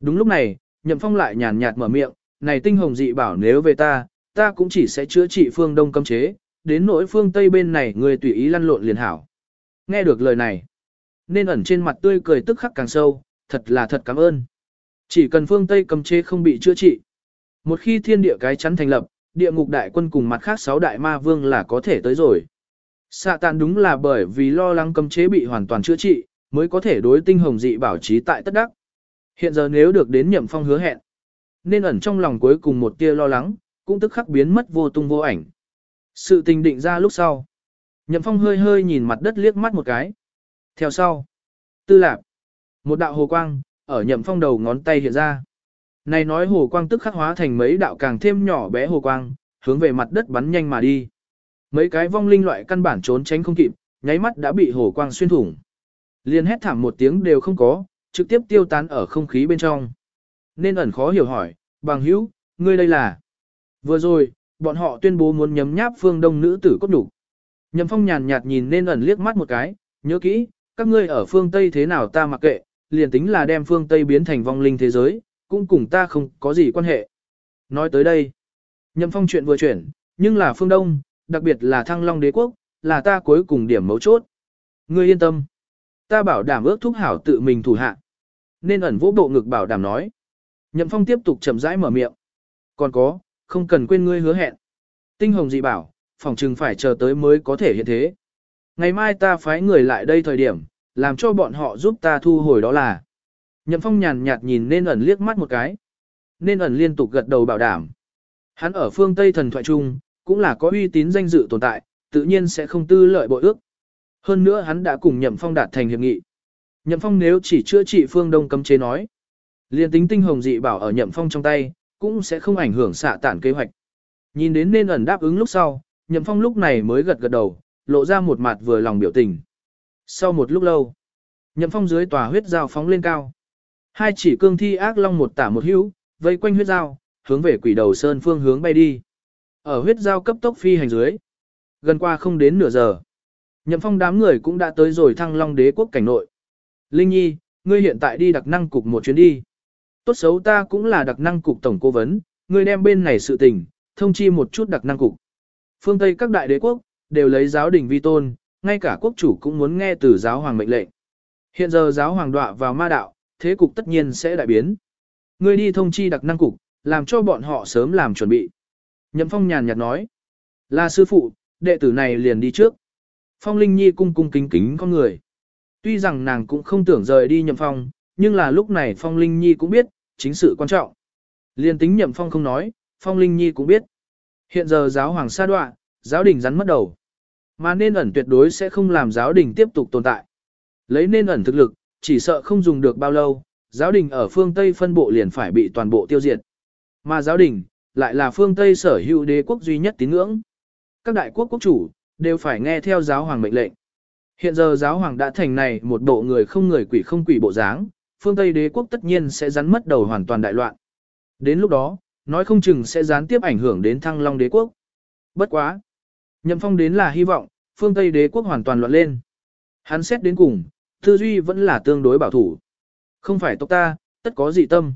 Đúng lúc này, nhậm phong lại nhàn nhạt mở miệng, này tinh hồng dị bảo nếu về ta, ta cũng chỉ sẽ chữa trị phương đông cấm chế, đến nỗi phương tây bên này người tùy ý lăn lộn liền hảo. Nghe được lời này, nên ẩn trên mặt tươi cười tức khắc càng sâu, thật là thật cảm ơn. Chỉ cần phương tây cầm chế không bị chữa trị. Một khi thiên địa cái chắn thành lập, địa ngục đại quân cùng mặt khác sáu đại ma vương là có thể tới rồi. Sạ tàn đúng là bởi vì lo lắng cấm chế bị hoàn toàn chữa trị, mới có thể đối tinh hồng dị bảo trí tại tất đắc. Hiện giờ nếu được đến nhậm phong hứa hẹn, nên ẩn trong lòng cuối cùng một tia lo lắng, cũng tức khắc biến mất vô tung vô ảnh. Sự tình định ra lúc sau. Nhậm phong hơi hơi nhìn mặt đất liếc mắt một cái. Theo sau. Tư lạc. Một đạo hồ quang, ở nhậm phong đầu ngón tay hiện ra. Này nói hồ quang tức khắc hóa thành mấy đạo càng thêm nhỏ bé hồ quang, hướng về mặt đất bắn nhanh mà đi. Mấy cái vong linh loại căn bản trốn tránh không kịp, nháy mắt đã bị hồ quang xuyên thủng. Liên hét thảm một tiếng đều không có, trực tiếp tiêu tán ở không khí bên trong. Nên ẩn khó hiểu hỏi, bằng hữu, ngươi đây là... Vừa rồi, bọn họ tuyên bố muốn nhấm nháp phương đông nữ tử cốt đủ. Nhậm phong nhàn nhạt nhìn nên ẩn liếc mắt một cái, nhớ kỹ, các ngươi ở phương Tây thế nào ta mặc kệ, liền tính là đem phương Tây biến thành vong linh thế giới, cũng cùng ta không có gì quan hệ. Nói tới đây, nhậm phong chuyện vừa chuyển, nhưng là phương Đông, đặc biệt là thăng long đế quốc, là ta cuối cùng điểm mấu chốt. Ngươi yên tâm. Ta bảo đảm ước thúc hảo tự mình thủ hạ. Nên ẩn vỗ bộ ngực bảo đảm nói. Nhậm phong tiếp tục chậm rãi mở miệng. Còn có, không cần quên ngươi hứa hẹn. Tinh hồng dị bảo, phòng trừng phải chờ tới mới có thể hiện thế. Ngày mai ta phái người lại đây thời điểm, làm cho bọn họ giúp ta thu hồi đó là. Nhậm phong nhàn nhạt nhìn nên ẩn liếc mắt một cái. Nên ẩn liên tục gật đầu bảo đảm. Hắn ở phương Tây thần thoại trung, cũng là có uy tín danh dự tồn tại, tự nhiên sẽ không tư lợi bội ước. Hơn nữa hắn đã cùng Nhậm Phong đạt thành hiệp nghị. Nhậm Phong nếu chỉ chữa trị phương Đông cấm chế nói, liền tính tinh hồng dị bảo ở Nhậm Phong trong tay, cũng sẽ không ảnh hưởng xạ tản kế hoạch. Nhìn đến nên ẩn đáp ứng lúc sau, Nhậm Phong lúc này mới gật gật đầu, lộ ra một mặt vừa lòng biểu tình. Sau một lúc lâu, Nhậm Phong dưới tòa huyết dao phóng lên cao. Hai chỉ cương thi ác long một tả một hữu, vây quanh huyết dao, hướng về quỷ đầu sơn phương hướng bay đi. Ở huyết dao cấp tốc phi hành dưới, gần qua không đến nửa giờ. Nhậm Phong đám người cũng đã tới rồi thăng long đế quốc cảnh nội. Linh Nhi, ngươi hiện tại đi đặc năng cục một chuyến đi. Tốt xấu ta cũng là đặc năng cục tổng cố vấn, ngươi đem bên này sự tình, thông chi một chút đặc năng cục. Phương Tây các đại đế quốc, đều lấy giáo đình vi tôn, ngay cả quốc chủ cũng muốn nghe từ giáo hoàng mệnh lệnh. Hiện giờ giáo hoàng đọa vào ma đạo, thế cục tất nhiên sẽ đại biến. Ngươi đi thông chi đặc năng cục, làm cho bọn họ sớm làm chuẩn bị. Nhậm Phong nhàn nhạt nói, là sư phụ, đệ tử này liền đi trước. Phong Linh Nhi cung cung kính kính con người. Tuy rằng nàng cũng không tưởng rời đi Nhậm Phong, nhưng là lúc này Phong Linh Nhi cũng biết, chính sự quan trọng. Liên tính Nhậm Phong không nói, Phong Linh Nhi cũng biết. Hiện giờ giáo hoàng sa đoạ giáo đình rắn mất đầu. Mà nên ẩn tuyệt đối sẽ không làm giáo đình tiếp tục tồn tại. Lấy nên ẩn thực lực, chỉ sợ không dùng được bao lâu, giáo đình ở phương Tây phân bộ liền phải bị toàn bộ tiêu diệt. Mà giáo đình, lại là phương Tây sở hữu đế quốc duy nhất tín ngưỡng. Các đại quốc quốc chủ, đều phải nghe theo giáo hoàng mệnh lệnh. Hiện giờ giáo hoàng đã thành này một bộ người không người quỷ không quỷ bộ dáng, phương Tây đế quốc tất nhiên sẽ rắn mất đầu hoàn toàn đại loạn. Đến lúc đó, nói không chừng sẽ gián tiếp ảnh hưởng đến thăng long đế quốc. Bất quá. Nhậm phong đến là hy vọng, phương Tây đế quốc hoàn toàn loạn lên. Hắn xét đến cùng, tư duy vẫn là tương đối bảo thủ. Không phải tộc ta, tất có dị tâm.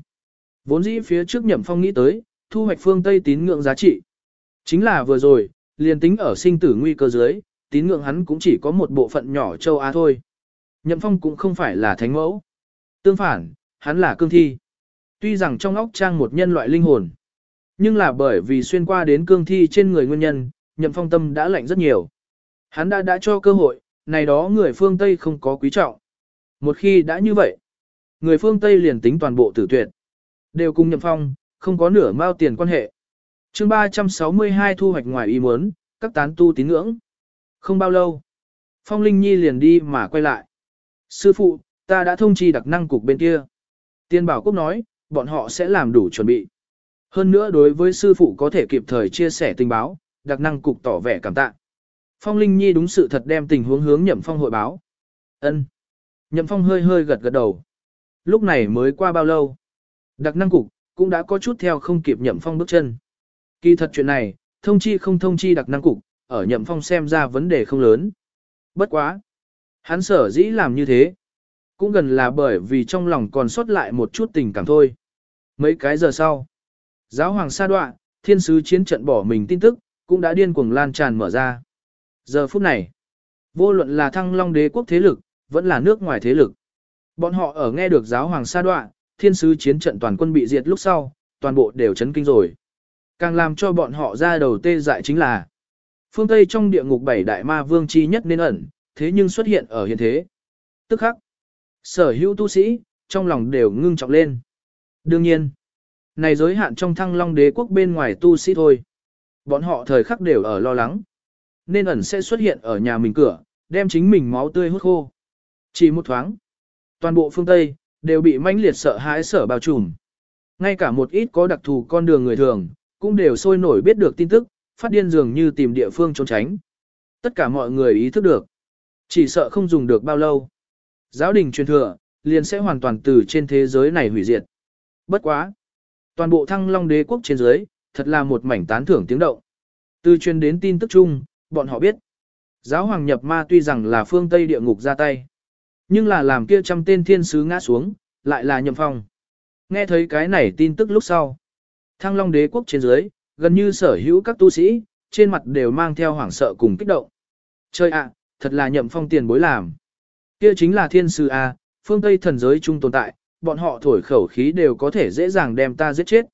Vốn dĩ phía trước nhậm phong nghĩ tới, thu hoạch phương Tây tín ngưỡng giá trị. Chính là vừa rồi, liền tính ở sinh tử nguy cơ dưới, tín ngưỡng hắn cũng chỉ có một bộ phận nhỏ châu Á thôi. Nhậm phong cũng không phải là thánh mẫu. Tương phản, hắn là cương thi. Tuy rằng trong óc trang một nhân loại linh hồn, nhưng là bởi vì xuyên qua đến cương thi trên người nguyên nhân, nhậm phong tâm đã lạnh rất nhiều. Hắn đã đã cho cơ hội, này đó người phương Tây không có quý trọng. Một khi đã như vậy, người phương Tây liền tính toàn bộ tử tuyệt. Đều cùng nhậm phong, không có nửa mao tiền quan hệ. chương 362 thu hoạch ngoài ý muốn, các tán tu tín ngưỡng. Không bao lâu, Phong Linh Nhi liền đi mà quay lại. Sư phụ, ta đã thông chi đặc năng cục bên kia. Tiên Bảo Quốc nói, bọn họ sẽ làm đủ chuẩn bị. Hơn nữa đối với sư phụ có thể kịp thời chia sẻ tình báo, đặc năng cục tỏ vẻ cảm tạ. Phong Linh Nhi đúng sự thật đem tình huống hướng Nhậm Phong hội báo. Ân. Nhậm Phong hơi hơi gật gật đầu. Lúc này mới qua bao lâu? Đặc năng cục, cũng đã có chút theo không kịp Nhậm Phong bước chân. Kỳ thật chuyện này, thông chi không thông chi đặc năng cục, ở Nhậm Phong xem ra vấn đề không lớn. Bất quá. Hắn sở dĩ làm như thế. Cũng gần là bởi vì trong lòng còn sót lại một chút tình cảm thôi. Mấy cái giờ sau. Giáo hoàng sa đoạn thiên sứ chiến trận bỏ mình tin tức, cũng đã điên cuồng lan tràn mở ra. Giờ phút này, vô luận là thăng long đế quốc thế lực, vẫn là nước ngoài thế lực. Bọn họ ở nghe được giáo hoàng sa đoạ, thiên sứ chiến trận toàn quân bị diệt lúc sau, toàn bộ đều chấn kinh rồi. Càng làm cho bọn họ ra đầu tê dại chính là phương Tây trong địa ngục bảy đại ma vương chi nhất nên ẩn, thế nhưng xuất hiện ở hiện thế. Tức khắc, sở hữu tu sĩ, trong lòng đều ngưng trọng lên. Đương nhiên, này giới hạn trong thăng long đế quốc bên ngoài tu sĩ thôi. Bọn họ thời khắc đều ở lo lắng. Nên ẩn sẽ xuất hiện ở nhà mình cửa, đem chính mình máu tươi hút khô. Chỉ một thoáng, toàn bộ phương Tây, đều bị mãnh liệt sợ hãi sở bao trùm. Ngay cả một ít có đặc thù con đường người thường, cũng đều sôi nổi biết được tin tức, phát điên dường như tìm địa phương trốn tránh. Tất cả mọi người ý thức được. Chỉ sợ không dùng được bao lâu. Giáo đình truyền thừa, liền sẽ hoàn toàn từ trên thế giới này hủy diệt. Bất quá. Toàn bộ thăng long đế quốc trên dưới, thật là một mảnh tán thưởng tiếng động. Từ truyền đến tin tức chung, bọn họ biết. Giáo hoàng nhập ma tuy rằng là phương Tây địa ngục ra tay. Nhưng là làm kia trăm tên thiên sứ ngã xuống, lại là nhậm phong. Nghe thấy cái này tin tức lúc sau. Thăng long đế quốc trên dưới, gần như sở hữu các tu sĩ, trên mặt đều mang theo hoảng sợ cùng kích động. Chơi ạ, thật là nhậm phong tiền bối làm. Kia chính là thiên sư A, phương Tây thần giới chung tồn tại, bọn họ thổi khẩu khí đều có thể dễ dàng đem ta giết chết.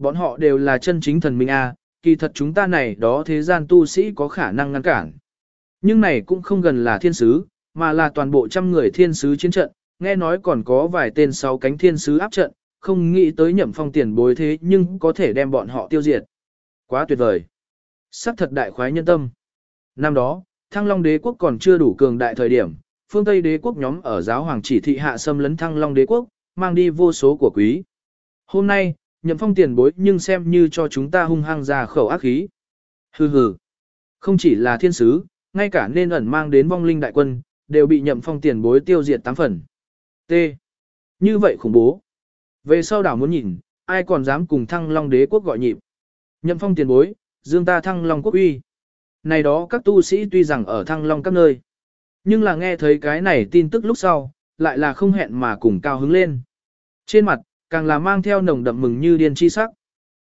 Bọn họ đều là chân chính thần minh A, kỳ thật chúng ta này đó thế gian tu sĩ có khả năng ngăn cản. Nhưng này cũng không gần là thiên sứ, mà là toàn bộ trăm người thiên sứ chiến trận, nghe nói còn có vài tên sáu cánh thiên sứ áp trận, không nghĩ tới nhậm phong tiền bối thế nhưng có thể đem bọn họ tiêu diệt. Quá tuyệt vời. Sắc thật đại khoái nhân tâm. Năm đó, Thăng Long đế quốc còn chưa đủ cường đại thời điểm, phương Tây đế quốc nhóm ở giáo hoàng chỉ thị hạ xâm lấn Thăng Long đế quốc, mang đi vô số của quý. Hôm nay, nhậm phong tiền bối nhưng xem như cho chúng ta hung hăng ra khẩu ác khí. Hừ hừ. Không chỉ là thiên sứ, ngay cả nên ẩn mang đến vong linh đại quân, đều bị nhậm phong tiền bối tiêu diệt tám phần. T. Như vậy khủng bố. Về sau đảo muốn nhìn, ai còn dám cùng thăng long đế quốc gọi nhịp. Nhậm phong tiền bối, dương ta thăng long quốc uy. Này đó các tu sĩ tuy rằng ở thăng long các nơi. Nhưng là nghe thấy cái này tin tức lúc sau, lại là không hẹn mà cùng cao hứng lên. Trên mặt, càng là mang theo nồng đậm mừng như điên chi sắc.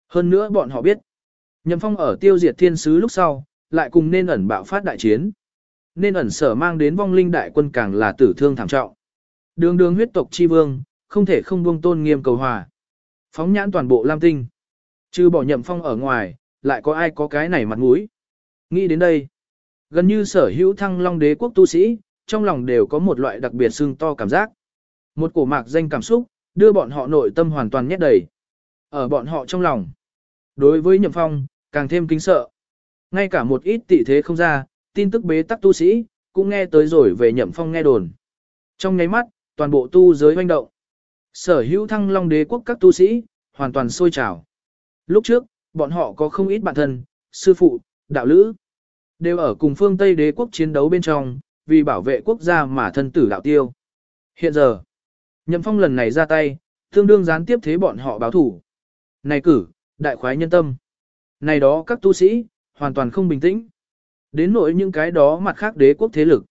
Hơn nữa bọn họ biết, Nhậm Phong ở tiêu diệt thiên sứ lúc sau, lại cùng nên ẩn bạo phát đại chiến. Nên ẩn sở mang đến vong linh đại quân càng là tử thương thảm trọng. Đường đường huyết tộc chi vương, không thể không buông tôn nghiêm cầu hòa. Phóng nhãn toàn bộ Lam Tinh. Chứ bỏ Nhậm Phong ở ngoài, lại có ai có cái này mặt mũi. Nghĩ đến đây, gần như sở hữu thăng long đế quốc tu sĩ, trong lòng đều có một loại đặc biệt sưng to cảm giác. Một cổ mạc danh cảm xúc, đưa bọn họ nội tâm hoàn toàn nhét đầy. Ở bọn họ trong lòng, đối với Nhậm Phong, càng thêm kính sợ. Ngay cả một ít tỷ thế không ra, tin tức bế tắc tu sĩ, cũng nghe tới rồi về Nhậm Phong nghe đồn. Trong nháy mắt, toàn bộ tu giới hoành động. Sở hữu thăng long đế quốc các tu sĩ, hoàn toàn sôi trào. Lúc trước, bọn họ có không ít bạn thân, sư phụ, đạo lữ, đều ở cùng phương Tây đế quốc chiến đấu bên trong, vì bảo vệ quốc gia mà thân tử đạo tiêu. Hiện giờ, Nhậm Phong lần này ra tay, tương đương gián tiếp thế bọn họ báo thủ. Này cử, đại khoái nhân tâm. Này đó các tu sĩ, hoàn toàn không bình tĩnh. Đến nỗi những cái đó mặt khác đế quốc thế lực.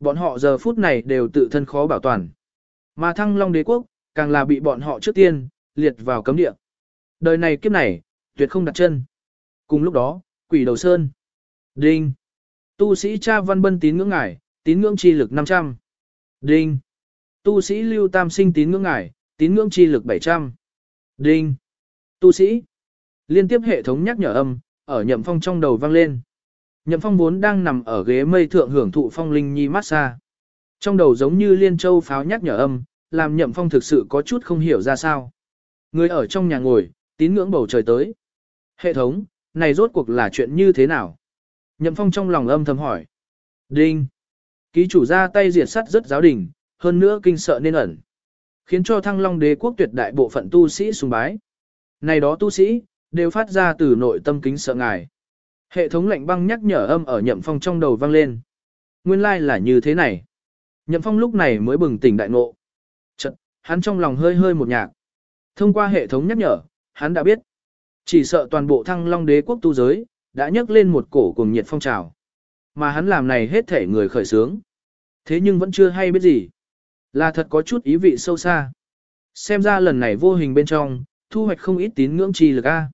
Bọn họ giờ phút này đều tự thân khó bảo toàn. Mà thăng long đế quốc, càng là bị bọn họ trước tiên, liệt vào cấm địa. Đời này kiếp này, tuyệt không đặt chân. Cùng lúc đó, quỷ đầu sơn. Đinh. Tu sĩ cha văn bân tín ngưỡng ngải, tín ngưỡng chi lực 500. Đinh. Tu sĩ lưu tam sinh tín ngưỡng ngải, tín ngưỡng chi lực 700. Đinh. Tu sĩ. Liên tiếp hệ thống nhắc nhở âm, ở nhậm phong trong đầu vang lên. Nhậm phong vốn đang nằm ở ghế mây thượng hưởng thụ phong linh nhi massage. Trong đầu giống như liên châu pháo nhắc nhở âm, làm nhậm phong thực sự có chút không hiểu ra sao. Người ở trong nhà ngồi, tín ngưỡng bầu trời tới. Hệ thống, này rốt cuộc là chuyện như thế nào? Nhậm phong trong lòng âm thầm hỏi. Đinh. Ký chủ ra tay diệt sắt rất giáo đình, hơn nữa kinh sợ nên ẩn. Khiến cho thăng long đế quốc tuyệt đại bộ phận tu sĩ sùng bái. Này đó tu sĩ, đều phát ra từ nội tâm kính sợ ngài. Hệ thống lệnh băng nhắc nhở âm ở nhậm phong trong đầu vang lên. Nguyên lai like là như thế này. Nhậm phong lúc này mới bừng tỉnh đại ngộ. Chật, hắn trong lòng hơi hơi một nhạc. Thông qua hệ thống nhắc nhở, hắn đã biết. Chỉ sợ toàn bộ thăng long đế quốc tu giới, đã nhấc lên một cổ cùng nhiệt phong trào. Mà hắn làm này hết thể người khởi sướng. Thế nhưng vẫn chưa hay biết gì. Là thật có chút ý vị sâu xa. Xem ra lần này vô hình bên trong, thu hoạch không ít tín ngưỡng trì lực A.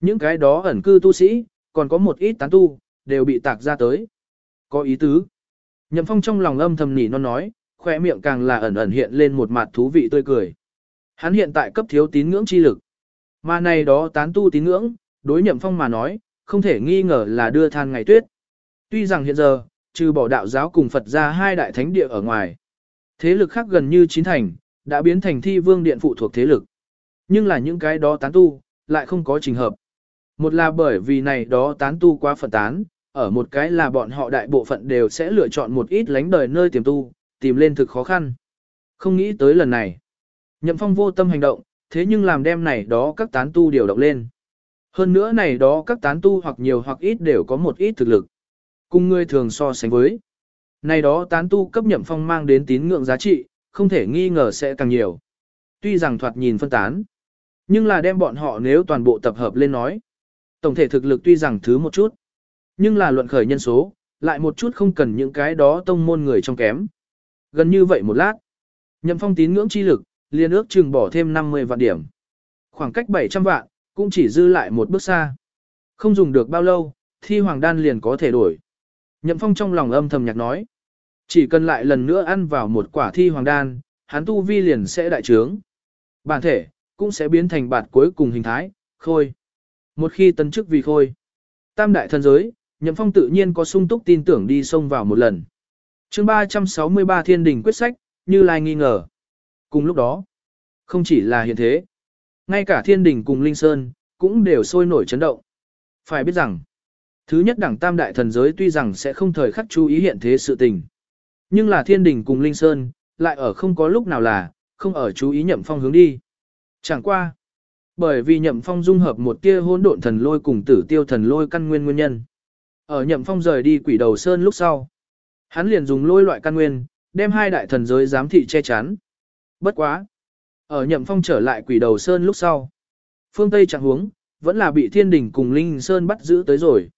Những cái đó ẩn cư tu sĩ, còn có một ít tán tu, đều bị tạc ra tới. Có ý tứ. Nhậm phong trong lòng âm thầm nỉ non nói, khỏe miệng càng là ẩn ẩn hiện lên một mặt thú vị tươi cười. Hắn hiện tại cấp thiếu tín ngưỡng chi lực. Mà này đó tán tu tín ngưỡng, đối nhậm phong mà nói, không thể nghi ngờ là đưa than ngày tuyết. Tuy rằng hiện giờ, trừ bỏ đạo giáo cùng Phật ra hai đại thánh địa ở ngoài. Thế lực khác gần như chín thành, đã biến thành thi vương điện phụ thuộc thế lực. Nhưng là những cái đó tán tu, lại không có trình hợp. Một là bởi vì này đó tán tu quá phận tán, ở một cái là bọn họ đại bộ phận đều sẽ lựa chọn một ít lánh đời nơi tiềm tu, tìm lên thực khó khăn. Không nghĩ tới lần này. Nhậm phong vô tâm hành động, thế nhưng làm đem này đó các tán tu điều động lên. Hơn nữa này đó các tán tu hoặc nhiều hoặc ít đều có một ít thực lực. Cùng người thường so sánh với. Này đó tán tu cấp nhậm phong mang đến tín ngưỡng giá trị, không thể nghi ngờ sẽ càng nhiều. Tuy rằng thoạt nhìn phân tán, nhưng là đem bọn họ nếu toàn bộ tập hợp lên nói. Tổng thể thực lực tuy rằng thứ một chút, nhưng là luận khởi nhân số, lại một chút không cần những cái đó tông môn người trong kém. Gần như vậy một lát, nhậm phong tín ngưỡng chi lực, liên ước chừng bỏ thêm 50 vạn điểm. Khoảng cách 700 vạn, cũng chỉ dư lại một bước xa. Không dùng được bao lâu, thi hoàng đan liền có thể đổi. Nhậm phong trong lòng âm thầm nhạc nói. Chỉ cần lại lần nữa ăn vào một quả thi hoàng đan, hắn tu vi liền sẽ đại trướng. Bản thể, cũng sẽ biến thành bạt cuối cùng hình thái, khôi. Một khi tấn chức vì khôi. Tam đại thần giới, nhậm phong tự nhiên có sung túc tin tưởng đi xông vào một lần. chương 363 thiên đình quyết sách, như lai nghi ngờ. Cùng lúc đó, không chỉ là hiện thế, ngay cả thiên đình cùng linh sơn, cũng đều sôi nổi chấn động. Phải biết rằng, thứ nhất đẳng tam đại thần giới tuy rằng sẽ không thời khắc chú ý hiện thế sự tình. Nhưng là thiên đình cùng linh sơn, lại ở không có lúc nào là, không ở chú ý nhậm phong hướng đi. Chẳng qua. Bởi vì nhậm phong dung hợp một tia hỗn độn thần lôi cùng tử tiêu thần lôi căn nguyên nguyên nhân. Ở nhậm phong rời đi quỷ đầu sơn lúc sau. Hắn liền dùng lôi loại căn nguyên, đem hai đại thần giới giám thị che chắn. Bất quá. Ở nhậm phong trở lại quỷ đầu sơn lúc sau. Phương Tây chẳng huống, vẫn là bị thiên đình cùng linh sơn bắt giữ tới rồi.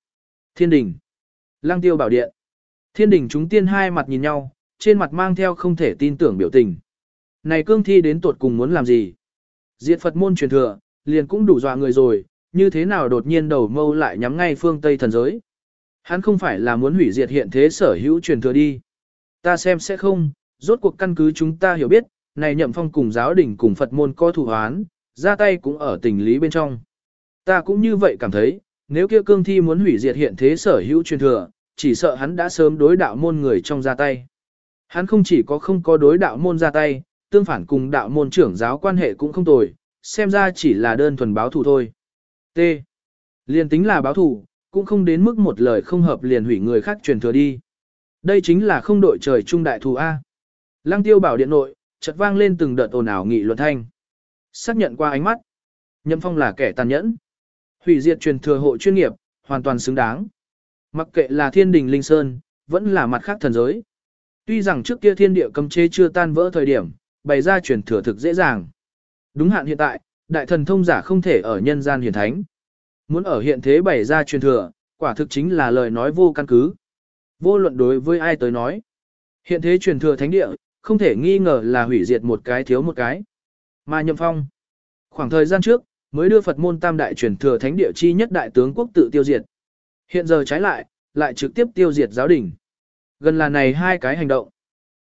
Thiên đình. Lăng tiêu bảo điện. Thiên đình chúng tiên hai mặt nhìn nhau, trên mặt mang theo không thể tin tưởng biểu tình. Này cương thi đến tuột cùng muốn làm gì? Diệt Phật môn truyền thừa, liền cũng đủ dọa người rồi, như thế nào đột nhiên đầu mâu lại nhắm ngay phương Tây thần giới. Hắn không phải là muốn hủy diệt hiện thế sở hữu truyền thừa đi. Ta xem sẽ không, rốt cuộc căn cứ chúng ta hiểu biết, này nhậm phong cùng giáo đình cùng Phật môn có thủ hoán, ra tay cũng ở tình lý bên trong. Ta cũng như vậy cảm thấy, nếu kia cương thi muốn hủy diệt hiện thế sở hữu truyền thừa, chỉ sợ hắn đã sớm đối đạo môn người trong ra tay. Hắn không chỉ có không có đối đạo môn ra tay, tương phản cùng đạo môn trưởng giáo quan hệ cũng không tồi, xem ra chỉ là đơn thuần báo thù thôi. T. Liên tính là báo thù, cũng không đến mức một lời không hợp liền hủy người khác truyền thừa đi. Đây chính là không đội trời trung đại thù A. Lăng tiêu bảo điện nội, chợt vang lên từng đợt ồn ào nghị luận thanh. Xác nhận qua ánh mắt. Nhậm phong là kẻ tàn nhẫn. Hủy diệt truyền thừa hộ chuyên nghiệp, hoàn toàn xứng đáng. Mặc kệ là thiên đình linh sơn, vẫn là mặt khác thần giới. Tuy rằng trước kia thiên địa cấm chế chưa tan vỡ thời điểm, bày ra truyền thừa thực dễ dàng. Đúng hạn hiện tại, đại thần thông giả không thể ở nhân gian hiển thánh. Muốn ở hiện thế bày ra truyền thừa, quả thực chính là lời nói vô căn cứ. Vô luận đối với ai tới nói. Hiện thế truyền thừa thánh địa, không thể nghi ngờ là hủy diệt một cái thiếu một cái. Mà nhậm phong. Khoảng thời gian trước, mới đưa Phật môn tam đại truyền thừa thánh địa chi nhất đại tướng quốc tự tiêu diệt. Hiện giờ trái lại, lại trực tiếp tiêu diệt giáo đình. Gần là này hai cái hành động.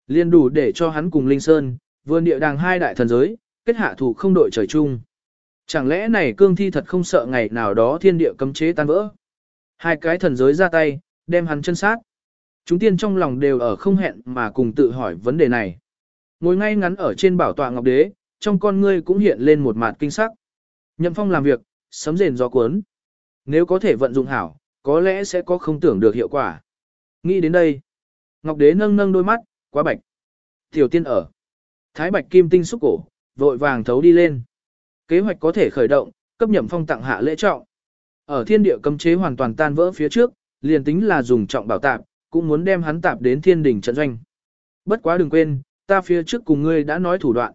Liên đủ để cho hắn cùng Linh Sơn, vươn địa đàng hai đại thần giới, kết hạ thủ không đội trời chung. Chẳng lẽ này cương thi thật không sợ ngày nào đó thiên địa cấm chế tan vỡ? Hai cái thần giới ra tay, đem hắn chân sát. Chúng tiên trong lòng đều ở không hẹn mà cùng tự hỏi vấn đề này. Ngồi ngay ngắn ở trên bảo tọa ngọc đế, trong con ngươi cũng hiện lên một mặt kinh sắc. Nhậm phong làm việc, sấm rền gió cuốn. Nếu có thể vận dụng hảo, có lẽ sẽ có không tưởng được hiệu quả. Nghĩ đến đây, ngọc đế nâng nâng đôi mắt, quá bạch. Tiểu tiên ở. Thái bạch kim tinh xúc cổ, vội vàng thấu đi lên. Kế hoạch có thể khởi động, cấp nhậm phong tặng hạ lễ trọng. Ở thiên địa cấm chế hoàn toàn tan vỡ phía trước, liền tính là dùng trọng bảo tạp, cũng muốn đem hắn tạp đến thiên đỉnh trận doanh. Bất quá đừng quên, ta phía trước cùng ngươi đã nói thủ đoạn.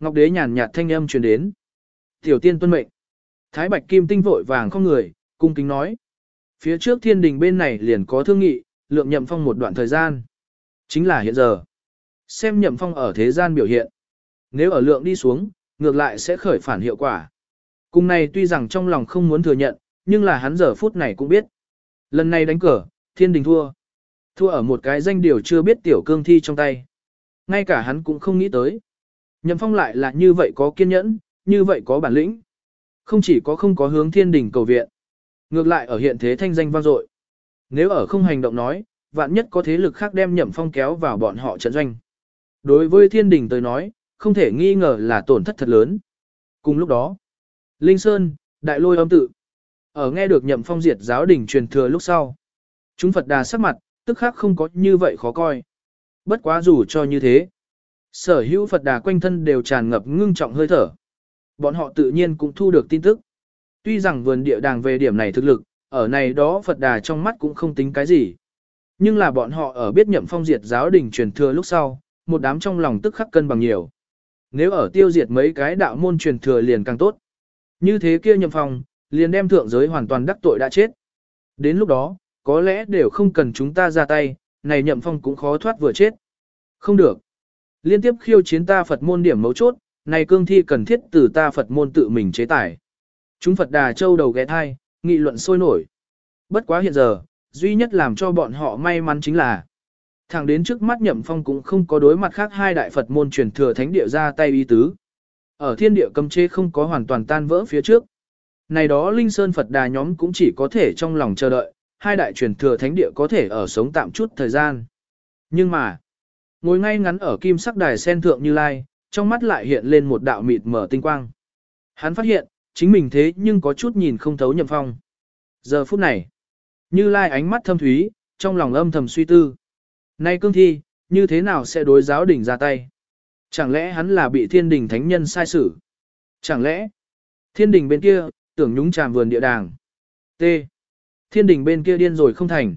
Ngọc đế nhàn nhạt thanh âm truyền đến. Tiểu tiên tuân mệnh. Thái bạch kim tinh vội vàng không người, cung kính nói. Phía trước thiên đình bên này liền có thương nghị, lượng nhậm phong một đoạn thời gian. Chính là hiện giờ. Xem nhậm phong ở thế gian biểu hiện. Nếu ở lượng đi xuống, ngược lại sẽ khởi phản hiệu quả. Cùng này tuy rằng trong lòng không muốn thừa nhận, nhưng là hắn giờ phút này cũng biết. Lần này đánh cờ, thiên đình thua. Thua ở một cái danh điều chưa biết tiểu cương thi trong tay. Ngay cả hắn cũng không nghĩ tới. Nhậm phong lại là như vậy có kiên nhẫn, như vậy có bản lĩnh. Không chỉ có không có hướng thiên đình cầu viện. Ngược lại ở hiện thế thanh danh vang dội. Nếu ở không hành động nói, vạn nhất có thế lực khác đem nhậm phong kéo vào bọn họ trận doanh. Đối với thiên đình tới nói, không thể nghi ngờ là tổn thất thật lớn. Cùng lúc đó, Linh Sơn, Đại Lôi âm tự. Ở nghe được nhậm phong diệt giáo đình truyền thừa lúc sau. Chúng Phật đà sắc mặt, tức khác không có như vậy khó coi. Bất quá dù cho như thế. Sở hữu Phật đà quanh thân đều tràn ngập ngưng trọng hơi thở. Bọn họ tự nhiên cũng thu được tin tức. Tuy rằng vườn địa đàng về điểm này thực lực, ở này đó Phật đà trong mắt cũng không tính cái gì. Nhưng là bọn họ ở biết nhậm phong diệt giáo đình truyền thừa lúc sau, một đám trong lòng tức khắc cân bằng nhiều. Nếu ở tiêu diệt mấy cái đạo môn truyền thừa liền càng tốt. Như thế kia nhậm phong, liền đem thượng giới hoàn toàn đắc tội đã chết. Đến lúc đó, có lẽ đều không cần chúng ta ra tay, này nhậm phong cũng khó thoát vừa chết. Không được. Liên tiếp khiêu chiến ta Phật môn điểm mấu chốt, này cương thi cần thiết từ ta Phật môn tự mình chế tải. Chúng Phật đà châu đầu ghé thai, nghị luận sôi nổi. Bất quá hiện giờ, duy nhất làm cho bọn họ may mắn chính là thẳng đến trước mắt nhậm phong cũng không có đối mặt khác hai đại Phật môn truyền thừa thánh địa ra tay y tứ. Ở thiên địa cầm chê không có hoàn toàn tan vỡ phía trước. Này đó Linh Sơn Phật đà nhóm cũng chỉ có thể trong lòng chờ đợi, hai đại truyền thừa thánh địa có thể ở sống tạm chút thời gian. Nhưng mà, ngồi ngay ngắn ở kim sắc đài sen thượng như lai, trong mắt lại hiện lên một đạo mịt mở tinh quang. Hắn phát hiện, chính mình thế nhưng có chút nhìn không thấu nhậm phong. Giờ phút này, như lai ánh mắt thâm thúy, trong lòng âm thầm suy tư. Nay cương thi, như thế nào sẽ đối giáo đỉnh ra tay? Chẳng lẽ hắn là bị thiên đình thánh nhân sai xử? Chẳng lẽ, thiên đình bên kia, tưởng nhúng chàm vườn địa đàng? T. Thiên đình bên kia điên rồi không thành.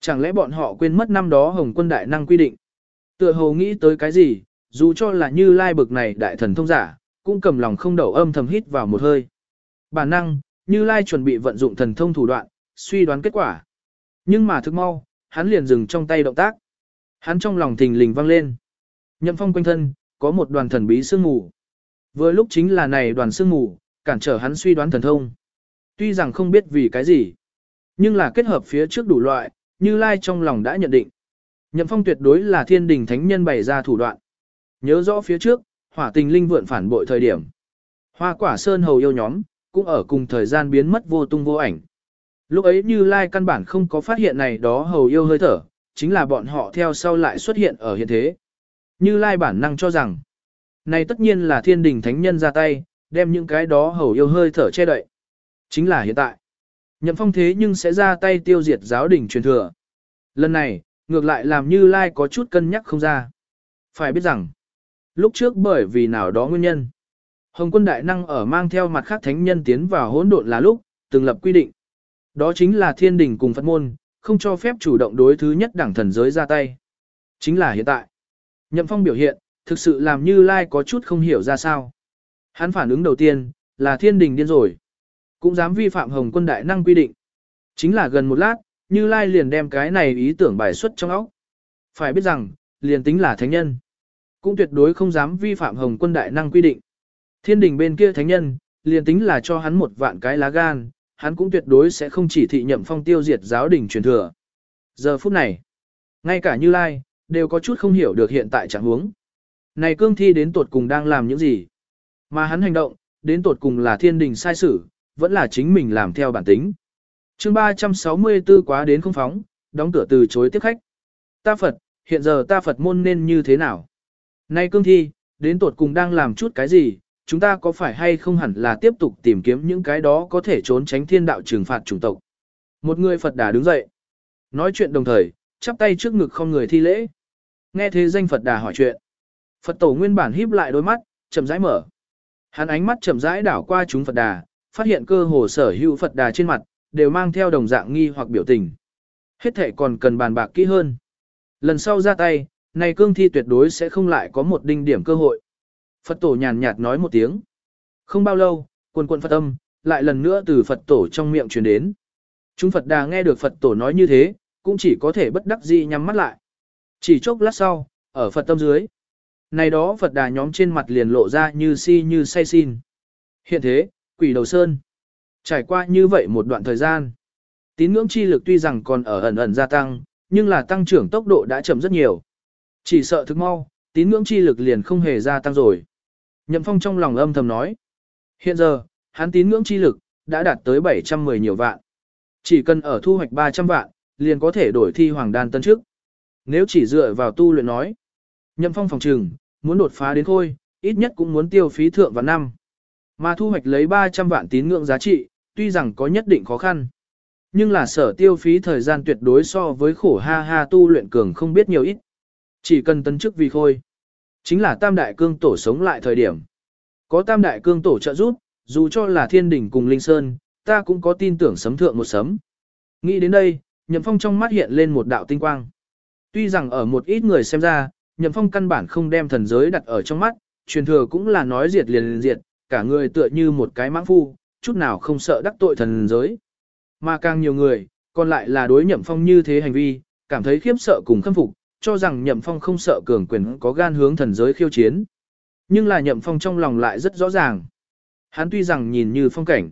Chẳng lẽ bọn họ quên mất năm đó Hồng quân đại năng quy định? Tựa hồ nghĩ tới cái gì, dù cho là như lai bực này đại thần thông giả, cũng cầm lòng không đậu âm thầm hít vào một hơi. Bản năng, như lai chuẩn bị vận dụng thần thông thủ đoạn, suy đoán kết quả. Nhưng mà thức mau, hắn liền dừng trong tay động tác. Hắn trong lòng thình lình vang lên. Nhậm phong quanh thân, có một đoàn thần bí sương mù. Vừa lúc chính là này đoàn sương mù, cản trở hắn suy đoán thần thông. Tuy rằng không biết vì cái gì, nhưng là kết hợp phía trước đủ loại, như lai trong lòng đã nhận định. Nhậm phong tuyệt đối là thiên đình thánh nhân bày ra thủ đoạn. Nhớ rõ phía trước, hỏa tình linh vượn phản bội thời điểm. Hoa quả sơn hầu yêu nhóm, cũng ở cùng thời gian biến mất vô tung vô ảnh. Lúc ấy như lai căn bản không có phát hiện này đó hầu yêu hơi thở, chính là bọn họ theo sau lại xuất hiện ở hiện thế. Như lai bản năng cho rằng, này tất nhiên là thiên đình thánh nhân ra tay, đem những cái đó hầu yêu hơi thở che đậy. Chính là hiện tại. Nhậm phong thế nhưng sẽ ra tay tiêu diệt giáo đình truyền thừa. Lần này, ngược lại làm như lai có chút cân nhắc không ra. Phải biết rằng, lúc trước bởi vì nào đó nguyên nhân. Hồng quân đại năng ở mang theo mặt khác thánh nhân tiến vào hỗn độn là lúc, từng lập quy định. Đó chính là thiên đình cùng Phật môn, không cho phép chủ động đối thứ nhất đẳng thần giới ra tay. Chính là hiện tại. Nhậm phong biểu hiện, thực sự làm như Lai có chút không hiểu ra sao. Hắn phản ứng đầu tiên, là thiên đình điên rồi. Cũng dám vi phạm hồng quân đại năng quy định. Chính là gần một lát, như Lai liền đem cái này ý tưởng bài xuất trong óc. Phải biết rằng, liền tính là thánh nhân. Cũng tuyệt đối không dám vi phạm hồng quân đại năng quy định. Thiên đình bên kia thánh nhân, liền tính là cho hắn một vạn cái lá gan, hắn cũng tuyệt đối sẽ không chỉ thị nhậm phong tiêu diệt giáo đình truyền thừa. Giờ phút này, ngay cả Như Lai, đều có chút không hiểu được hiện tại trạng huống. Này cương thi đến tột cùng đang làm những gì? Mà hắn hành động, đến tột cùng là thiên đình sai sử, vẫn là chính mình làm theo bản tính. chương 364 quá đến không phóng, đóng cửa từ chối tiếp khách. Ta Phật, hiện giờ ta Phật môn nên như thế nào? Nay cương thi, đến tột cùng đang làm chút cái gì? Chúng ta có phải hay không hẳn là tiếp tục tìm kiếm những cái đó có thể trốn tránh thiên đạo trừng phạt chủng tộc? Một người Phật đà đứng dậy. Nói chuyện đồng thời, chắp tay trước ngực không người thi lễ. Nghe thế danh Phật đà hỏi chuyện. Phật tổ nguyên bản híp lại đôi mắt, chậm rãi mở. Hắn ánh mắt chậm rãi đảo qua chúng Phật đà, phát hiện cơ hồ sở hữu Phật đà trên mặt, đều mang theo đồng dạng nghi hoặc biểu tình. Hết thể còn cần bàn bạc kỹ hơn. Lần sau ra tay, này cương thi tuyệt đối sẽ không lại có một đinh điểm cơ hội. Phật tổ nhàn nhạt nói một tiếng. Không bao lâu, quần quần Phật âm, lại lần nữa từ Phật tổ trong miệng truyền đến. Chúng Phật đà nghe được Phật tổ nói như thế, cũng chỉ có thể bất đắc dĩ nhắm mắt lại. Chỉ chốc lát sau, ở Phật tâm dưới. Này đó Phật đà nhóm trên mặt liền lộ ra như si như say xin. Hiện thế, quỷ đầu sơn. Trải qua như vậy một đoạn thời gian. Tín ngưỡng chi lực tuy rằng còn ở ẩn ẩn gia tăng, nhưng là tăng trưởng tốc độ đã chậm rất nhiều. Chỉ sợ thức mau, tín ngưỡng chi lực liền không hề gia tăng rồi. Nhậm Phong trong lòng âm thầm nói. Hiện giờ, hắn tín ngưỡng chi lực, đã đạt tới 710 nhiều vạn. Chỉ cần ở thu hoạch 300 vạn, liền có thể đổi thi hoàng đan tân trước. Nếu chỉ dựa vào tu luyện nói, Nhậm Phong phòng trừng, muốn đột phá đến thôi, ít nhất cũng muốn tiêu phí thượng vào năm. Mà thu hoạch lấy 300 vạn tín ngưỡng giá trị, tuy rằng có nhất định khó khăn. Nhưng là sở tiêu phí thời gian tuyệt đối so với khổ ha ha tu luyện cường không biết nhiều ít. Chỉ cần tấn chức vì khôi. Chính là tam đại cương tổ sống lại thời điểm. Có tam đại cương tổ trợ giúp, dù cho là thiên đỉnh cùng linh sơn, ta cũng có tin tưởng sấm thượng một sấm. Nghĩ đến đây, nhậm phong trong mắt hiện lên một đạo tinh quang. Tuy rằng ở một ít người xem ra, nhậm phong căn bản không đem thần giới đặt ở trong mắt, truyền thừa cũng là nói diệt liền liền diệt, cả người tựa như một cái mãng phu, chút nào không sợ đắc tội thần giới. Mà càng nhiều người, còn lại là đối nhậm phong như thế hành vi, cảm thấy khiếp sợ cùng khâm phục, cho rằng nhậm phong không sợ cường quyền có gan hướng thần giới khiêu chiến. Nhưng là nhậm phong trong lòng lại rất rõ ràng. Hắn tuy rằng nhìn như phong cảnh,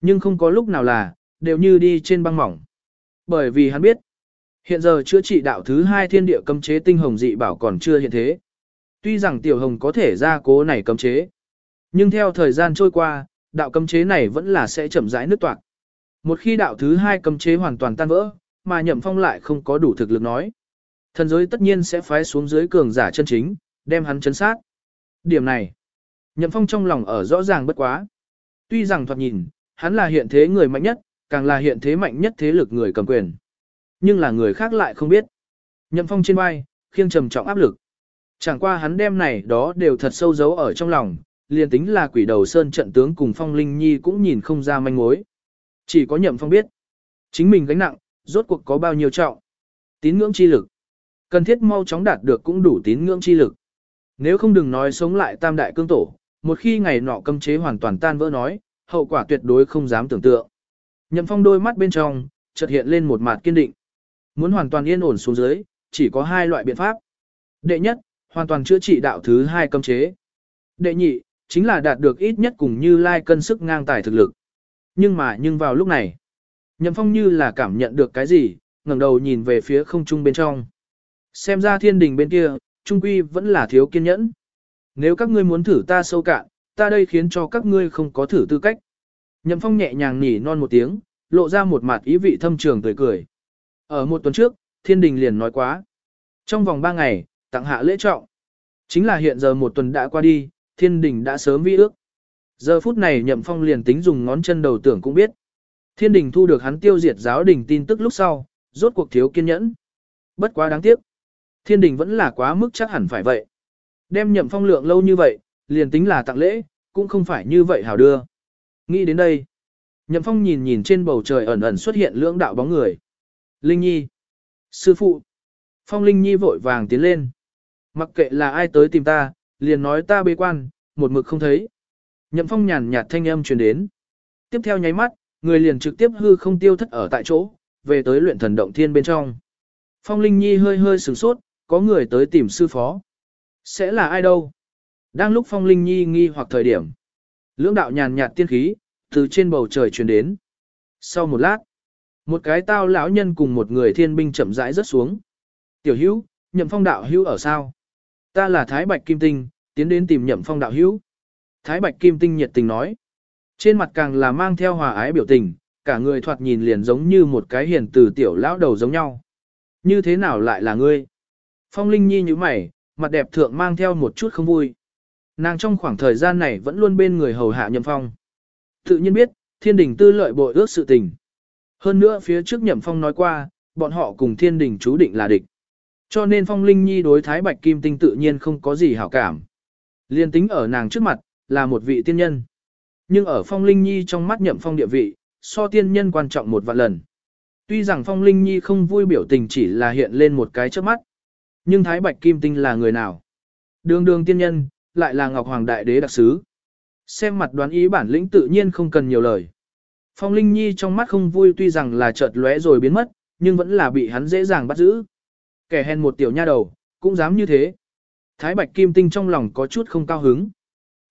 nhưng không có lúc nào là, đều như đi trên băng mỏng. Bởi vì hắn biết, hiện giờ chữa trị đạo thứ hai thiên địa cấm chế tinh hồng dị bảo còn chưa hiện thế. Tuy rằng tiểu hồng có thể ra cố này cấm chế, nhưng theo thời gian trôi qua, đạo cấm chế này vẫn là sẽ chậm rãi nứt toạc. Một khi đạo thứ hai cấm chế hoàn toàn tan vỡ, mà nhậm phong lại không có đủ thực lực nói. Thần giới tất nhiên sẽ phái xuống dưới cường giả chân chính, đem hắn chấn sát. Điểm này, nhậm phong trong lòng ở rõ ràng bất quá. Tuy rằng thoạt nhìn, hắn là hiện thế người mạnh nhất, càng là hiện thế mạnh nhất thế lực người cầm quyền. Nhưng là người khác lại không biết. Nhậm phong trên vai, khiêng trầm trọng áp lực. Chẳng qua hắn đem này đó đều thật sâu giấu ở trong lòng, liền tính là quỷ đầu sơn trận tướng cùng phong linh nhi cũng nhìn không ra manh mối. Chỉ có nhậm phong biết. Chính mình gánh nặng, rốt cuộc có bao nhiêu trọng. Tín ngưỡng chi lực. Cần thiết mau chóng đạt được cũng đủ tín ngưỡng chi lực. Nếu không đừng nói sống lại tam đại cương tổ, một khi ngày nọ cấm chế hoàn toàn tan vỡ nói, hậu quả tuyệt đối không dám tưởng tượng. Nhậm phong đôi mắt bên trong, chợt hiện lên một mặt kiên định. Muốn hoàn toàn yên ổn xuống dưới, chỉ có hai loại biện pháp. Đệ nhất, hoàn toàn chữa trị đạo thứ hai cấm chế. Đệ nhị, chính là đạt được ít nhất cùng như lai cân sức ngang tài thực lực. Nhưng mà nhưng vào lúc này, Nhậm Phong như là cảm nhận được cái gì, ngẩng đầu nhìn về phía không trung bên trong. Xem ra thiên đình bên kia, trung quy vẫn là thiếu kiên nhẫn. Nếu các ngươi muốn thử ta sâu cạn, ta đây khiến cho các ngươi không có thử tư cách. Nhậm Phong nhẹ nhàng nhỉ non một tiếng, lộ ra một mặt ý vị thâm trường tươi cười. Ở một tuần trước, thiên đình liền nói quá. Trong vòng ba ngày, tặng hạ lễ trọng. Chính là hiện giờ một tuần đã qua đi, thiên đình đã sớm vi ước. Giờ phút này nhậm phong liền tính dùng ngón chân đầu tưởng cũng biết. Thiên đình thu được hắn tiêu diệt giáo đình tin tức lúc sau, rốt cuộc thiếu kiên nhẫn. Bất quá đáng tiếc. Thiên đình vẫn là quá mức chắc hẳn phải vậy. Đem nhậm phong lượng lâu như vậy, liền tính là tặng lễ, cũng không phải như vậy hào đưa. Nghĩ đến đây. Nhậm phong nhìn nhìn trên bầu trời ẩn ẩn xuất hiện lưỡng đạo bóng người. Linh Nhi. Sư phụ. Phong Linh Nhi vội vàng tiến lên. Mặc kệ là ai tới tìm ta, liền nói ta bế quan, một mực không thấy. Nhậm phong nhàn nhạt thanh âm truyền đến. Tiếp theo nháy mắt, người liền trực tiếp hư không tiêu thất ở tại chỗ, về tới luyện thần động thiên bên trong. Phong Linh Nhi hơi hơi sửng sốt, có người tới tìm sư phó. Sẽ là ai đâu? Đang lúc Phong Linh Nhi nghi hoặc thời điểm. Lưỡng đạo nhàn nhạt tiên khí, từ trên bầu trời truyền đến. Sau một lát, một cái tao lão nhân cùng một người thiên binh chậm rãi rớt xuống. Tiểu hữu, nhậm phong đạo hữu ở sao? Ta là Thái Bạch Kim Tinh, tiến đến tìm nhậm phong đạo hữu. Thái Bạch Kim Tinh nhiệt tình nói. Trên mặt càng là mang theo hòa ái biểu tình, cả người thoạt nhìn liền giống như một cái hiền từ tiểu lão đầu giống nhau. Như thế nào lại là ngươi? Phong Linh Nhi như mày, mặt đẹp thượng mang theo một chút không vui. Nàng trong khoảng thời gian này vẫn luôn bên người hầu hạ nhậm phong. Tự nhiên biết, thiên đình tư lợi bội ước sự tình. Hơn nữa phía trước nhậm phong nói qua, bọn họ cùng thiên đình chú định là địch. Cho nên phong linh nhi đối thái bạch kim tinh tự nhiên không có gì hảo cảm. Liên tính ở nàng trước mặt, là một vị tiên nhân. Nhưng ở phong linh nhi trong mắt nhậm phong địa vị, so tiên nhân quan trọng một vạn lần. Tuy rằng phong linh nhi không vui biểu tình chỉ là hiện lên một cái trước mắt. Nhưng thái bạch kim tinh là người nào? Đường đường tiên nhân, lại là ngọc hoàng đại đế đặc sứ. Xem mặt đoán ý bản lĩnh tự nhiên không cần nhiều lời. Phong Linh Nhi trong mắt không vui tuy rằng là chợt lóe rồi biến mất, nhưng vẫn là bị hắn dễ dàng bắt giữ. Kẻ hèn một tiểu nha đầu, cũng dám như thế. Thái Bạch Kim Tinh trong lòng có chút không cao hứng.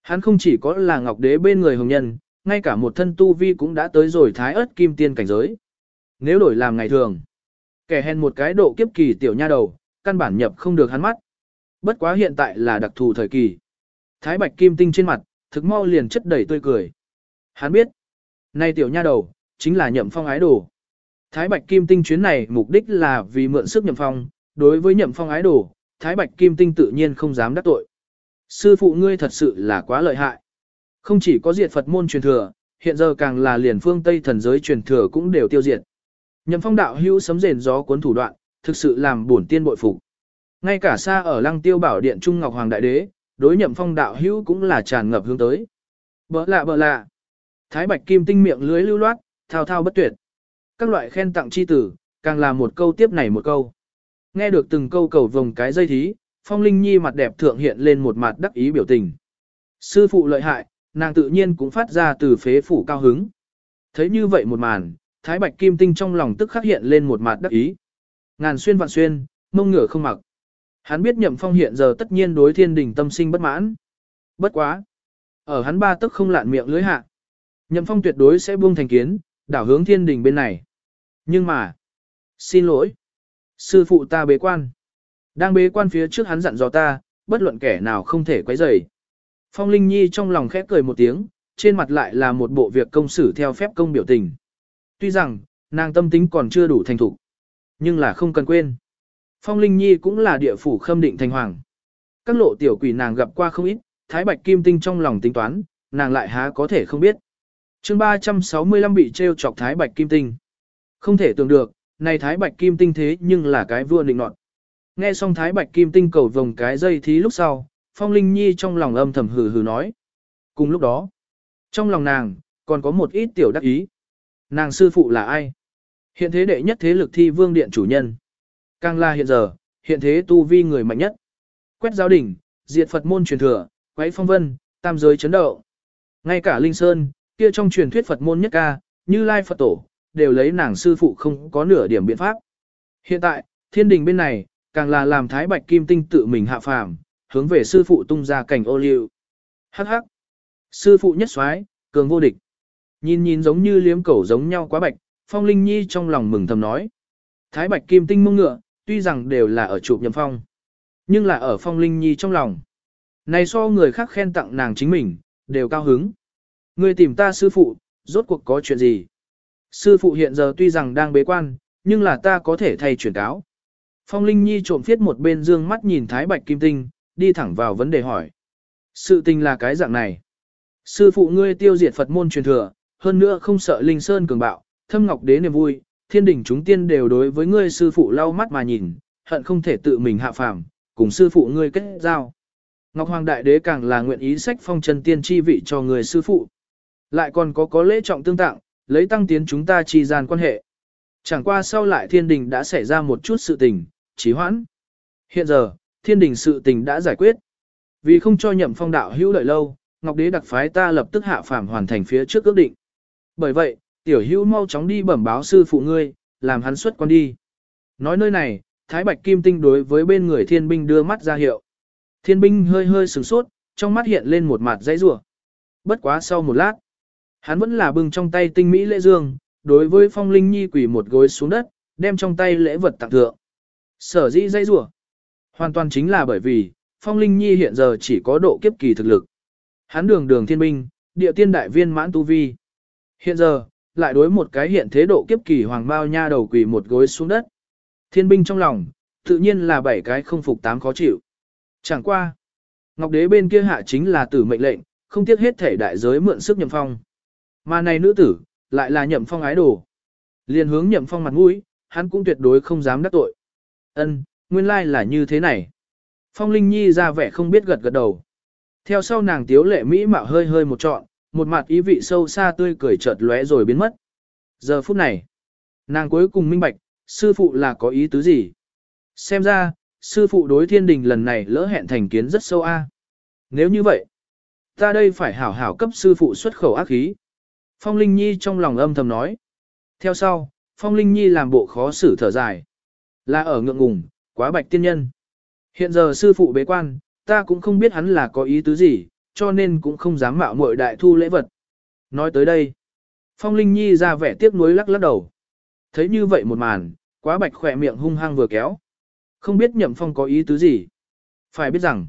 Hắn không chỉ có là ngọc đế bên người hồng nhân, ngay cả một thân tu vi cũng đã tới rồi thái ớt kim tiên cảnh giới. Nếu đổi làm ngày thường, kẻ hèn một cái độ kiếp kỳ tiểu nha đầu, căn bản nhập không được hắn mắt. Bất quá hiện tại là đặc thù thời kỳ. Thái Bạch Kim Tinh trên mặt, thực mau liền chất đầy tươi cười. Hắn biết, nay tiểu nha đầu, chính là nhậm phong ái đồ. Thái Bạch Kim Tinh chuyến này mục đích là vì mượn sức nhậm phong, đối với nhậm phong ái đồ, Thái Bạch Kim Tinh tự nhiên không dám đắc tội. Sư phụ ngươi thật sự là quá lợi hại. Không chỉ có diệt Phật môn truyền thừa, hiện giờ càng là liền phương Tây thần giới truyền thừa cũng đều tiêu diệt. Nhậm phong đạo hữu sấm rền gió cuốn thủ đoạn, thực sự làm bổn tiên bội phục. Ngay cả xa ở lăng tiêu bảo điện Trung Ngọc Hoàng Đại Đế, đối nhậm phong đạo hữu cũng là tràn ngập hướng tới. Bỡ lạ bỡ lạ. Thái Bạch Kim tinh miệng lưới lưu loát, thao thao bất tuyệt. Các loại khen tặng chi tử, càng là một câu tiếp này một câu. Nghe được từng câu cầu vòng cái dây thí, Phong Linh Nhi mặt đẹp thượng hiện lên một mặt đắc ý biểu tình. Sư phụ lợi hại, nàng tự nhiên cũng phát ra từ phế phủ cao hứng. Thấy như vậy một màn, Thái Bạch Kim Tinh trong lòng tức khắc hiện lên một mặt đắc ý. Ngàn xuyên vạn xuyên, mông ngựa không mặc. Hắn biết nhậm phong hiện giờ tất nhiên đối thiên đình tâm sinh bất mãn. Bất quá. Ở hắn ba tức không lạn miệng lưới hạ. Nhậm phong tuyệt đối sẽ buông thành kiến, đảo hướng thiên đình bên này. Nhưng mà. Xin lỗi. Sư phụ ta bế quan. Đang bế quan phía trước hắn dặn dò ta, bất luận kẻ nào không thể quấy rầy. Phong Linh Nhi trong lòng khẽ cười một tiếng, trên mặt lại là một bộ việc công xử theo phép công biểu tình. Tuy rằng, nàng tâm tính còn chưa đủ thành thục, nhưng là không cần quên. Phong Linh Nhi cũng là địa phủ khâm định thành hoàng. Các lộ tiểu quỷ nàng gặp qua không ít, Thái Bạch Kim Tinh trong lòng tính toán, nàng lại há có thể không biết. chương 365 bị treo chọc Thái Bạch Kim Tinh. Không thể tưởng được, này Thái Bạch Kim Tinh thế nhưng là cái vua định nọt. Nghe xong Thái Bạch Kim Tinh cầu vòng cái dây thí lúc sau, Phong Linh Nhi trong lòng âm thầm hừ hừ nói. Cùng lúc đó, trong lòng nàng, còn có một ít tiểu đắc ý. Nàng sư phụ là ai? Hiện thế đệ nhất thế lực thi vương điện chủ nhân. Càng là hiện giờ, hiện thế tu vi người mạnh nhất. Quét giáo đỉnh, diệt Phật môn truyền thừa, quấy phong vân, tam giới chấn động. Ngay cả Linh Sơn, kia trong truyền thuyết Phật môn nhất ca, như Lai Phật Tổ, đều lấy nàng sư phụ không có nửa điểm biện pháp. Hiện tại, thiên đình bên này, càng là làm Thái Bạch Kim Tinh tự mình hạ phàm, hướng về sư phụ tung ra cảnh ô liu. Hắc hắc. Sư phụ nhất soái cường vô địch. Nhìn nhìn giống như liếm cẩu giống nhau quá bạch, Phong Linh Nhi trong lòng mừng thầm nói. Thái Bạch Kim Tinh mông ngựa, tuy rằng đều là ở chụp nhậm phong. Nhưng là ở phong linh nhi trong lòng. Này so người khác khen tặng nàng chính mình, đều cao hứng. Người tìm ta sư phụ, rốt cuộc có chuyện gì? Sư phụ hiện giờ tuy rằng đang bế quan, nhưng là ta có thể thay chuyển cáo. Phong Linh Nhi trộm phiết một bên dương mắt nhìn Thái Bạch Kim Tinh, đi thẳng vào vấn đề hỏi. Sự tình là cái dạng này. Sư phụ ngươi tiêu diệt Phật môn truyền thừa, hơn nữa không sợ Linh Sơn cường bạo, thâm ngọc đế niềm vui, thiên đình chúng tiên đều đối với ngươi sư phụ lau mắt mà nhìn, hận không thể tự mình hạ phàm, cùng sư phụ ngươi kết giao. Ngọc Hoàng Đại Đế càng là nguyện ý sách phong chân tiên chi vị cho người sư phụ. Lại còn có có lễ trọng tương tặng, lấy tăng tiến chúng ta chi gian quan hệ. Chẳng qua sau lại thiên đình đã xảy ra một chút sự tình, trí hoãn. Hiện giờ, thiên đình sự tình đã giải quyết. Vì không cho nhậm phong đạo hữu đợi lâu, Ngọc Đế đặc phái ta lập tức hạ phàm hoàn thành phía trước ước định. Bởi vậy, tiểu hữu mau chóng đi bẩm báo sư phụ ngươi, làm hắn xuất quan đi. Nói nơi này, Thái Bạch Kim Tinh đối với bên người thiên binh đưa mắt ra hiệu. Thiên binh hơi hơi sửng sốt, trong mắt hiện lên một mặt dãy rủa. Bất quá sau một lát, hắn vẫn là bưng trong tay tinh mỹ lễ dương, đối với phong linh nhi quỳ một gối xuống đất, đem trong tay lễ vật tặng thượng. Sở dĩ dãy rủa Hoàn toàn chính là bởi vì, Phong Linh Nhi hiện giờ chỉ có độ kiếp kỳ thực lực. Hắn đường đường thiên binh, địa tiên đại viên mãn tu vi. Hiện giờ, lại đối một cái hiện thế độ kiếp kỳ hoàng bao nha đầu quỳ một gối xuống đất. Thiên binh trong lòng, tự nhiên là bảy cái không phục tám khó chịu. Chẳng qua. Ngọc đế bên kia hạ chính là tử mệnh lệnh, không tiếc hết thể đại giới mượn sức nhậm phong. Mà này nữ tử, lại là nhậm phong ái đồ. Liên hướng nhậm phong mặt mũi, hắn cũng tuyệt đối không dám đắc tội. Ân, nguyên lai là như thế này. Phong Linh Nhi ra vẻ không biết gật gật đầu. Theo sau nàng tiếu lệ mỹ mạo hơi hơi một trọn, một mặt ý vị sâu xa tươi cười chợt lóe rồi biến mất. Giờ phút này, nàng cuối cùng minh bạch, sư phụ là có ý tứ gì. Xem ra, sư phụ đối thiên đình lần này lỡ hẹn thành kiến rất sâu a. Nếu như vậy, ta đây phải hảo hảo cấp sư phụ xuất khẩu ác khí. Phong Linh Nhi trong lòng âm thầm nói. Theo sau, Phong Linh Nhi làm bộ khó xử thở dài. Là ở ngượng ngùng, quá bạch tiên nhân. Hiện giờ sư phụ bế quan, ta cũng không biết hắn là có ý tứ gì, cho nên cũng không dám mạo muội đại thu lễ vật. Nói tới đây, Phong Linh Nhi ra vẻ tiếc nuối lắc lắc đầu. Thấy như vậy một màn, quá bạch khỏe miệng hung hăng vừa kéo. Không biết nhậm phong có ý tứ gì. Phải biết rằng,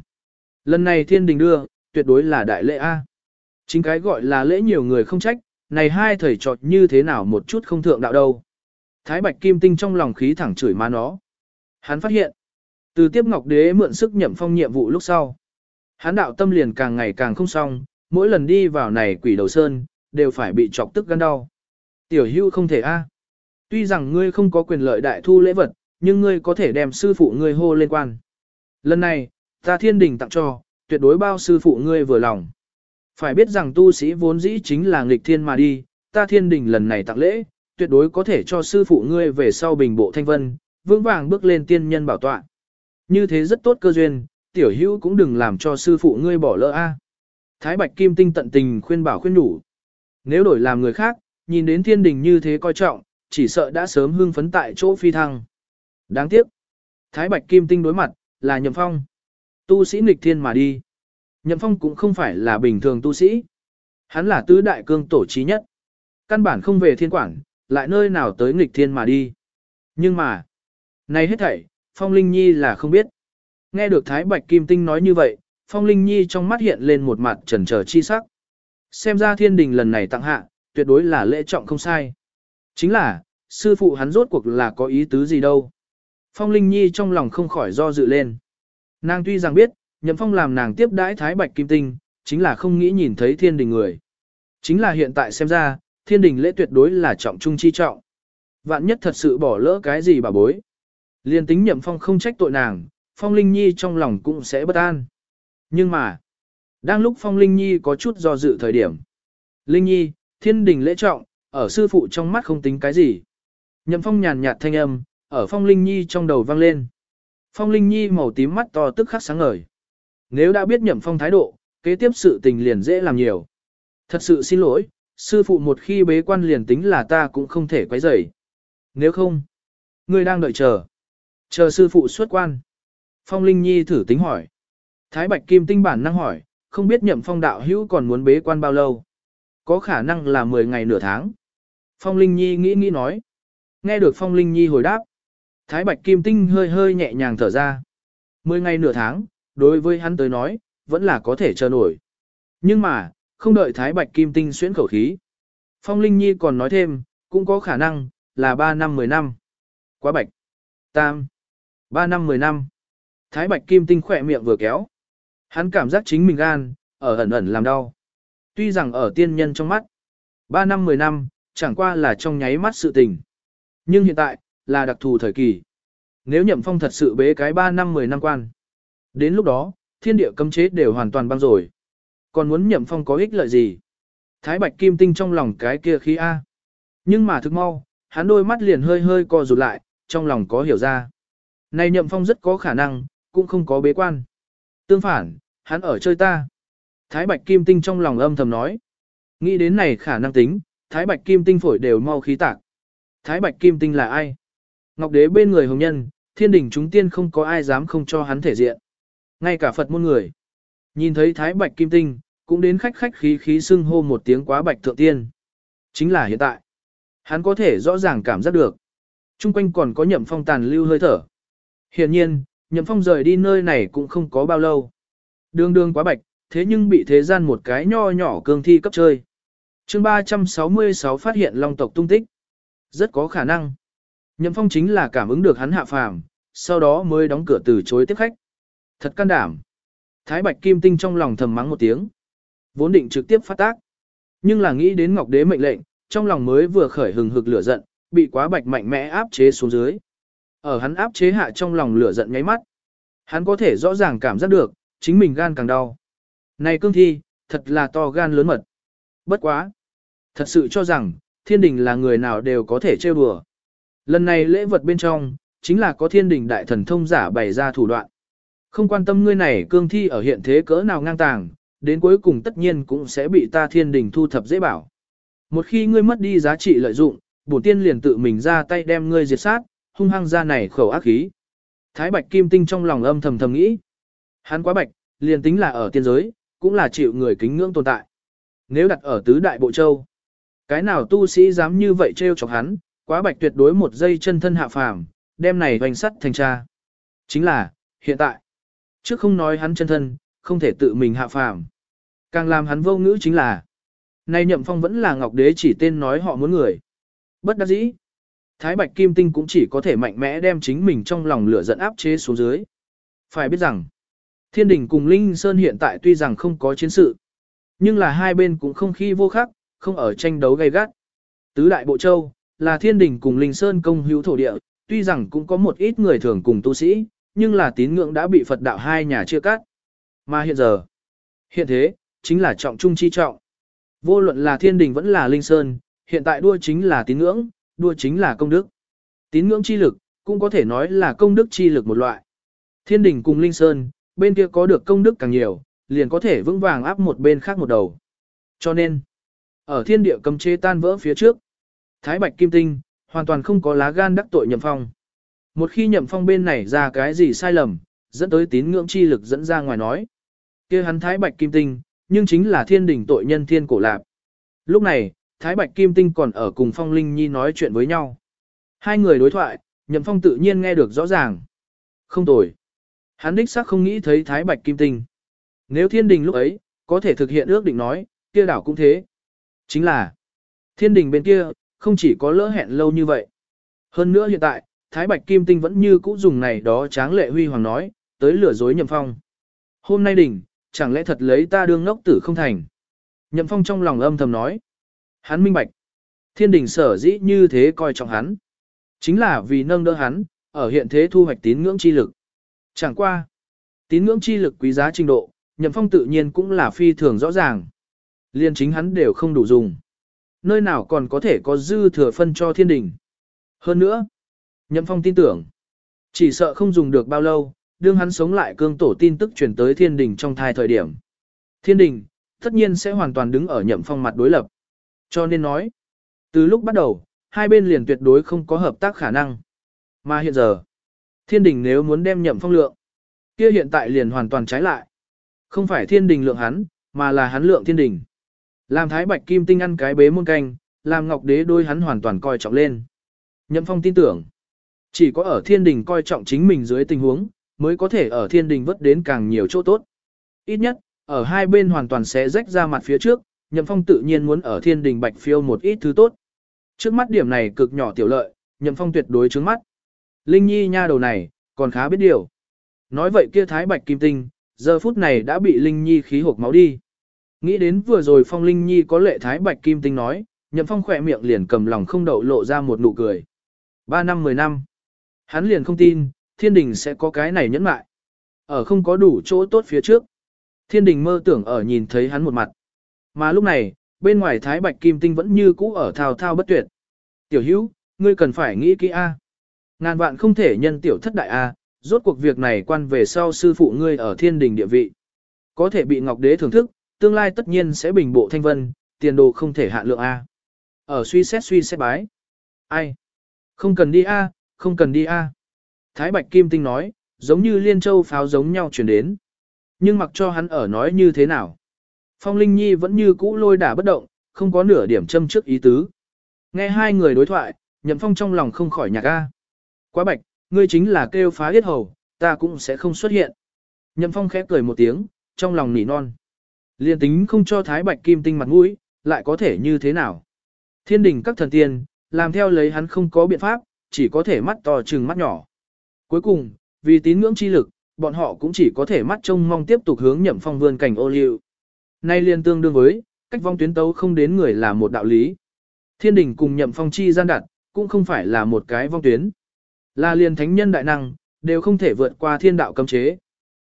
lần này thiên đình đưa, tuyệt đối là đại lễ A. Chính cái gọi là lễ nhiều người không trách, này hai thầy trọt như thế nào một chút không thượng đạo đâu. Thái bạch kim tinh trong lòng khí thẳng chửi má nó. Hắn phát hiện, từ tiếp ngọc đế mượn sức nhậm phong nhiệm vụ lúc sau. Hắn đạo tâm liền càng ngày càng không xong, mỗi lần đi vào này quỷ đầu sơn, đều phải bị chọc tức gan đau. Tiểu hưu không thể a. Tuy rằng ngươi không có quyền lợi đại thu lễ vật, nhưng ngươi có thể đem sư phụ ngươi hô lên quan. Lần này, ta thiên đình tặng cho, tuyệt đối bao sư phụ ngươi vừa lòng. Phải biết rằng tu sĩ vốn dĩ chính là nghịch thiên mà đi, ta thiên đình lần này tặng lễ, tuyệt đối có thể cho sư phụ ngươi về sau bình bộ thanh vân, vững vàng bước lên tiên nhân bảo tọa. Như thế rất tốt cơ duyên, tiểu hữu cũng đừng làm cho sư phụ ngươi bỏ lỡ a. Thái Bạch Kim Tinh tận tình khuyên bảo khuyên đủ. Nếu đổi làm người khác, nhìn đến thiên đình như thế coi trọng, chỉ sợ đã sớm hưng phấn tại chỗ phi thăng. Đáng tiếc. Thái Bạch Kim Tinh đối mặt, là Nhậm Phong. Tu sĩ nghịch thiên mà đi. Nhậm Phong cũng không phải là bình thường tu sĩ. Hắn là tứ đại cương tổ trí nhất. Căn bản không về thiên quản, lại nơi nào tới nghịch thiên mà đi. Nhưng mà, này hết thảy, Phong Linh Nhi là không biết. Nghe được Thái Bạch Kim Tinh nói như vậy, Phong Linh Nhi trong mắt hiện lên một mặt trần trở chi sắc. Xem ra thiên đình lần này tặng hạ, tuyệt đối là lễ trọng không sai. Chính là, sư phụ hắn rốt cuộc là có ý tứ gì đâu. Phong Linh Nhi trong lòng không khỏi do dự lên. Nàng tuy rằng biết, Nhậm Phong làm nàng tiếp đãi Thái Bạch Kim Tinh, chính là không nghĩ nhìn thấy thiên đình người. Chính là hiện tại xem ra, thiên đình lễ tuyệt đối là trọng trung chi trọng. Vạn nhất thật sự bỏ lỡ cái gì bà bối. Liên tính Nhậm Phong không trách tội nàng, Phong Linh Nhi trong lòng cũng sẽ bất an. Nhưng mà, đang lúc Phong Linh Nhi có chút do dự thời điểm. Linh Nhi, thiên đình lễ trọng, ở sư phụ trong mắt không tính cái gì. Nhậm Phong nhàn nhạt thanh âm, ở Phong Linh Nhi trong đầu vang lên. Phong Linh Nhi màu tím mắt to tức khắc sáng ngời. Nếu đã biết Nhậm Phong thái độ, kế tiếp sự tình liền dễ làm nhiều. Thật sự xin lỗi, sư phụ một khi bế quan liền tính là ta cũng không thể quấy rầy. Nếu không, ngươi đang đợi chờ. Chờ sư phụ xuất quan. Phong Linh Nhi thử tính hỏi. Thái Bạch Kim tinh bản năng hỏi, không biết nhậm phong đạo hữu còn muốn bế quan bao lâu. Có khả năng là 10 ngày nửa tháng. Phong Linh Nhi nghĩ nghĩ nói. Nghe được Phong Linh Nhi hồi đáp. Thái Bạch Kim tinh hơi hơi nhẹ nhàng thở ra. 10 ngày nửa tháng, đối với hắn tới nói, vẫn là có thể chờ nổi. Nhưng mà, không đợi Thái Bạch Kim tinh xuyễn khẩu khí. Phong Linh Nhi còn nói thêm, cũng có khả năng, là 3 năm 10 năm. Quá bạch. Tam. 3 năm 10 năm. Thái Bạch Kim Tinh khỏe miệng vừa kéo. Hắn cảm giác chính mình gan, ở ẩn ẩn làm đau. Tuy rằng ở tiên nhân trong mắt, 3 năm 10 năm, chẳng qua là trong nháy mắt sự tình. Nhưng hiện tại, là đặc thù thời kỳ. Nếu nhậm phong thật sự bế cái 3 năm 10 năm quan. Đến lúc đó, thiên địa cấm chế đều hoàn toàn băng rồi. Còn muốn nhậm phong có ích lợi gì? Thái Bạch Kim Tinh trong lòng cái kia khí A. Nhưng mà thực mau, hắn đôi mắt liền hơi hơi co rụt lại, trong lòng có hiểu ra. Này nhậm phong rất có khả năng, cũng không có bế quan. Tương phản, hắn ở chơi ta. Thái Bạch Kim Tinh trong lòng âm thầm nói. Nghĩ đến này khả năng tính, Thái Bạch Kim Tinh phổi đều mau khí tạc. Thái Bạch Kim Tinh là ai? Ngọc Đế bên người hồng nhân, thiên đình chúng tiên không có ai dám không cho hắn thể diện. Ngay cả Phật môn người. Nhìn thấy Thái Bạch Kim Tinh, cũng đến khách khách khí khí xưng hô một tiếng quá bạch thượng tiên. Chính là hiện tại. Hắn có thể rõ ràng cảm giác được. Trung quanh còn có nhậm phong tàn lưu hơi thở. Hiện nhiên, Nhậm Phong rời đi nơi này cũng không có bao lâu. Đường đường quá bạch, thế nhưng bị thế gian một cái nho nhỏ cương thi cấp chơi. chương 366 phát hiện long tộc tung tích. Rất có khả năng. Nhậm Phong chính là cảm ứng được hắn hạ phàm, sau đó mới đóng cửa từ chối tiếp khách. Thật can đảm. Thái Bạch Kim Tinh trong lòng thầm mắng một tiếng. Vốn định trực tiếp phát tác. Nhưng là nghĩ đến Ngọc Đế mệnh lệnh, trong lòng mới vừa khởi hừng hực lửa giận, bị quá bạch mạnh mẽ áp chế xuống dưới. Ở hắn áp chế hạ trong lòng lửa giận nháy mắt. Hắn có thể rõ ràng cảm giác được, chính mình gan càng đau. Này cương thi, thật là to gan lớn mật. Bất quá. Thật sự cho rằng, thiên đình là người nào đều có thể trêu đùa. Lần này lễ vật bên trong, chính là có thiên đình đại thần thông giả bày ra thủ đoạn. Không quan tâm ngươi này cương thi ở hiện thế cỡ nào ngang tàng, đến cuối cùng tất nhiên cũng sẽ bị ta thiên đình thu thập dễ bảo. Một khi ngươi mất đi giá trị lợi dụng, bổ tiên liền tự mình ra tay đem ngươi diệt sát, hung hăng ra này khẩu ác khí. Thái Bạch Kim Tinh trong lòng âm thầm thầm nghĩ. Hắn quá bạch, liền tính là ở tiên giới, cũng là chịu người kính ngưỡng tồn tại. Nếu đặt ở tứ đại bộ châu, cái nào tu sĩ dám như vậy trêu chọc hắn, quá bạch tuyệt đối một giây chân thân hạ phàm, đem này hoành sắt thành cha. Chính là, hiện tại, trước không nói hắn chân thân, không thể tự mình hạ phàm. Càng làm hắn vô ngữ chính là, nay nhậm phong vẫn là ngọc đế chỉ tên nói họ muốn người. Bất đắc dĩ. Thái Bạch Kim Tinh cũng chỉ có thể mạnh mẽ đem chính mình trong lòng lửa giận áp chế xuống dưới. Phải biết rằng, Thiên Đình cùng Linh Sơn hiện tại tuy rằng không có chiến sự, nhưng là hai bên cũng không khi vô khắc, không ở tranh đấu gay gắt. Tứ Đại Bộ Châu, là Thiên Đình cùng Linh Sơn công hữu thổ địa, tuy rằng cũng có một ít người thường cùng tu sĩ, nhưng là tín ngưỡng đã bị Phật đạo hai nhà chia cắt. Mà hiện giờ, hiện thế, chính là trọng trung chi trọng. Vô luận là Thiên Đình vẫn là Linh Sơn, hiện tại đua chính là tín ngưỡng, đua chính là công đức. Tín ngưỡng chi lực, cũng có thể nói là công đức chi lực một loại. Thiên đình cùng Linh Sơn, bên kia có được công đức càng nhiều, liền có thể vững vàng áp một bên khác một đầu. Cho nên, ở thiên địa cầm chế tan vỡ phía trước, Thái Bạch Kim Tinh, hoàn toàn không có lá gan đắc tội nhậm phong. Một khi nhậm phong bên này ra cái gì sai lầm, dẫn tới tín ngưỡng chi lực dẫn ra ngoài nói. kia hắn Thái Bạch Kim Tinh, nhưng chính là thiên đình tội nhân thiên cổ lạp. Lúc này, Thái Bạch Kim Tinh còn ở cùng Phong Linh Nhi nói chuyện với nhau. Hai người đối thoại, Nhậm Phong tự nhiên nghe được rõ ràng. Không tồi. Hắn đích xác không nghĩ thấy Thái Bạch Kim Tinh. Nếu thiên đình lúc ấy, có thể thực hiện ước định nói, kia đảo cũng thế. Chính là, thiên đình bên kia, không chỉ có lỡ hẹn lâu như vậy. Hơn nữa hiện tại, Thái Bạch Kim Tinh vẫn như cũ dùng này đó tráng lệ huy hoàng nói, tới lừa dối Nhậm Phong. Hôm nay đỉnh, chẳng lẽ thật lấy ta đương ngốc tử không thành. Nhậm Phong trong lòng âm thầm nói. Hắn minh bạch. Thiên đình sở dĩ như thế coi trọng hắn. Chính là vì nâng đỡ hắn, ở hiện thế thu hoạch tín ngưỡng chi lực. Chẳng qua. Tín ngưỡng chi lực quý giá trình độ, nhậm phong tự nhiên cũng là phi thường rõ ràng. Liên chính hắn đều không đủ dùng. Nơi nào còn có thể có dư thừa phân cho thiên đình. Hơn nữa, nhậm phong tin tưởng. Chỉ sợ không dùng được bao lâu, đương hắn sống lại cương tổ tin tức truyền tới thiên đình trong thai thời điểm. Thiên đình, tất nhiên sẽ hoàn toàn đứng ở nhậm phong mặt đối lập. Cho nên nói, từ lúc bắt đầu, hai bên liền tuyệt đối không có hợp tác khả năng. Mà hiện giờ, thiên đình nếu muốn đem nhậm phong lượng, kia hiện tại liền hoàn toàn trái lại. Không phải thiên đình lượng hắn, mà là hắn lượng thiên đình. Làm thái bạch kim tinh ăn cái bế môn canh, làm ngọc đế đôi hắn hoàn toàn coi trọng lên. Nhậm phong tin tưởng, chỉ có ở thiên đình coi trọng chính mình dưới tình huống, mới có thể ở thiên đình vất đến càng nhiều chỗ tốt. Ít nhất, ở hai bên hoàn toàn sẽ rách ra mặt phía trước, Nhậm Phong tự nhiên muốn ở thiên đình bạch phiêu một ít thứ tốt. Trước mắt điểm này cực nhỏ tiểu lợi, Nhậm Phong tuyệt đối trước mắt. Linh Nhi nha đầu này, còn khá biết điều. Nói vậy kia thái bạch kim tinh, giờ phút này đã bị Linh Nhi khí hộp máu đi. Nghĩ đến vừa rồi Phong Linh Nhi có lệ thái bạch kim tinh nói, Nhậm Phong khỏe miệng liền cầm lòng không đậu lộ ra một nụ cười. Ba năm mười năm. Hắn liền không tin, thiên đình sẽ có cái này nhẫn mại. Ở không có đủ chỗ tốt phía trước. Thiên đình mơ tưởng ở nhìn thấy hắn một mặt. Mà lúc này, bên ngoài Thái Bạch Kim Tinh vẫn như cũ ở thao thao bất tuyệt. Tiểu hữu, ngươi cần phải nghĩ kỹ A. Ngàn vạn không thể nhân tiểu thất đại A, rốt cuộc việc này quan về sau sư phụ ngươi ở thiên đình địa vị. Có thể bị Ngọc Đế thưởng thức, tương lai tất nhiên sẽ bình bộ thanh vân, tiền đồ không thể hạ lượng A. Ở suy xét suy xét bái. Ai? Không cần đi A, không cần đi A. Thái Bạch Kim Tinh nói, giống như liên châu pháo giống nhau chuyển đến. Nhưng mặc cho hắn ở nói như thế nào. Phong Linh Nhi vẫn như cũ lôi đả bất động, không có nửa điểm châm trước ý tứ. Nghe hai người đối thoại, Nhậm Phong trong lòng không khỏi nhạc a. Quá bạch, ngươi chính là kêu phá yết hầu, ta cũng sẽ không xuất hiện. Nhậm Phong khẽ cười một tiếng, trong lòng nỉ non. Liên tính không cho Thái Bạch Kim Tinh mặt mũi, lại có thể như thế nào? Thiên đình các thần tiên, làm theo lấy hắn không có biện pháp, chỉ có thể mắt to trừng mắt nhỏ. Cuối cùng, vì tín ngưỡng chi lực, bọn họ cũng chỉ có thể mắt trông mong tiếp tục hướng Nhậm Phong vươn cảnh ô liu. Nay liên tương đương với, cách vong tuyến tấu không đến người là một đạo lý. Thiên đình cùng Nhậm Phong chi gian đặt, cũng không phải là một cái vong tuyến. Là liền thánh nhân đại năng, đều không thể vượt qua thiên đạo cấm chế.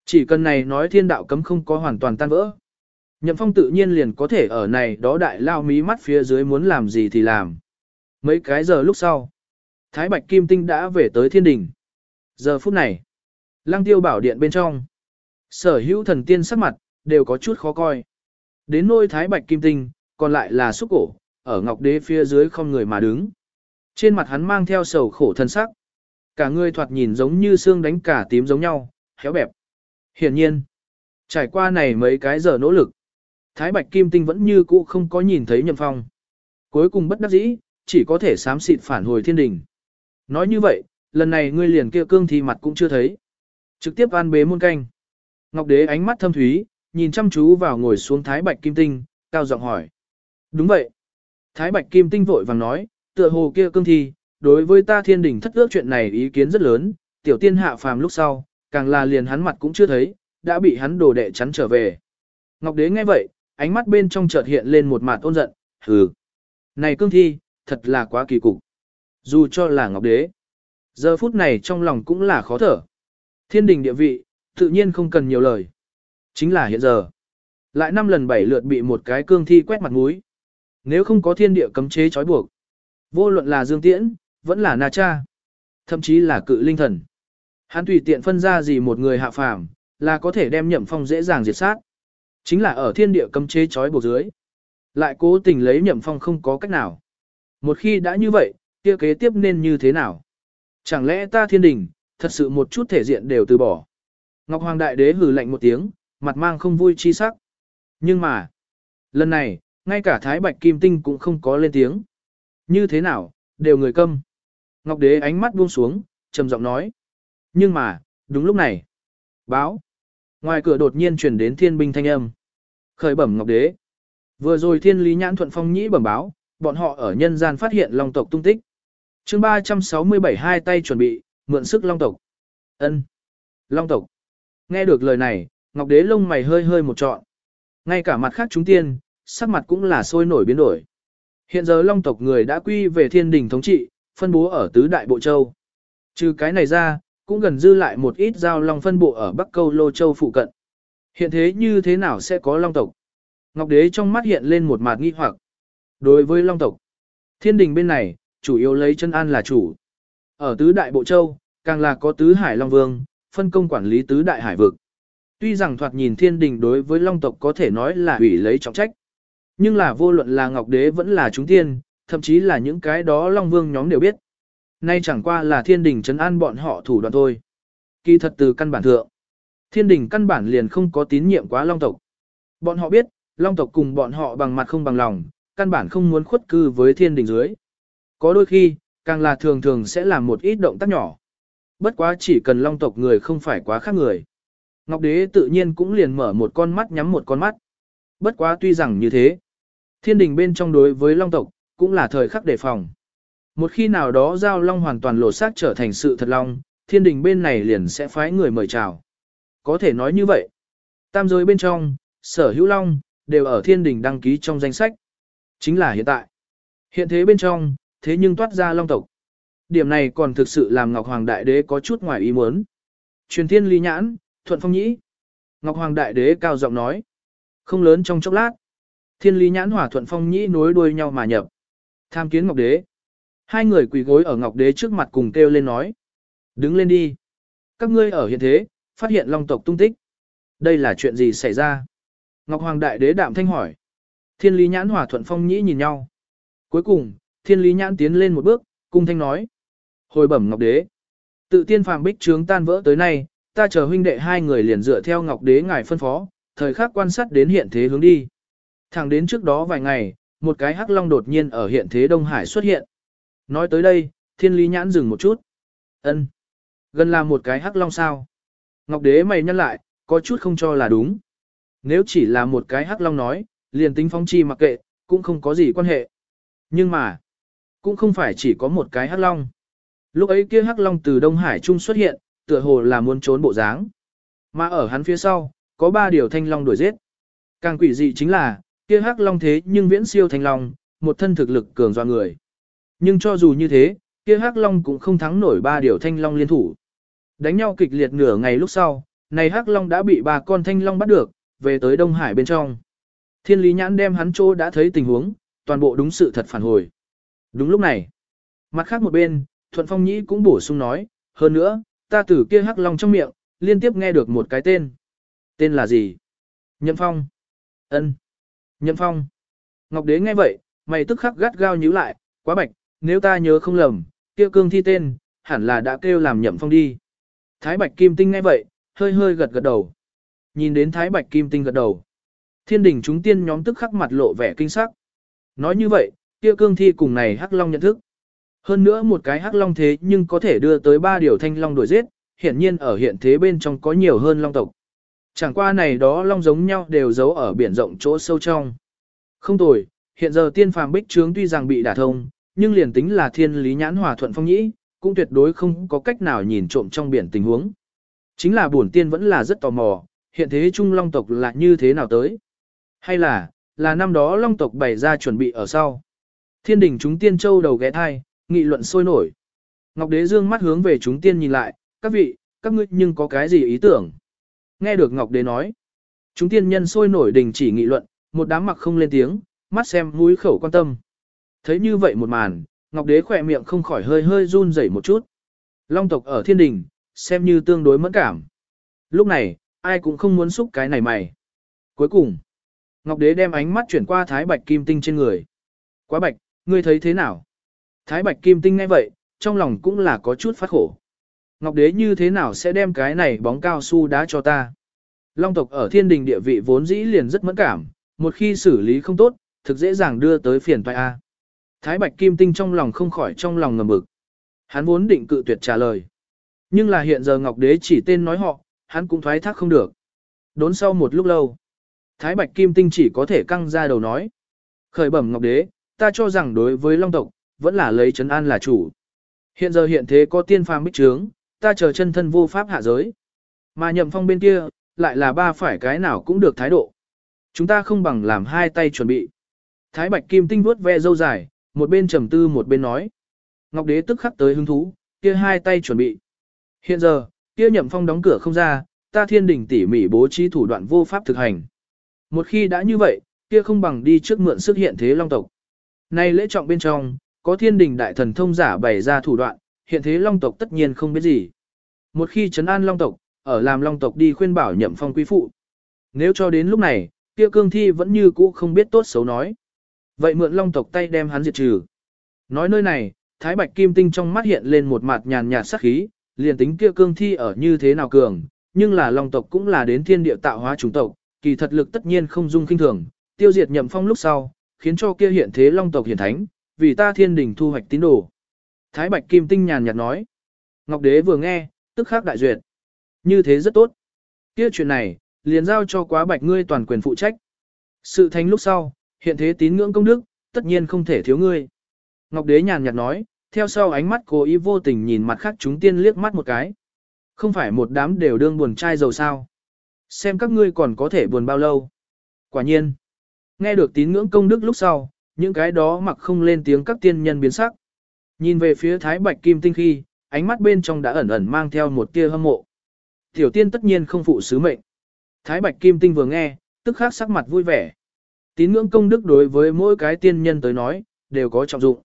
Chỉ cần này nói thiên đạo cấm không có hoàn toàn tan vỡ. Nhậm phong tự nhiên liền có thể ở này đó đại lao mí mắt phía dưới muốn làm gì thì làm. Mấy cái giờ lúc sau, Thái Bạch Kim Tinh đã về tới thiên đình. Giờ phút này, lăng tiêu bảo điện bên trong. Sở hữu thần tiên sắc mặt, đều có chút khó coi. Đến nôi Thái Bạch Kim Tinh, còn lại là xúc cổ, ở ngọc đế phía dưới không người mà đứng. Trên mặt hắn mang theo sầu khổ thân sắc. Cả người thoạt nhìn giống như xương đánh cả tím giống nhau, héo bẹp. Hiển nhiên, trải qua này mấy cái giờ nỗ lực, Thái Bạch Kim Tinh vẫn như cũ không có nhìn thấy Nhậm Phong. Cuối cùng bất đắc dĩ, chỉ có thể sám xịt phản hồi thiên đình. Nói như vậy, lần này ngươi liền kia cương thì mặt cũng chưa thấy. Trực tiếp an bế môn canh. Ngọc Đế ánh mắt thâm thúy, nhìn chăm chú vào ngồi xuống Thái Bạch Kim Tinh, cao giọng hỏi. Đúng vậy. Thái Bạch Kim Tinh vội vàng nói, tựa hồ kia cương thi, đối với ta thiên đình thất ước chuyện này ý kiến rất lớn, tiểu tiên hạ phàm lúc sau, càng là liền hắn mặt cũng chưa thấy, đã bị hắn đồ đệ chắn trở về. Ngọc Đế nghe vậy, ánh mắt bên trong chợt hiện lên một mặt ôn giận, hừ. Này cương thi, thật là quá kỳ cục. Dù cho là Ngọc Đế, giờ phút này trong lòng cũng là khó thở. Thiên đình địa vị, tự nhiên không cần nhiều lời. Chính là hiện giờ. Lại năm lần bảy lượt bị một cái cương thi quét mặt mũi. Nếu không có thiên địa cấm chế trói buộc. Vô luận là Dương Tiễn, vẫn là Na Cha. Thậm chí là cự linh thần. Hắn tùy tiện phân ra gì một người hạ phàm, là có thể đem nhậm phong dễ dàng diệt sát. Chính là ở thiên địa cấm chế trói buộc dưới. Lại cố tình lấy nhậm phong không có cách nào. Một khi đã như vậy, kia kế tiếp nên như thế nào? Chẳng lẽ ta thiên đình, thật sự một chút thể diện đều từ bỏ. Ngọc Hoàng Đại Đế hừ lạnh một tiếng, mặt mang không vui chi sắc. Nhưng mà, lần này, ngay cả Thái Bạch Kim Tinh cũng không có lên tiếng. Như thế nào, đều người câm. Ngọc Đế ánh mắt buông xuống, trầm giọng nói. Nhưng mà, đúng lúc này, báo. Ngoài cửa đột nhiên truyền đến thiên binh thanh âm. Khởi bẩm Ngọc Đế. Vừa rồi thiên lý nhãn thuận phong nhĩ bẩm báo, bọn họ ở nhân gian phát hiện long tộc tung tích. chương 367 hai tay chuẩn bị, mượn sức long tộc. ân Long tộc. Nghe được lời này, Ngọc Đế lông mày hơi hơi một trọn. Ngay cả mặt khác chúng tiên, sắc mặt cũng là sôi nổi biến đổi. Hiện giờ long tộc người đã quy về thiên đình thống trị, phân bố ở tứ đại bộ châu. Trừ cái này ra, cũng gần dư lại một ít giao long phân bộ ở Bắc Câu Lô Châu phụ cận. Hiện thế như thế nào sẽ có long tộc? Ngọc Đế trong mắt hiện lên một mặt nghi hoặc. Đối với long tộc, thiên đình bên này, chủ yếu lấy chân an là chủ. Ở tứ đại bộ châu, càng là có tứ hải long vương, phân công quản lý tứ đại hải vực. Tuy rằng thoạt nhìn thiên đình đối với long tộc có thể nói là ủy lấy trọng trách. Nhưng là vô luận là Ngọc Đế vẫn là chúng tiên, thậm chí là những cái đó long vương nhóm đều biết. Nay chẳng qua là thiên đình trấn an bọn họ thủ đoạn thôi. Kỳ thật từ căn bản thượng. Thiên đình căn bản liền không có tín nhiệm quá long tộc. Bọn họ biết, long tộc cùng bọn họ bằng mặt không bằng lòng, căn bản không muốn khuất cư với thiên đình dưới. Có đôi khi, càng là thường thường sẽ làm một ít động tác nhỏ. Bất quá chỉ cần long tộc người không phải quá khác người. Ngọc đế tự nhiên cũng liền mở một con mắt nhắm một con mắt. Bất quá tuy rằng như thế, thiên đình bên trong đối với long tộc, cũng là thời khắc đề phòng. Một khi nào đó giao long hoàn toàn lộ xác trở thành sự thật long, thiên đình bên này liền sẽ phái người mời chào. Có thể nói như vậy. Tam giới bên trong, sở hữu long, đều ở thiên đình đăng ký trong danh sách. Chính là hiện tại. Hiện thế bên trong, thế nhưng toát ra long tộc. Điểm này còn thực sự làm Ngọc Hoàng Đại Đế có chút ngoài ý muốn. Truyền thiên ly nhãn, thuận phong nhĩ. Ngọc Hoàng Đại Đế cao giọng nói. Không lớn trong chốc lát. Thiên lý nhãn hỏa thuận phong nhĩ nối đuôi nhau mà nhập. Tham kiến Ngọc Đế. Hai người quỳ gối ở Ngọc Đế trước mặt cùng kêu lên nói. Đứng lên đi. Các ngươi ở hiện thế, phát hiện long tộc tung tích. Đây là chuyện gì xảy ra? Ngọc Hoàng Đại Đế đạm thanh hỏi. Thiên lý nhãn hỏa thuận phong nhĩ nhìn nhau. Cuối cùng, thiên lý nhãn tiến lên một bước, cung thanh nói. Hồi bẩm Ngọc Đế. Tự tiên phàm bích trướng tan vỡ tới nay, ta chờ huynh đệ hai người liền dựa theo Ngọc Đế ngài phân phó, thời khắc quan sát đến hiện thế hướng đi. Thẳng đến trước đó vài ngày, một cái hắc long đột nhiên ở hiện thế Đông Hải xuất hiện. Nói tới đây, thiên lý nhãn dừng một chút. ân Gần là một cái hắc long sao. Ngọc Đế mày nhăn lại, có chút không cho là đúng. Nếu chỉ là một cái hắc long nói, liền tính phong chi mặc kệ, cũng không có gì quan hệ. Nhưng mà, cũng không phải chỉ có một cái hắc long. Lúc ấy kia hắc long từ Đông Hải Trung xuất hiện, tựa hồ là muốn trốn bộ dáng. Mà ở hắn phía sau, có ba điều thanh long đuổi giết. Càng quỷ dị chính là, kia hắc long thế nhưng viễn siêu thanh long, một thân thực lực cường doa người. Nhưng cho dù như thế, kia hắc long cũng không thắng nổi ba điều thanh long liên thủ. Đánh nhau kịch liệt nửa ngày lúc sau, này hắc long đã bị ba con thanh long bắt được, về tới Đông Hải bên trong. Thiên lý nhãn đem hắn chỗ đã thấy tình huống, toàn bộ đúng sự thật phản hồi. Đúng lúc này, mặt khác một bên, Thuận Phong Nhĩ cũng bổ sung nói, hơn nữa, ta từ kia hắc long trong miệng, liên tiếp nghe được một cái tên. Tên là gì? Nhậm Phong. Ân. Nhậm Phong. Ngọc Đế nghe vậy, mày tức khắc gắt gao nhíu lại, quá bạch, nếu ta nhớ không lầm, kia cương thi tên, hẳn là đã kêu làm Nhậm Phong đi. Thái Bạch Kim Tinh nghe vậy, hơi hơi gật gật đầu. Nhìn đến Thái Bạch Kim Tinh gật đầu. Thiên đình chúng tiên nhóm tức khắc mặt lộ vẻ kinh sắc. Nói như vậy, kia cương thi cùng này hắc long nhận thức. Hơn nữa một cái hắc long thế nhưng có thể đưa tới ba điều thanh long đuổi giết, hiện nhiên ở hiện thế bên trong có nhiều hơn long tộc. Chẳng qua này đó long giống nhau đều giấu ở biển rộng chỗ sâu trong. Không tồi, hiện giờ tiên phàm bích trướng tuy rằng bị đả thông, nhưng liền tính là thiên lý nhãn hòa thuận phong nhĩ, cũng tuyệt đối không có cách nào nhìn trộm trong biển tình huống. Chính là bổn tiên vẫn là rất tò mò, hiện thế trung long tộc là như thế nào tới? Hay là, là năm đó long tộc bày ra chuẩn bị ở sau? Thiên đình chúng tiên châu đầu ghé thai, nghị luận sôi nổi. Ngọc Đế dương mắt hướng về chúng tiên nhìn lại, các vị, các ngươi nhưng có cái gì ý tưởng? Nghe được Ngọc Đế nói, chúng tiên nhân sôi nổi đình chỉ nghị luận, một đám mặc không lên tiếng, mắt xem mũi khẩu quan tâm. Thấy như vậy một màn, Ngọc Đế khỏe miệng không khỏi hơi hơi run rẩy một chút. Long tộc ở thiên đình, xem như tương đối mẫn cảm. Lúc này, ai cũng không muốn xúc cái này mày. Cuối cùng, Ngọc Đế đem ánh mắt chuyển qua Thái Bạch Kim Tinh trên người. Quá bạch, ngươi thấy thế nào? Thái Bạch Kim Tinh ngay vậy, trong lòng cũng là có chút phát khổ. Ngọc Đế như thế nào sẽ đem cái này bóng cao su đá cho ta? Long tộc ở thiên đình địa vị vốn dĩ liền rất mẫn cảm, một khi xử lý không tốt, thực dễ dàng đưa tới phiền toái A. Thái Bạch Kim Tinh trong lòng không khỏi trong lòng ngầm bực. Hắn vốn định cự tuyệt trả lời. Nhưng là hiện giờ Ngọc Đế chỉ tên nói họ, hắn cũng thoái thác không được. Đốn sau một lúc lâu, Thái Bạch Kim Tinh chỉ có thể căng ra đầu nói. Khởi bẩm Ngọc Đế, ta cho rằng đối với Long tộc, vẫn là lấy trấn an là chủ. Hiện giờ hiện thế có tiên phàm bích trướng, ta chờ chân thân vô pháp hạ giới. Mà nhậm phong bên kia, lại là ba phải cái nào cũng được thái độ. Chúng ta không bằng làm hai tay chuẩn bị. Thái Bạch Kim Tinh vuốt ve dâu dài, một bên trầm tư một bên nói. Ngọc Đế tức khắc tới hứng thú, kia hai tay chuẩn bị. Hiện giờ, kia nhậm phong đóng cửa không ra, ta thiên đình tỉ mỉ bố trí thủ đoạn vô pháp thực hành. Một khi đã như vậy, kia không bằng đi trước mượn sức hiện thế long tộc. Nay lễ trọng bên trong, có thiên đình đại thần thông giả bày ra thủ đoạn, hiện thế long tộc tất nhiên không biết gì. Một khi trấn an long tộc, ở làm long tộc đi khuyên bảo nhậm phong quý phụ. Nếu cho đến lúc này, kia cương thi vẫn như cũ không biết tốt xấu nói. Vậy mượn long tộc tay đem hắn diệt trừ. Nói nơi này, Thái Bạch Kim Tinh trong mắt hiện lên một mặt nhàn nhạt sắc khí, liền tính kia cương thi ở như thế nào cường, nhưng là long tộc cũng là đến thiên địa tạo hóa chủng tộc, kỳ thật lực tất nhiên không dung kinh thường, tiêu diệt nhậm phong lúc sau, khiến cho kia hiện thế long tộc hiển thánh, vì ta thiên đình thu hoạch tín đồ. Thái Bạch Kim Tinh nhàn nhạt nói. Ngọc Đế vừa nghe, tức khắc đại duyệt. Như thế rất tốt. Kia chuyện này, liền giao cho quá bạch ngươi toàn quyền phụ trách. Sự thành lúc sau, hiện thế tín ngưỡng công đức, tất nhiên không thể thiếu ngươi. Ngọc Đế nhàn nhạt nói, theo sau ánh mắt cố ý vô tình nhìn mặt khác chúng tiên liếc mắt một cái. Không phải một đám đều đương buồn trai giàu sao. Xem các ngươi còn có thể buồn bao lâu. Quả nhiên, nghe được tín ngưỡng công đức lúc sau, những cái đó mặc không lên tiếng các tiên nhân biến sắc. Nhìn về phía Thái Bạch Kim Tinh khi, ánh mắt bên trong đã ẩn ẩn mang theo một tia hâm mộ. Tiểu tiên tất nhiên không phụ sứ mệnh. Thái Bạch Kim Tinh vừa nghe, tức khắc sắc mặt vui vẻ. Tín ngưỡng công đức đối với mỗi cái tiên nhân tới nói, đều có trọng dụng.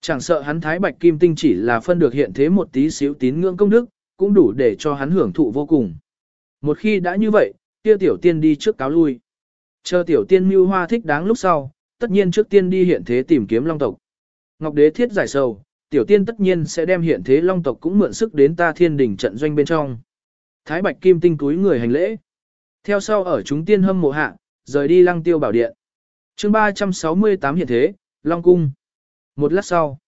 Chẳng sợ hắn Thái Bạch Kim Tinh chỉ là phân được hiện thế một tí xíu tín ngưỡng công đức, cũng đủ để cho hắn hưởng thụ vô cùng. Một khi đã như vậy, kia tiểu tiên đi trước cáo lui. Chờ tiểu tiên mưu hoa thích đáng lúc sau, tất nhiên trước tiên đi hiện thế tìm kiếm long tộc. Ngọc đế thiết giải sầu, tiểu tiên tất nhiên sẽ đem hiện thế long tộc cũng mượn sức đến ta thiên đỉnh trận doanh bên trong. Thái bạch kim tinh túi người hành lễ. Theo sau ở chúng tiên hâm mộ hạ, rời đi lăng tiêu bảo điện. chương 368 hiện thế, Long Cung. Một lát sau,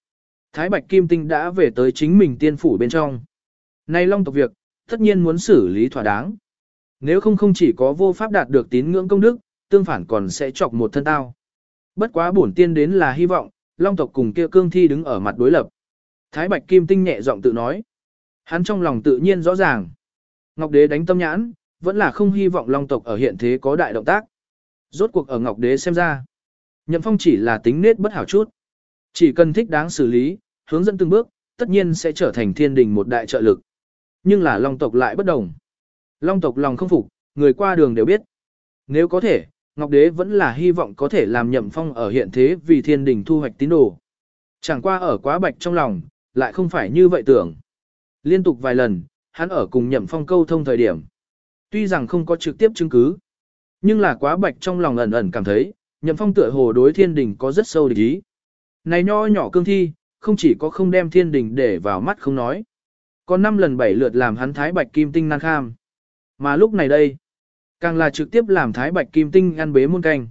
Thái Bạch Kim Tinh đã về tới chính mình tiên phủ bên trong. Nay Long tộc việc, Tất nhiên muốn xử lý thỏa đáng. Nếu không không chỉ có vô pháp đạt được tín ngưỡng công đức, tương phản còn sẽ chọc một thân tao. Bất quá bổn tiên đến là hy vọng, long tộc cùng kia cương thi đứng ở mặt đối lập. Thái Bạch Kim Tinh nhẹ giọng tự nói. Hắn trong lòng tự nhiên rõ ràng. Ngọc Đế đánh tâm nhãn, vẫn là không hy vọng long tộc ở hiện thế có đại động tác. Rốt cuộc ở Ngọc Đế xem ra. Nhậm Phong chỉ là tính nết bất hảo chút. Chỉ cần thích đáng xử lý, hướng dẫn từng bước, tất nhiên sẽ trở thành thiên đình một đại trợ lực. Nhưng là long tộc lại bất đồng. Long tộc lòng không phục, người qua đường đều biết. Nếu có thể, Ngọc Đế vẫn là hy vọng có thể làm nhậm phong ở hiện thế vì thiên đình thu hoạch tín đồ. Chẳng qua ở quá bạch trong lòng, lại không phải như vậy tưởng. Liên tục vài lần, hắn ở cùng nhậm phong câu thông thời điểm. Tuy rằng không có trực tiếp chứng cứ, nhưng là quá bạch trong lòng ẩn ẩn cảm thấy, nhậm phong tựa hồ đối thiên đình có rất sâu địch ý. Này nho nhỏ cương thi, không chỉ có không đem thiên đình để vào mắt không nói. Còn năm lần bảy lượt làm hắn thái bạch kim tinh năng kham. Mà lúc này đây, càng là trực tiếp làm thái bạch kim tinh ăn bế muôn canh.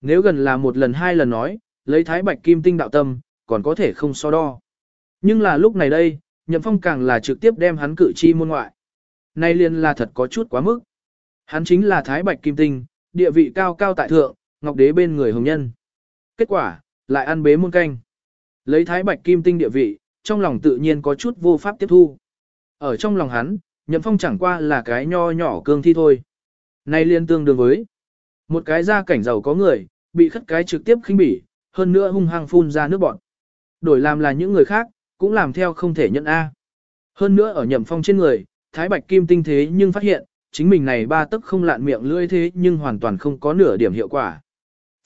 Nếu gần là một lần hai lần nói, lấy thái bạch kim tinh đạo tâm, còn có thể không so đo. Nhưng là lúc này đây, nhậm phong càng là trực tiếp đem hắn cử chi môn ngoại. Nay liền là thật có chút quá mức. Hắn chính là thái bạch kim tinh, địa vị cao cao tại thượng, ngọc đế bên người hồng nhân. Kết quả, lại ăn bế muôn canh. Lấy thái bạch kim tinh địa vị, trong lòng tự nhiên có chút vô pháp tiếp thu. Ở trong lòng hắn, nhậm phong chẳng qua là cái nho nhỏ cương thi thôi. Nay liên tương đương với một cái gia cảnh giàu có người, bị khất cái trực tiếp khinh bỉ, hơn nữa hung hăng phun ra nước bọn. Đổi làm là những người khác, cũng làm theo không thể nhận A. Hơn nữa ở nhậm phong trên người, thái bạch kim tinh thế nhưng phát hiện, chính mình này ba tức không lạn miệng lưỡi thế nhưng hoàn toàn không có nửa điểm hiệu quả.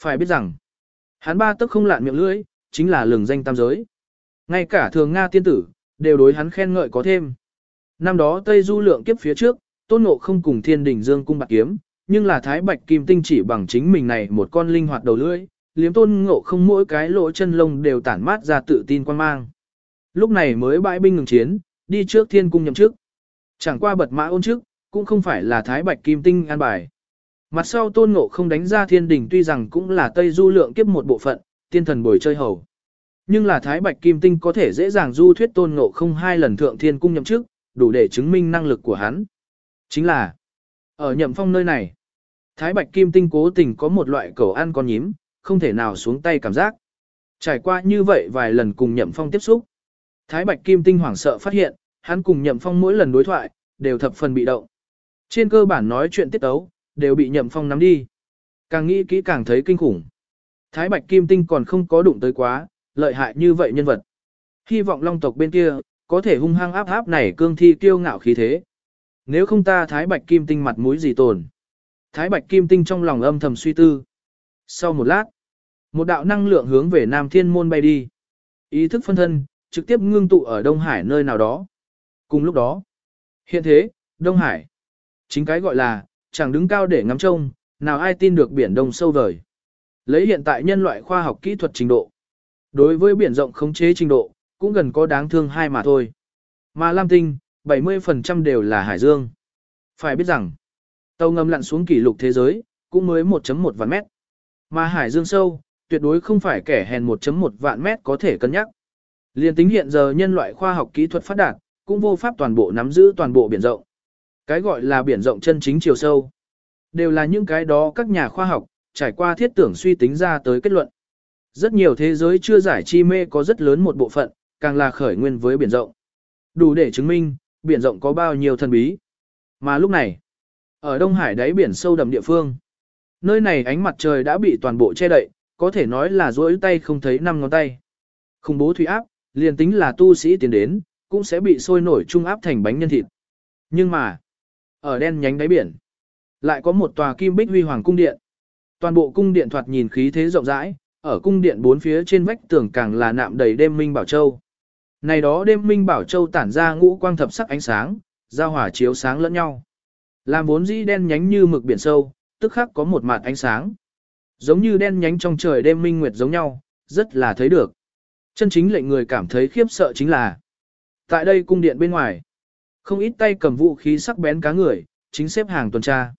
Phải biết rằng, hắn ba tức không lạn miệng lưỡi, chính là lừng danh tam giới. Ngay cả thường Nga tiên tử, đều đối hắn khen ngợi có thêm. Năm đó Tây Du lượng kiếp phía trước, tôn ngộ không cùng thiên đình dương cung bạc kiếm, nhưng là thái bạch kim tinh chỉ bằng chính mình này một con linh hoạt đầu lưỡi, liếm tôn ngộ không mỗi cái lỗ chân lông đều tản mát ra tự tin quan mang. Lúc này mới bãi binh ngừng chiến, đi trước thiên cung nhậm chức. Chẳng qua bật mã ôn chức, cũng không phải là thái bạch kim tinh an bài. Mặt sau tôn ngộ không đánh ra thiên đình tuy rằng cũng là Tây Du lượng kiếp một bộ phận, tiên thần bồi chơi hầu. Nhưng là Thái Bạch Kim Tinh có thể dễ dàng du thuyết tôn ngộ không hai lần thượng thiên cung nhậm chức, đủ để chứng minh năng lực của hắn. Chính là, ở nhậm phong nơi này, Thái Bạch Kim Tinh cố tình có một loại cầu ăn con nhím, không thể nào xuống tay cảm giác. Trải qua như vậy vài lần cùng nhậm phong tiếp xúc. Thái Bạch Kim Tinh hoảng sợ phát hiện, hắn cùng nhậm phong mỗi lần đối thoại, đều thập phần bị động. Trên cơ bản nói chuyện tiết tấu đều bị nhậm phong nắm đi. Càng nghĩ kỹ càng thấy kinh khủng. Thái Bạch Kim Tinh còn không có đụng tới quá, lợi hại như vậy nhân vật. Hy vọng long tộc bên kia, có thể hung hăng áp áp này cương thi kiêu ngạo khí thế. Nếu không ta Thái Bạch Kim Tinh mặt mũi gì tồn. Thái Bạch Kim Tinh trong lòng âm thầm suy tư. Sau một lát, một đạo năng lượng hướng về Nam Thiên Môn bay đi. Ý thức phân thân, trực tiếp ngưng tụ ở Đông Hải nơi nào đó. Cùng lúc đó, hiện thế, Đông Hải. Chính cái gọi là, chẳng đứng cao để ngắm trông, nào ai tin được biển đông sâu vời. Lấy hiện tại nhân loại khoa học kỹ thuật trình độ. Đối với biển rộng khống chế trình độ, cũng gần có đáng thương hai mà thôi. Mà Lam Tinh, 70% đều là hải dương. Phải biết rằng, tàu ngầm lặn xuống kỷ lục thế giới, cũng mới 1.1 vạn mét. Mà hải dương sâu, tuyệt đối không phải kẻ hèn 1.1 vạn mét có thể cân nhắc. Liên tính hiện giờ nhân loại khoa học kỹ thuật phát đạt, cũng vô pháp toàn bộ nắm giữ toàn bộ biển rộng. Cái gọi là biển rộng chân chính chiều sâu, đều là những cái đó các nhà khoa học, trải qua thiết tưởng suy tính ra tới kết luận. Rất nhiều thế giới chưa giải chi mê có rất lớn một bộ phận, càng là khởi nguyên với biển rộng. Đủ để chứng minh, biển rộng có bao nhiêu thần bí. Mà lúc này, ở Đông Hải đáy biển sâu đậm địa phương, nơi này ánh mặt trời đã bị toàn bộ che đậy, có thể nói là rỗi tay không thấy năm ngón tay. Khủng bố thủy áp, liền tính là tu sĩ tiến đến, cũng sẽ bị sôi nổi trung áp thành bánh nhân thịt. Nhưng mà, ở đen nhánh đáy biển, lại có một tòa kim bích huy hoàng cung điện. Toàn bộ cung điện thoạt nhìn khí thế rộng rãi, ở cung điện bốn phía trên vách tường càng là nạm đầy đêm minh bảo châu. Này đó đêm minh bảo châu tản ra ngũ quang thập sắc ánh sáng, giao hỏa chiếu sáng lẫn nhau. Làm vốn dĩ đen nhánh như mực biển sâu, tức khắc có một mạt ánh sáng. Giống như đen nhánh trong trời đêm minh nguyệt giống nhau, rất là thấy được. Chân chính lệnh người cảm thấy khiếp sợ chính là Tại đây cung điện bên ngoài, không ít tay cầm vũ khí sắc bén cá người, chính xếp hàng tuần tra.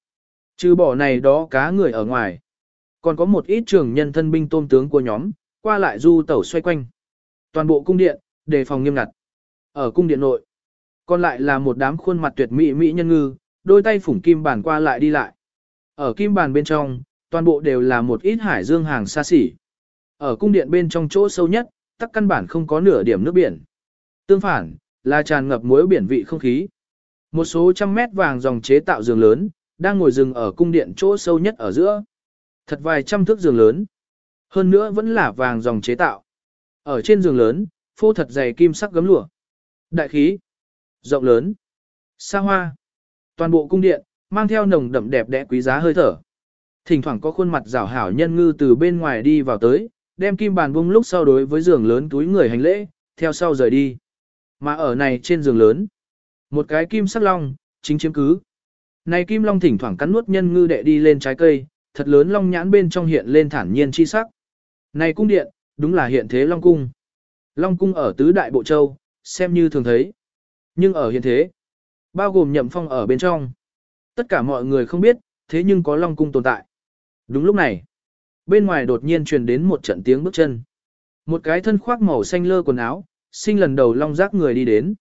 Trừ bỏ này đó cá người ở ngoài. Còn có một ít trường nhân thân binh tôm tướng của nhóm, qua lại du tẩu xoay quanh. Toàn bộ cung điện, đề phòng nghiêm ngặt. Ở cung điện nội, Còn lại là một đám khuôn mặt tuyệt mỹ mỹ nhân ngư, đôi tay phủng kim bàn qua lại đi lại. Ở kim bàn bên trong, toàn bộ đều là một ít hải dương hàng xa xỉ. Ở cung điện bên trong chỗ sâu nhất, tắc căn bản không có nửa điểm nước biển. Tương phản, là tràn ngập muối biển vị không khí. Một số trăm mét vàng dòng chế tạo giường lớn, đang ngồi rừng ở cung điện chỗ sâu nhất ở giữa. Thật vài trăm thước giường lớn. Hơn nữa vẫn là vàng dòng chế tạo. Ở trên giường lớn, phô thật dày kim sắc gấm lụa. Đại khí. Rộng lớn. Xa hoa. Toàn bộ cung điện, mang theo nồng đậm đẹp đẽ quý giá hơi thở. Thỉnh thoảng có khuôn mặt rảo hảo nhân ngư từ bên ngoài đi vào tới, đem kim bàn bung lúc sau đối với giường lớn túi người hành lễ, theo sau rời đi. Mà ở này trên giường lớn, một cái kim sắc long, chính chiếm cứ. Này kim long thỉnh thoảng cắn nuốt nhân ngư đệ đi lên trái cây, thật lớn long nhãn bên trong hiện lên thản nhiên chi sắc. Này cung điện, đúng là hiện thế long cung. Long cung ở tứ đại bộ châu, xem như thường thấy. Nhưng ở hiện thế, bao gồm nhậm phong ở bên trong. Tất cả mọi người không biết, thế nhưng có long cung tồn tại. Đúng lúc này, bên ngoài đột nhiên truyền đến một trận tiếng bước chân. Một cái thân khoác màu xanh lơ quần áo, sinh lần đầu long giác người đi đến.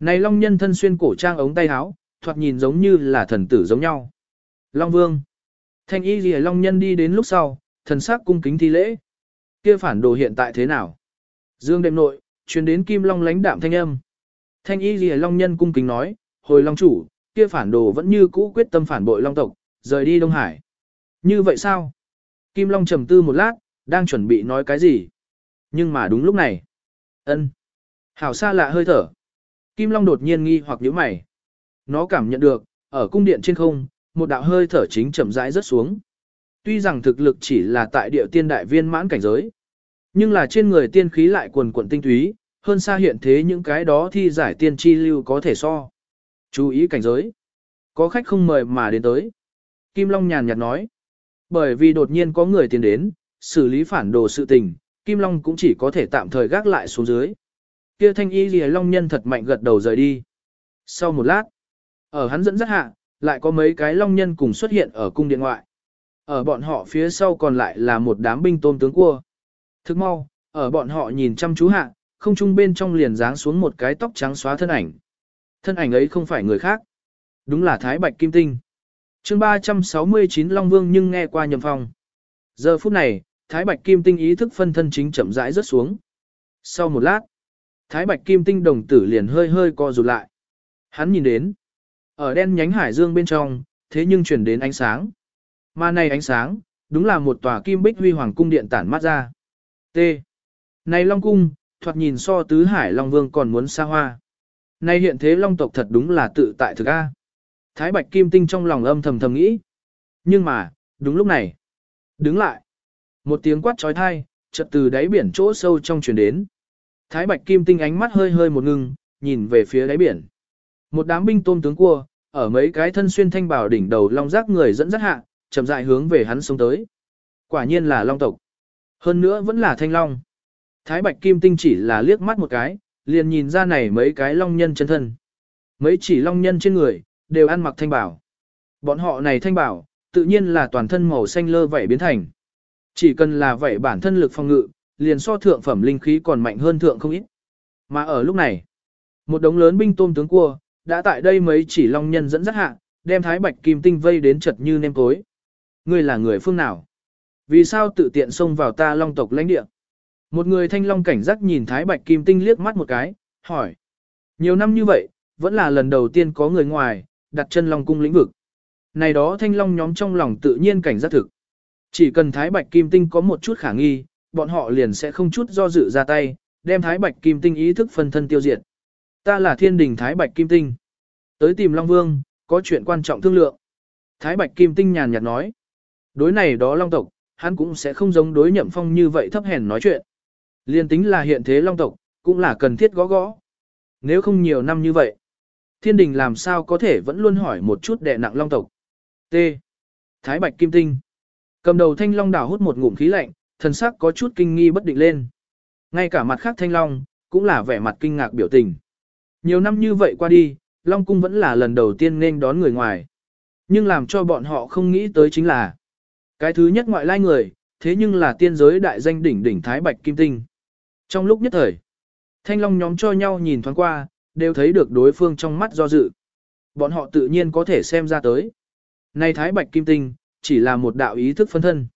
Này long nhân thân xuyên cổ trang ống tay áo, thoạt nhìn giống như là thần tử giống nhau. Long vương. Thanh y lìa long nhân đi đến lúc sau, thần sắc cung kính thi lễ. Kia phản đồ hiện tại thế nào? Dương đêm nội, truyền đến kim long lãnh đạm thanh âm. Thanh y lìa long nhân cung kính nói, hồi long chủ, kia phản đồ vẫn như cũ quyết tâm phản bội long tộc, rời đi Đông Hải. Như vậy sao? Kim Long trầm tư một lát, đang chuẩn bị nói cái gì? Nhưng mà đúng lúc này. ân, Hảo xa lạ hơi thở. Kim Long đột nhiên nghi hoặc nhíu mày. Nó cảm nhận được, ở cung điện trên không, một đạo hơi thở chính chậm rãi rớt xuống. Tuy rằng thực lực chỉ là tại địa tiên đại viên mãn cảnh giới, nhưng là trên người tiên khí lại quần quận tinh túy, hơn xa hiện thế những cái đó thi giải tiên chi lưu có thể so. Chú ý cảnh giới. Có khách không mời mà đến tới. Kim Long nhàn nhạt nói. Bởi vì đột nhiên có người tiến đến, xử lý phản đồ sự tình, Kim Long cũng chỉ có thể tạm thời gác lại xuống dưới. Kia thanh y lìa Long nhân thật mạnh gật đầu rời đi. Sau một lát, ở hắn dẫn dắt hạ, lại có mấy cái Long nhân cùng xuất hiện ở cung điện ngoại. Ở bọn họ phía sau còn lại là một đám binh tôm tướng cua. Thức mau, ở bọn họ nhìn chăm chú hạ, không trung bên trong liền dáng xuống một cái tóc trắng xóa thân ảnh. Thân ảnh ấy không phải người khác. Đúng là Thái Bạch Kim Tinh. chương 369 Long Vương nhưng nghe qua nhầm phòng Giờ phút này, Thái Bạch Kim Tinh ý thức phân thân chính chậm rãi rớt xuống. Sau một lát, Thái Bạch Kim Tinh đồng tử liền hơi hơi co rụt lại. Hắn nhìn đến, ở đen nhánh hải dương bên trong, thế nhưng chuyển đến ánh sáng. Mà này ánh sáng, đúng là một tòa kim bích huy hoàng cung điện tản mát ra. T. Này Long Cung, thoạt nhìn so tứ hải Long Vương còn muốn xa hoa. Nay hiện thế long tộc thật đúng là tự tại thực A. Thái Bạch Kim Tinh trong lòng âm thầm thầm nghĩ. Nhưng mà, đúng lúc này. Đứng lại. Một tiếng quát trói thai, chợt từ đáy biển chỗ sâu trong truyền đến. Thái Bạch Kim Tinh ánh mắt hơi hơi một ngưng, nhìn về phía đáy biển. Một đám binh tôm tướng cua, ở mấy cái thân xuyên thanh bảo đỉnh đầu long giác người dẫn dắt hạ, chậm rãi hướng về hắn xuống tới. Quả nhiên là long tộc. Hơn nữa vẫn là thanh long. Thái Bạch Kim Tinh chỉ là liếc mắt một cái, liền nhìn ra này mấy cái long nhân chân thân. Mấy chỉ long nhân trên người, đều ăn mặc thanh bảo. Bọn họ này thanh bảo, tự nhiên là toàn thân màu xanh lơ vảy biến thành. Chỉ cần là vảy bản thân lực phòng ngự, liền so thượng phẩm linh khí còn mạnh hơn thượng không ít. Mà ở lúc này, một đống lớn binh tôm tướng cua, đã tại đây mấy chỉ long nhân dẫn dắt hạ, đem thái bạch kim tinh vây đến chật như nêm tối. Ngươi là người phương nào? Vì sao tự tiện xông vào ta long tộc lãnh địa? Một người thanh long cảnh giác nhìn Thái Bạch Kim Tinh liếc mắt một cái, hỏi. Nhiều năm như vậy, vẫn là lần đầu tiên có người ngoài, đặt chân long cung lĩnh vực. Này đó thanh long nhóm trong lòng tự nhiên cảnh giác thực. Chỉ cần Thái Bạch Kim Tinh có một chút khả nghi, bọn họ liền sẽ không chút do dự ra tay, đem Thái Bạch Kim Tinh ý thức phân thân tiêu diệt. Ta là thiên đình Thái Bạch Kim Tinh. Tới tìm Long Vương, có chuyện quan trọng thương lượng. Thái Bạch Kim Tinh nhàn nhạt nói. Đối này đó Long tộc, hắn cũng sẽ không giống đối nhậm phong như vậy thấp hèn nói chuyện. Liên tính là hiện thế long tộc, cũng là cần thiết gõ gõ. Nếu không nhiều năm như vậy, thiên đình làm sao có thể vẫn luôn hỏi một chút đệ nặng long tộc. T. Thái Bạch Kim Tinh. Cầm đầu thanh long đảo hút một ngụm khí lạnh, thần sắc có chút kinh nghi bất định lên. Ngay cả mặt khác thanh long, cũng là vẻ mặt kinh ngạc biểu tình. Nhiều năm như vậy qua đi, Long Cung vẫn là lần đầu tiên nên đón người ngoài. Nhưng làm cho bọn họ không nghĩ tới chính là cái thứ nhất ngoại lai người, thế nhưng là tiên giới đại danh đỉnh đỉnh Thái Bạch Kim Tinh. Trong lúc nhất thời, thanh long nhóm cho nhau nhìn thoáng qua, đều thấy được đối phương trong mắt do dự. Bọn họ tự nhiên có thể xem ra tới. Này Thái Bạch Kim Tinh, chỉ là một đạo ý thức phân thân.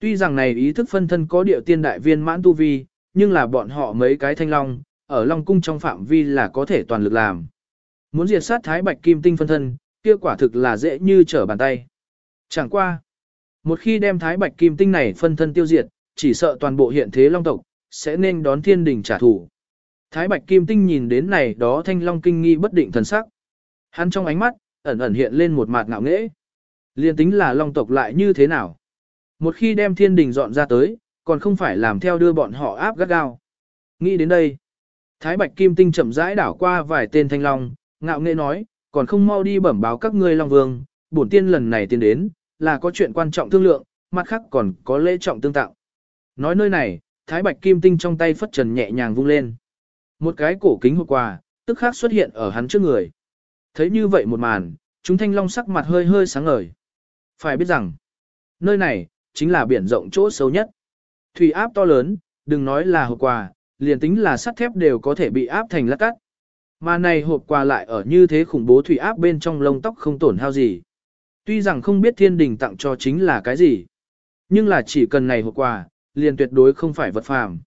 Tuy rằng này ý thức phân thân có điệu tiên đại viên mãn tu vi, nhưng là bọn họ mấy cái thanh long, ở Long Cung trong phạm vi là có thể toàn lực làm. Muốn diệt sát Thái Bạch Kim Tinh phân thân, kia quả thực là dễ như trở bàn tay. Chẳng qua. Một khi đem Thái Bạch Kim Tinh này phân thân tiêu diệt, chỉ sợ toàn bộ hiện thế Long tộc, sẽ nên đón thiên đình trả thù. Thái Bạch Kim Tinh nhìn đến này đó thanh long kinh nghi bất định thần sắc. Hắn trong ánh mắt, ẩn ẩn hiện lên một mặt ngạo nghễ. Liên tính là long tộc lại như thế nào? Một khi đem thiên đình dọn ra tới, còn không phải làm theo đưa bọn họ áp gắt gao. Nghĩ đến đây, Thái Bạch Kim Tinh chậm rãi đảo qua vài tên thanh long, ngạo nghễ nói, còn không mau đi bẩm báo các ngươi long vương, bổn tiên lần này tiến đến, là có chuyện quan trọng thương lượng, mặt khác còn có lễ trọng tương tạo. Nói nơi này, Thái Bạch Kim Tinh trong tay phất trần nhẹ nhàng vung lên. Một cái cổ kính hộp quà, tức khắc xuất hiện ở hắn trước người. Thấy như vậy một màn, chúng thanh long sắc mặt hơi hơi sáng ngời. Phải biết rằng, nơi này, chính là biển rộng chỗ sâu nhất. Thủy áp to lớn, đừng nói là hộp quà, liền tính là sắt thép đều có thể bị áp thành lát cắt. Mà này hộp quà lại ở như thế khủng bố thủy áp bên trong lông tóc không tổn hao gì. Tuy rằng không biết thiên đình tặng cho chính là cái gì, nhưng là chỉ cần này hộp quà, liền tuyệt đối không phải vật phàm.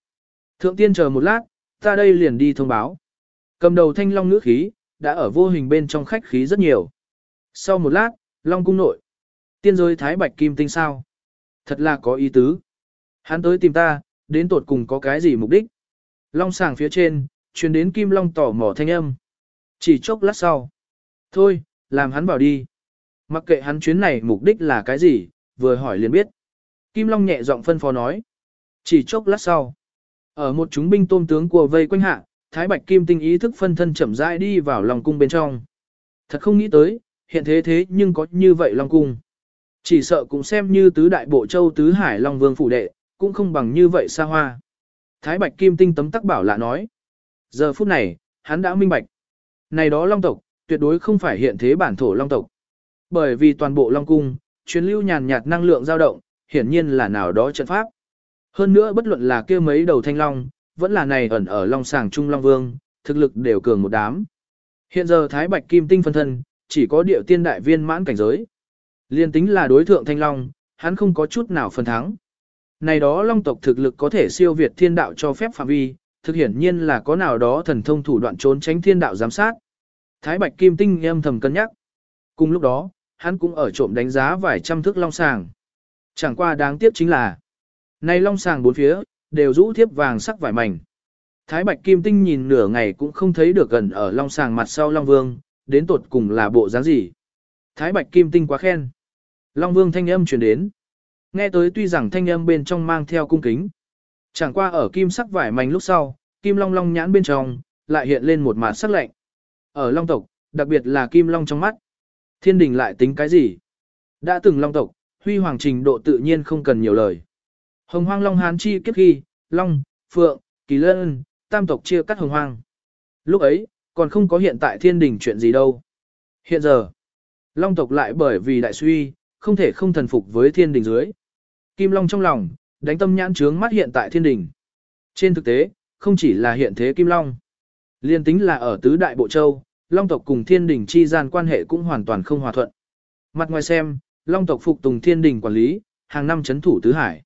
Thượng tiên chờ một lát, ta đây liền đi thông báo. Cầm đầu thanh long ngữ khí, đã ở vô hình bên trong khách khí rất nhiều. Sau một lát, long cung nội. Tiên giới thái bạch kim tinh sao. Thật là có ý tứ. Hắn tới tìm ta, đến tột cùng có cái gì mục đích. Long sàng phía trên, truyền đến kim long tỏ mỏ thanh âm. Chỉ chốc lát sau. Thôi, làm hắn bảo đi. Mặc kệ hắn chuyến này mục đích là cái gì, vừa hỏi liền biết. Kim Long nhẹ giọng phân phó nói. Chỉ chốc lát sau. Ở một chúng binh tôm tướng của vây quanh hạ, Thái Bạch Kim tinh ý thức phân thân chậm rãi đi vào lòng cung bên trong. Thật không nghĩ tới, hiện thế thế nhưng có như vậy Long cung. Chỉ sợ cũng xem như tứ đại bộ châu tứ hải Long Vương phủ đệ, cũng không bằng như vậy xa hoa. Thái Bạch Kim tinh tấm tắc bảo lạ nói. Giờ phút này, hắn đã minh bạch. Này đó Long tộc, tuyệt đối không phải hiện thế bản thổ Long tộc. Bởi vì toàn bộ Long cung, chuyến lưu nhàn nhạt năng lượng dao động, hiển nhiên là nào đó trận pháp. Hơn nữa bất luận là kia mấy đầu thanh long, vẫn là này ẩn ở long sàng trung long vương, thực lực đều cường một đám. Hiện giờ Thái Bạch Kim Tinh phân thân, chỉ có điệu tiên đại viên mãn cảnh giới. Liên tính là đối thượng thanh long, hắn không có chút nào phần thắng. Này đó long tộc thực lực có thể siêu việt thiên đạo cho phép phạm vi, thực hiển nhiên là có nào đó thần thông thủ đoạn trốn tránh thiên đạo giám sát. Thái Bạch Kim Tinh âm thầm cân nhắc. Cùng lúc đó, hắn cũng ở trộm đánh giá vài trăm thước long sàng. Chẳng qua đáng tiếc chính là, nay long sàng bốn phía, đều rũ thiếp vàng sắc vải mảnh. Thái Bạch Kim Tinh nhìn nửa ngày cũng không thấy được gần ở long sàng mặt sau Long Vương, đến tột cùng là bộ dáng gì. Thái Bạch Kim Tinh quá khen. Long Vương thanh âm truyền đến. Nghe tới tuy rằng thanh âm bên trong mang theo cung kính. Chẳng qua ở kim sắc vải mảnh lúc sau, kim long long nhãn bên trong, lại hiện lên một mạt sắc lạnh. Ở long tộc, đặc biệt là kim long trong mắt. Thiên đình lại tính cái gì? Đã từng long tộc, huy hoàng trình độ tự nhiên không cần nhiều lời. Hồng hoang long hán chi kiếp khi, long, phượng, kỳ lân, tam tộc chia cắt hồng hoang. Lúc ấy, còn không có hiện tại thiên đình chuyện gì đâu. Hiện giờ, long tộc lại bởi vì đại suy, không thể không thần phục với thiên đình dưới. Kim long trong lòng, đánh tâm nhãn trướng mắt hiện tại thiên đình. Trên thực tế, không chỉ là hiện thế kim long. Liên tính là ở tứ đại bộ châu, long tộc cùng thiên đình chi gian quan hệ cũng hoàn toàn không hòa thuận. Mặt ngoài xem, long tộc phục tùng thiên đình quản lý, hàng năm chấn thủ tứ hải.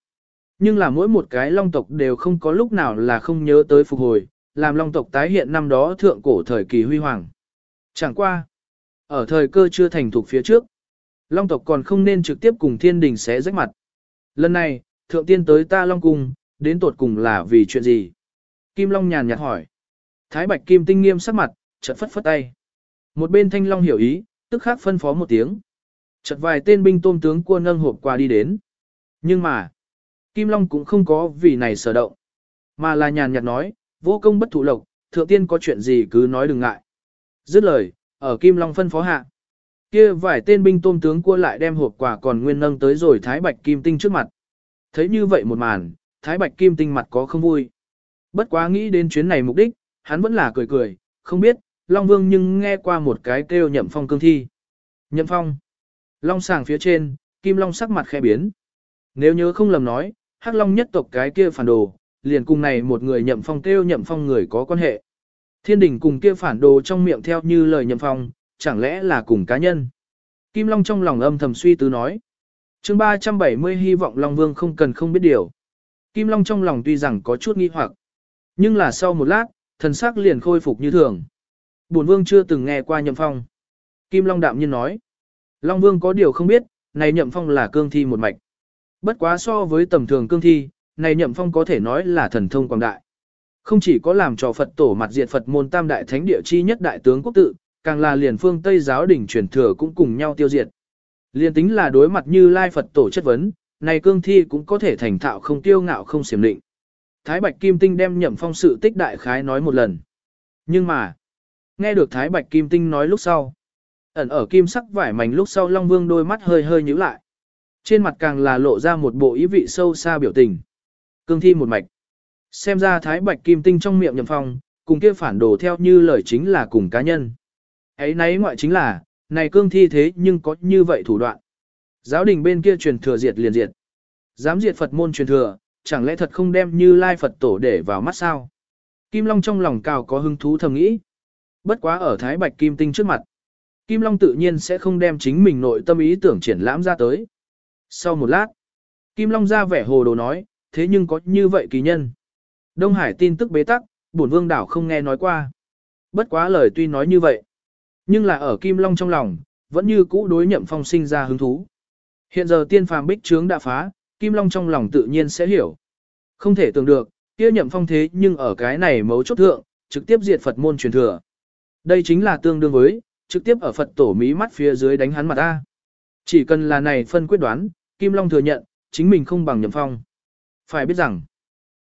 Nhưng là mỗi một cái long tộc đều không có lúc nào là không nhớ tới phục hồi, làm long tộc tái hiện năm đó thượng cổ thời kỳ huy hoàng. Chẳng qua, ở thời cơ chưa thành thuộc phía trước, long tộc còn không nên trực tiếp cùng thiên đình xé rách mặt. Lần này, thượng tiên tới ta long cung, đến tột cùng là vì chuyện gì? Kim Long nhàn nhạt hỏi. Thái Bạch Kim tinh nghiêm sắc mặt, chợt phất phất tay. Một bên Thanh Long hiểu ý, tức khắc phân phó một tiếng. Chợt vài tên binh tôm tướng cua nâng hộp qua đi đến. Nhưng mà, Kim Long cũng không có vì này sở động. Mà là nhàn nhạt nói, vô công bất thụ lộc, thượng tiên có chuyện gì cứ nói đừng ngại. Dứt lời, ở Kim Long phân phó hạ. Kia vài tên binh tôm tướng cua lại đem hộp quà còn nguyên nâng tới rồi Thái Bạch Kim Tinh trước mặt. Thấy như vậy một màn, Thái Bạch Kim Tinh mặt có không vui. Bất quá nghĩ đến chuyến này mục đích, hắn vẫn là cười cười, không biết, Long Vương nhưng nghe qua một cái kêu nhậm phong cương thi. Nhậm phong. Long sàng phía trên, Kim Long sắc mặt khẽ biến. Nếu nhớ không lầm nói, Hắc Long nhất tộc cái kia phản đồ, liền cùng này một người nhậm phong kêu nhậm phong người có quan hệ. Thiên đình cùng kia phản đồ trong miệng theo như lời nhậm phong, chẳng lẽ là cùng cá nhân. Kim Long trong lòng âm thầm suy tư nói. chương 370 hy vọng Long Vương không cần không biết điều. Kim Long trong lòng tuy rằng có chút nghi hoặc, nhưng là sau một lát, thần sắc liền khôi phục như thường. Bổn Vương chưa từng nghe qua nhậm phong. Kim Long đạm nhiên nói. Long Vương có điều không biết, này nhậm phong là cương thi một mạch. Bất quá so với tầm thường cương thi, này nhậm phong có thể nói là thần thông quảng đại. Không chỉ có làm cho Phật tổ mặt diệt Phật môn tam đại thánh địa chi nhất đại tướng quốc tự, càng là liền phương Tây giáo đỉnh truyền thừa cũng cùng nhau tiêu diệt. Liền tính là đối mặt như Lai Phật tổ chất vấn, này cương thi cũng có thể thành thạo không tiêu ngạo không xiểm định. Thái Bạch Kim Tinh đem nhậm phong sự tích đại khái nói một lần. Nhưng mà, nghe được Thái Bạch Kim Tinh nói lúc sau, ẩn ở kim sắc vải mảnh lúc sau Long Vương đôi mắt hơi hơi nhíu lại. Trên mặt càng là lộ ra một bộ ý vị sâu xa biểu tình. Cương thi một mạch. Xem ra Thái Bạch Kim Tinh trong miệng nhầm phong, cùng kia phản đồ theo như lời chính là cùng cá nhân. Ấy nấy ngoại chính là, này cương thi thế nhưng có như vậy thủ đoạn. Giáo đình bên kia truyền thừa diệt liền diệt. Dám diệt Phật môn truyền thừa, chẳng lẽ thật không đem như lai Phật tổ để vào mắt sao? Kim Long trong lòng cào có hứng thú thầm nghĩ. Bất quá ở Thái Bạch Kim Tinh trước mặt. Kim Long tự nhiên sẽ không đem chính mình nội tâm ý tưởng triển lãm ra tới. Sau một lát, Kim Long ra vẻ hồ đồ nói, thế nhưng có như vậy kỳ nhân. Đông Hải tin tức bế tắc, bổn vương đảo không nghe nói qua. Bất quá lời tuy nói như vậy, nhưng là ở Kim Long trong lòng, vẫn như cũ đối nhậm phong sinh ra hứng thú. Hiện giờ tiên phàm bích trướng đã phá, Kim Long trong lòng tự nhiên sẽ hiểu. Không thể tưởng được, kia nhậm phong thế nhưng ở cái này mấu chốt thượng, trực tiếp diệt Phật môn truyền thừa. Đây chính là tương đương với, trực tiếp ở Phật tổ mí mắt phía dưới đánh hắn mặt ta. Chỉ cần là này phân quyết đoán, Kim Long thừa nhận, chính mình không bằng nhậm phong. Phải biết rằng,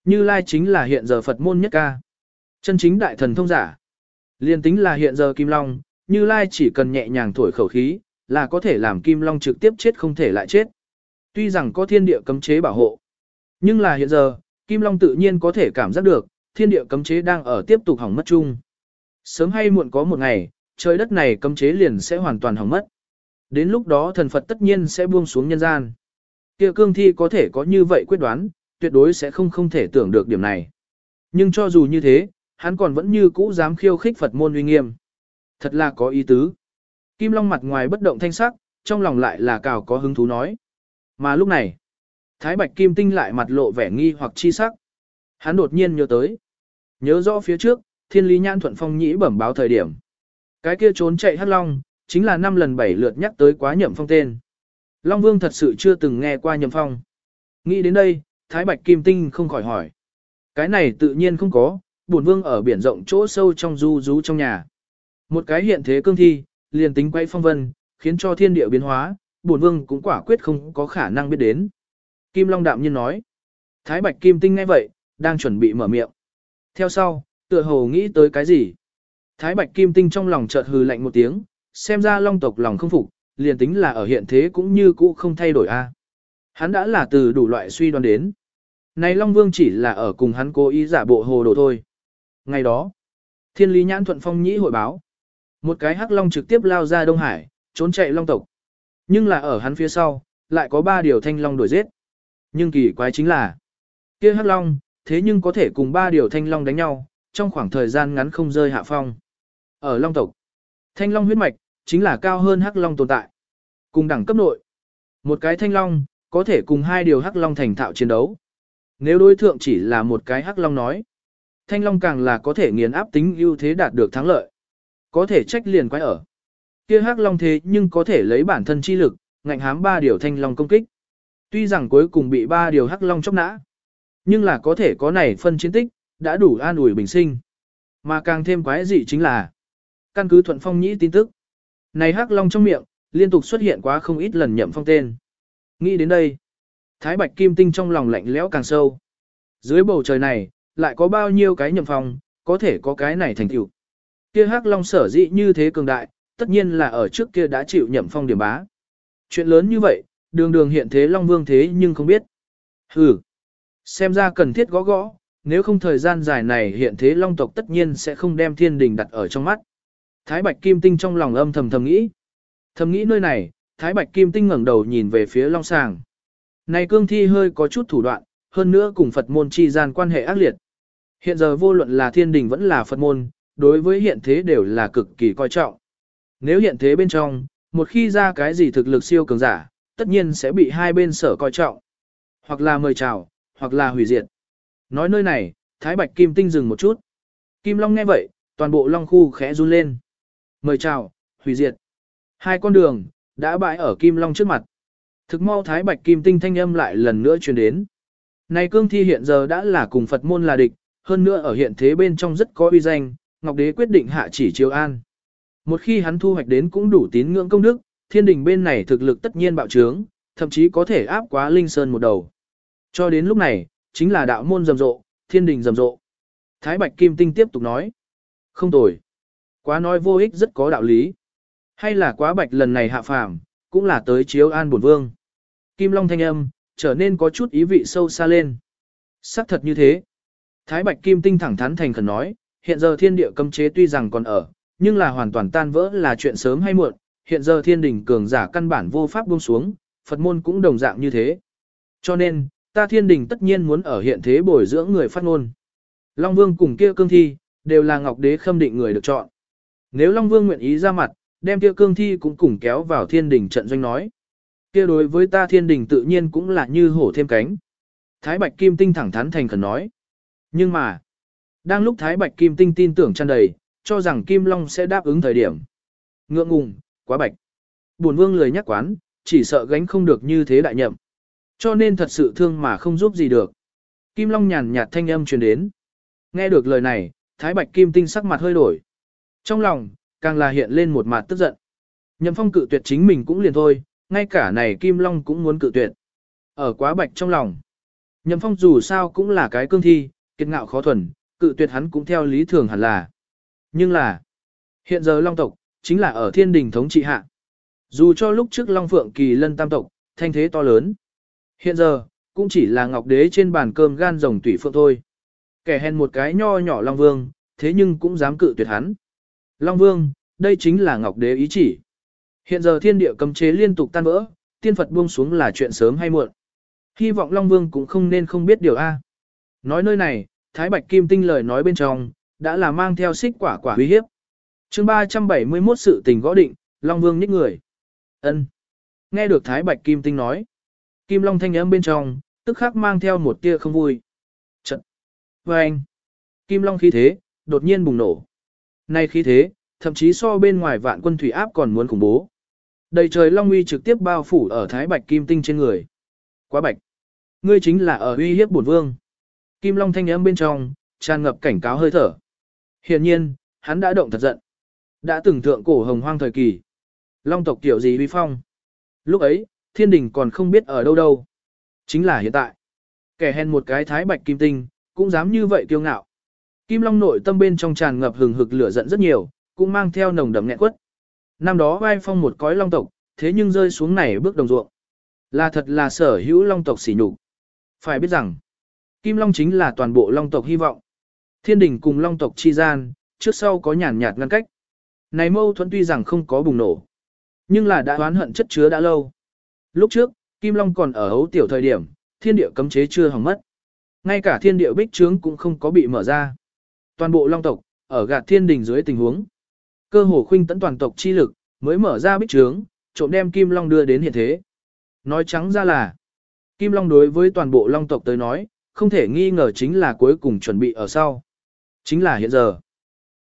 Như Lai chính là hiện giờ Phật môn nhất ca. Chân chính đại thần thông giả. Liên tính là hiện giờ Kim Long, Như Lai chỉ cần nhẹ nhàng thổi khẩu khí, là có thể làm Kim Long trực tiếp chết không thể lại chết. Tuy rằng có thiên địa cấm chế bảo hộ, nhưng là hiện giờ, Kim Long tự nhiên có thể cảm giác được, thiên địa cấm chế đang ở tiếp tục hỏng mất chung. Sớm hay muộn có một ngày, trời đất này cấm chế liền sẽ hoàn toàn hỏng mất. Đến lúc đó thần Phật tất nhiên sẽ buông xuống nhân gian. Kia cương thi có thể có như vậy quyết đoán, tuyệt đối sẽ không không thể tưởng được điểm này. Nhưng cho dù như thế, hắn còn vẫn như cũ dám khiêu khích Phật môn uy nghiêm. Thật là có ý tứ. Kim Long mặt ngoài bất động thanh sắc, trong lòng lại là cào có hứng thú nói. Mà lúc này, Thái Bạch Kim Tinh lại mặt lộ vẻ nghi hoặc chi sắc. Hắn đột nhiên nhớ tới. Nhớ rõ phía trước, thiên lý nhãn thuận phong nhĩ bẩm báo thời điểm. Cái kia trốn chạy hắc long, chính là năm lần bảy lượt nhắc tới quá nhậm phong tên. Long Vương thật sự chưa từng nghe qua nhậm phong. Nghĩ đến đây, Thái Bạch Kim Tinh không khỏi hỏi. Cái này tự nhiên không có, bổn vương ở biển rộng chỗ sâu trong du rú trong nhà. Một cái hiện thế cương thi, liền tính quay phong vân, khiến cho thiên địa biến hóa, bổn vương cũng quả quyết không có khả năng biết đến. Kim Long đạm nhiên nói. Thái Bạch Kim Tinh nghe vậy, đang chuẩn bị mở miệng. Theo sau, tựa hồ nghĩ tới cái gì. Thái Bạch Kim Tinh trong lòng chợt hừ lạnh một tiếng, xem ra Long tộc lòng không phục, liền tính là ở hiện thế cũng như cũ không thay đổi a. Hắn đã là từ đủ loại suy đoán đến. Này Long Vương chỉ là ở cùng hắn cố ý giả bộ hồ đồ thôi. Ngày đó, Thiên Lý Nhãn Thuận Phong Nhĩ hội báo. Một cái hắc long trực tiếp lao ra Đông Hải, trốn chạy long tộc. Nhưng là ở hắn phía sau, lại có ba điều thanh long đuổi giết. Nhưng kỳ quái chính là, kia hắc long, thế nhưng có thể cùng ba điều thanh long đánh nhau, trong khoảng thời gian ngắn không rơi hạ phong. Ở long tộc, thanh long huyết mạch, chính là cao hơn hắc long tồn tại. Cùng đẳng cấp nội, một cái thanh long, có thể cùng hai điều hắc long thành thạo chiến đấu. Nếu đối thượng chỉ là một cái hắc long nói, thanh long càng là có thể nghiền áp tính ưu thế đạt được thắng lợi. Có thể trách liền quái ở. Kia hắc long thế nhưng có thể lấy bản thân chi lực, ngạnh hám ba điều thanh long công kích. Tuy rằng cuối cùng bị ba điều hắc long chóc nã, nhưng là có thể có này phân chiến tích, đã đủ an ủi bình sinh. Mà càng thêm quái dị chính là, căn cứ thuận phong nhĩ tin tức. Này hắc long trong miệng, liên tục xuất hiện quá không ít lần nhậm phong tên. Nghĩ đến đây, Thái Bạch Kim Tinh trong lòng lạnh lẽo càng sâu. Dưới bầu trời này, lại có bao nhiêu cái nhậm phong, có thể có cái này thành tựu. Kia hắc long sở dĩ như thế cường đại, tất nhiên là ở trước kia đã chịu nhậm phong điểm bá. Chuyện lớn như vậy, đường đường hiện thế long vương thế nhưng không biết. Hừ, xem ra cần thiết gõ gõ, nếu không thời gian dài này hiện thế long tộc tất nhiên sẽ không đem thiên đình đặt ở trong mắt. Thái Bạch Kim Tinh trong lòng âm thầm thầm nghĩ. Thầm nghĩ nơi này, Thái Bạch Kim Tinh ngẩng đầu nhìn về phía long sàng. Này cương thi hơi có chút thủ đoạn, hơn nữa cùng Phật môn chi gian quan hệ ác liệt. Hiện giờ vô luận là thiên đình vẫn là Phật môn, đối với hiện thế đều là cực kỳ coi trọng. Nếu hiện thế bên trong, một khi ra cái gì thực lực siêu cường giả, tất nhiên sẽ bị hai bên sở coi trọng. Hoặc là mời chào, hoặc là hủy diệt. Nói nơi này, Thái Bạch Kim Tinh dừng một chút. Kim Long nghe vậy, toàn bộ Long khu khẽ run lên. Mời chào, hủy diệt. Hai con đường, đã bãi ở Kim Long trước mặt. Thực mau Thái Bạch Kim Tinh thanh âm lại lần nữa truyền đến. Này cương thi hiện giờ đã là cùng Phật môn là địch, hơn nữa ở hiện thế bên trong rất có uy danh, Ngọc Đế quyết định hạ chỉ chiêu an. Một khi hắn thu hoạch đến cũng đủ tín ngưỡng công đức, thiên đình bên này thực lực tất nhiên bạo trướng, thậm chí có thể áp quá Linh Sơn một đầu. Cho đến lúc này, chính là đạo môn rầm rộ, thiên đình rầm rộ. Thái Bạch Kim Tinh tiếp tục nói. Không tồi. Quá nói vô ích rất có đạo lý. Hay là quá bạch lần này hạ phàm, cũng là tới chiếu an bổn vương. Kim Long thanh âm, trở nên có chút ý vị sâu xa lên. xác thật như thế. Thái Bạch Kim Tinh thẳng thắn thành khẩn nói, hiện giờ thiên địa cấm chế tuy rằng còn ở, nhưng là hoàn toàn tan vỡ là chuyện sớm hay muộn, hiện giờ thiên đình cường giả căn bản vô pháp buông xuống, Phật môn cũng đồng dạng như thế. Cho nên, ta thiên đình tất nhiên muốn ở hiện thế bồi dưỡng người phát ngôn. Long Vương cùng kia cương thi, đều là Ngọc Đế khâm định người được chọn. Nếu Long Vương nguyện ý ra mặt, đem kia cương thi cũng cùng kéo vào thiên đình trận doanh nói. Kia đối với ta thiên đình tự nhiên cũng là như hổ thêm cánh. Thái Bạch Kim Tinh thẳng thắn thành khẩn nói. Nhưng mà, đang lúc Thái Bạch Kim Tinh tin tưởng tràn đầy, cho rằng Kim Long sẽ đáp ứng thời điểm. Ngượng ngùng, quá bạch. Bổn vương lời nhắc quán, chỉ sợ gánh không được như thế đại nhậm. Cho nên thật sự thương mà không giúp gì được. Kim Long nhàn nhạt thanh âm truyền đến. Nghe được lời này, Thái Bạch Kim Tinh sắc mặt hơi đổi. Trong lòng, càng là hiện lên một mặt tức giận. Nhậm phong cự tuyệt chính mình cũng liền thôi, ngay cả này Kim Long cũng muốn cự tuyệt. Ở quá bạch trong lòng. Nhậm phong dù sao cũng là cái cương thi, kiệt ngạo khó thuần, cự tuyệt hắn cũng theo lý thường hẳn là. Nhưng là, hiện giờ Long tộc, chính là ở thiên đình thống trị hạ. Dù cho lúc trước Long Phượng kỳ lân tam tộc, thanh thế to lớn. Hiện giờ, cũng chỉ là ngọc đế trên bàn cơm gan rồng tủy phượng thôi. Kẻ hèn một cái nho nhỏ Long Vương, thế nhưng cũng dám cự tuyệt hắn. Long Vương, đây chính là ngọc đế ý chỉ. Hiện giờ thiên địa cấm chế liên tục tan vỡ, tiên Phật buông xuống là chuyện sớm hay muộn. Hy vọng Long Vương cũng không nên không biết điều A. Nói nơi này, Thái Bạch Kim Tinh lời nói bên trong, đã là mang theo xích quả quả uy hiếp. chương 371 sự tình gõ định, Long Vương nhích người. ân Nghe được Thái Bạch Kim Tinh nói. Kim Long thanh âm bên trong, tức khắc mang theo một tia không vui. Trận. Và anh. Kim Long khí thế, đột nhiên bùng nổ. Nay khí thế, thậm chí so bên ngoài vạn quân thủy áp còn muốn khủng bố. Đầy trời Long uy trực tiếp bao phủ ở Thái Bạch Kim Tinh trên người. Quá bạch. Ngươi chính là ở uy hiếp bổn vương. Kim Long thanh âm bên trong, tràn ngập cảnh cáo hơi thở. Hiển nhiên, hắn đã động thật giận. Đã từng thượng cổ hồng hoang thời kỳ. Long tộc tiểu gì uy phong. Lúc ấy, thiên đình còn không biết ở đâu đâu. Chính là hiện tại. Kẻ hèn một cái thái bạch kim tinh, cũng dám như vậy kiêu ngạo. Kim Long nội tâm bên trong tràn ngập hừng hực lửa giận rất nhiều, cũng mang theo nồng đậm nghẹn quất. Năm đó vai phong một cõi long tộc, thế nhưng rơi xuống này bước đồng ruộng. Là thật là sở hữu long tộc xỉ nhục. Phải biết rằng, Kim Long chính là toàn bộ long tộc hy vọng. Thiên đình cùng long tộc chi gian, trước sau có nhàn nhạt ngăn cách. Này mâu thuẫn tuy rằng không có bùng nổ, nhưng là đã oán hận chất chứa đã lâu. Lúc trước, Kim Long còn ở hấu tiểu thời điểm, thiên địa cấm chế chưa hỏng mất. Ngay cả thiên địa bích trướng cũng không có bị mở ra. Toàn bộ long tộc, ở gạt thiên đình dưới tình huống. Cơ hồ khuynh tấn toàn tộc chi lực, mới mở ra bích trướng, trộm đem Kim Long đưa đến hiện thế. Nói trắng ra là, Kim Long đối với toàn bộ long tộc tới nói, không thể nghi ngờ chính là cuối cùng chuẩn bị ở sau. Chính là hiện giờ.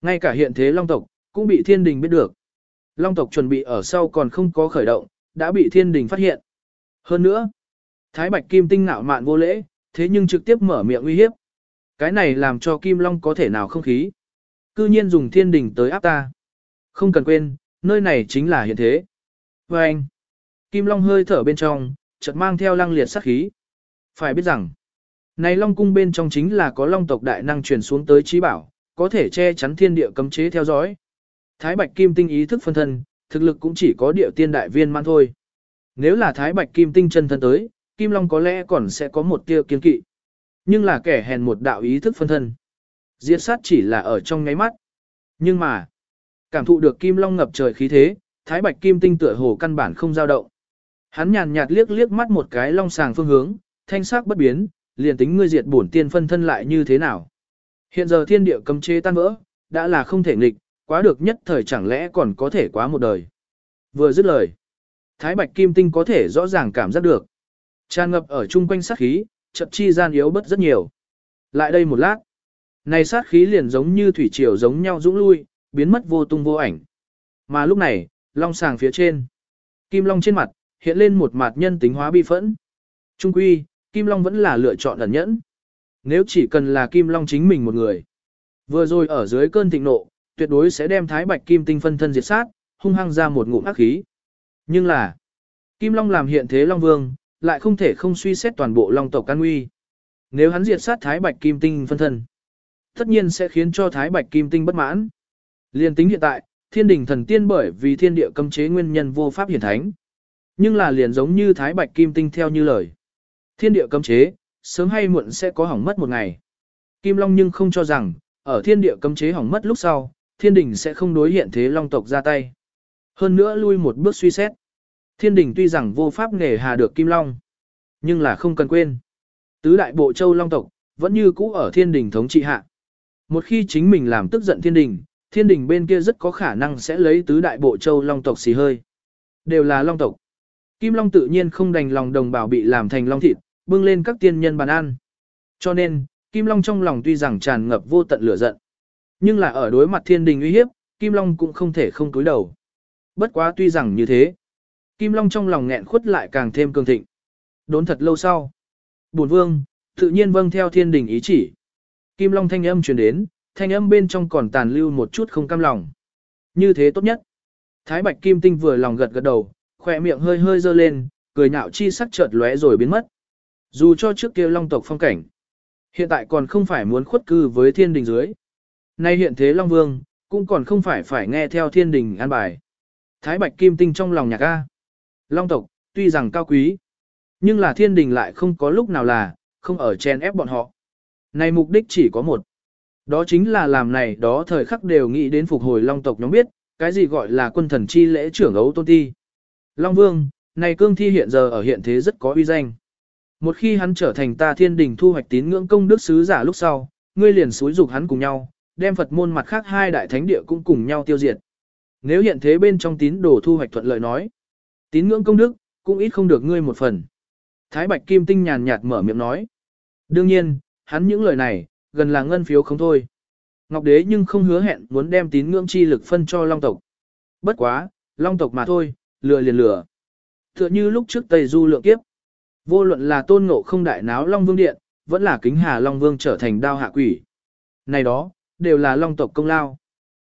Ngay cả hiện thế long tộc, cũng bị thiên đình biết được. Long tộc chuẩn bị ở sau còn không có khởi động, đã bị thiên đình phát hiện. Hơn nữa, Thái Bạch Kim tinh nạo mạn vô lễ, thế nhưng trực tiếp mở miệng uy hiếp. Cái này làm cho Kim Long có thể nào không khí. Cư nhiên dùng thiên đình tới áp ta. Không cần quên, nơi này chính là hiện thế. Và anh, Kim Long hơi thở bên trong, chợt mang theo lăng liệt sát khí. Phải biết rằng, này Long cung bên trong chính là có Long tộc đại năng truyền xuống tới trí bảo, có thể che chắn thiên địa cấm chế theo dõi. Thái Bạch Kim tinh ý thức phân thân, thực lực cũng chỉ có địa tiên đại viên man thôi. Nếu là Thái Bạch Kim tinh chân thân tới, Kim Long có lẽ còn sẽ có một tia kiên kỵ. Nhưng là kẻ hèn một đạo ý thức phân thân. Diệt sát chỉ là ở trong ngáy mắt. Nhưng mà, cảm thụ được Kim Long ngập trời khí thế, Thái Bạch Kim tinh tựa hồ căn bản không dao động. Hắn nhàn nhạt liếc liếc mắt một cái long sàng phương hướng, thanh sắc bất biến, liền tính ngươi diệt bổn tiên phân thân lại như thế nào. Hiện giờ thiên địa cấm chế tan vỡ, đã là không thể nghịch, quá được nhất thời chẳng lẽ còn có thể quá một đời. Vừa dứt lời, Thái Bạch Kim Tinh có thể rõ ràng cảm giác được. Tràn ngập ở chung quanh sát khí, chậm chi gian yếu bớt rất nhiều. Lại đây một lát, này sát khí liền giống như thủy triều giống nhau dũng lui, biến mất vô tung vô ảnh. Mà lúc này, long sàng phía trên, kim long trên mặt, hiện lên một mặt nhân tính hóa bi phẫn. Trung quy, kim long vẫn là lựa chọn ẩn nhẫn. Nếu chỉ cần là kim long chính mình một người, vừa rồi ở dưới cơn thịnh nộ, tuyệt đối sẽ đem thái bạch kim tinh phân thân diệt sát, hung hăng ra một ngụm ác khí. Nhưng là, kim long làm hiện thế long vương, lại không thể không suy xét toàn bộ long tộc can nguy. Nếu hắn diệt sát thái bạch kim tinh phân thân, tất nhiên sẽ khiến cho thái bạch kim tinh bất mãn. Liên tính hiện tại, thiên đình thần tiên bởi vì thiên địa cấm chế nguyên nhân vô pháp hiển thánh. Nhưng là liền giống như thái bạch kim tinh theo như lời. Thiên địa cấm chế, sớm hay muộn sẽ có hỏng mất một ngày. Kim Long nhưng không cho rằng, ở thiên địa cấm chế hỏng mất lúc sau, thiên đình sẽ không đối hiện thế long tộc ra tay. Hơn nữa lui một bước suy xét. Thiên đình tuy rằng vô pháp nghề hà được Kim Long, nhưng là không cần quên. Tứ đại bộ châu long tộc, vẫn như cũ ở thiên đình thống trị hạ. Một khi chính mình làm tức giận thiên đình, thiên đình bên kia rất có khả năng sẽ lấy tứ đại bộ châu long tộc xì hơi. Đều là long tộc. Kim Long tự nhiên không đành lòng đồng bào bị làm thành long thịt, bưng lên các tiên nhân bàn ăn. Cho nên, Kim Long trong lòng tuy rằng tràn ngập vô tận lửa giận. Nhưng là ở đối mặt thiên đình uy hiếp, Kim Long cũng không thể không cúi đầu. Bất quá tuy rằng như thế, Kim Long trong lòng nghẹn khuất lại càng thêm cường thịnh. Đốn thật lâu sau. Bổn vương, tự nhiên vâng theo thiên đình ý chỉ. Kim Long thanh âm truyền đến, thanh âm bên trong còn tàn lưu một chút không cam lòng. Như thế tốt nhất. Thái Bạch Kim Tinh vừa lòng gật gật đầu, khỏe miệng hơi hơi dơ lên, cười nhạo chi sắc chợt lóe rồi biến mất. Dù cho trước kia Long tộc phong cảnh, hiện tại còn không phải muốn khuất cư với thiên đình dưới. Nay hiện thế Long Vương, cũng còn không phải phải nghe theo thiên đình an bài. Thái Bạch Kim Tinh trong lòng nhạc A. Long tộc, tuy rằng cao quý, nhưng là thiên đình lại không có lúc nào là, không ở chen ép bọn họ. Này mục đích chỉ có một. Đó chính là làm này đó thời khắc đều nghĩ đến phục hồi long tộc nhóm biết, cái gì gọi là quân thần chi lễ trưởng ấu tôn ti. Long Vương, này cương thi hiện giờ ở hiện thế rất có uy danh. Một khi hắn trở thành ta thiên đình thu hoạch tín ngưỡng công đức sứ giả lúc sau, ngươi liền xúi dục hắn cùng nhau, đem Phật môn mặt khác hai đại thánh địa cũng cùng nhau tiêu diệt. Nếu hiện thế bên trong tín đồ thu hoạch thuận lợi nói, tín ngưỡng công đức, cũng ít không được ngươi một phần. Thái Bạch Kim Tinh nhàn nhạt mở miệng nói. Đương nhiên, hắn những lời này, gần là ngân phiếu không thôi. Ngọc Đế nhưng không hứa hẹn muốn đem tín ngưỡng chi lực phân cho Long tộc. Bất quá, Long tộc mà thôi, lừa liền lừa. Tựa như lúc trước Tây Du lượng kiếp. Vô luận là tôn ngộ không đại náo Long Vương Điện, vẫn là kính hà Long Vương trở thành đao hạ quỷ. Này đó, đều là Long tộc công lao.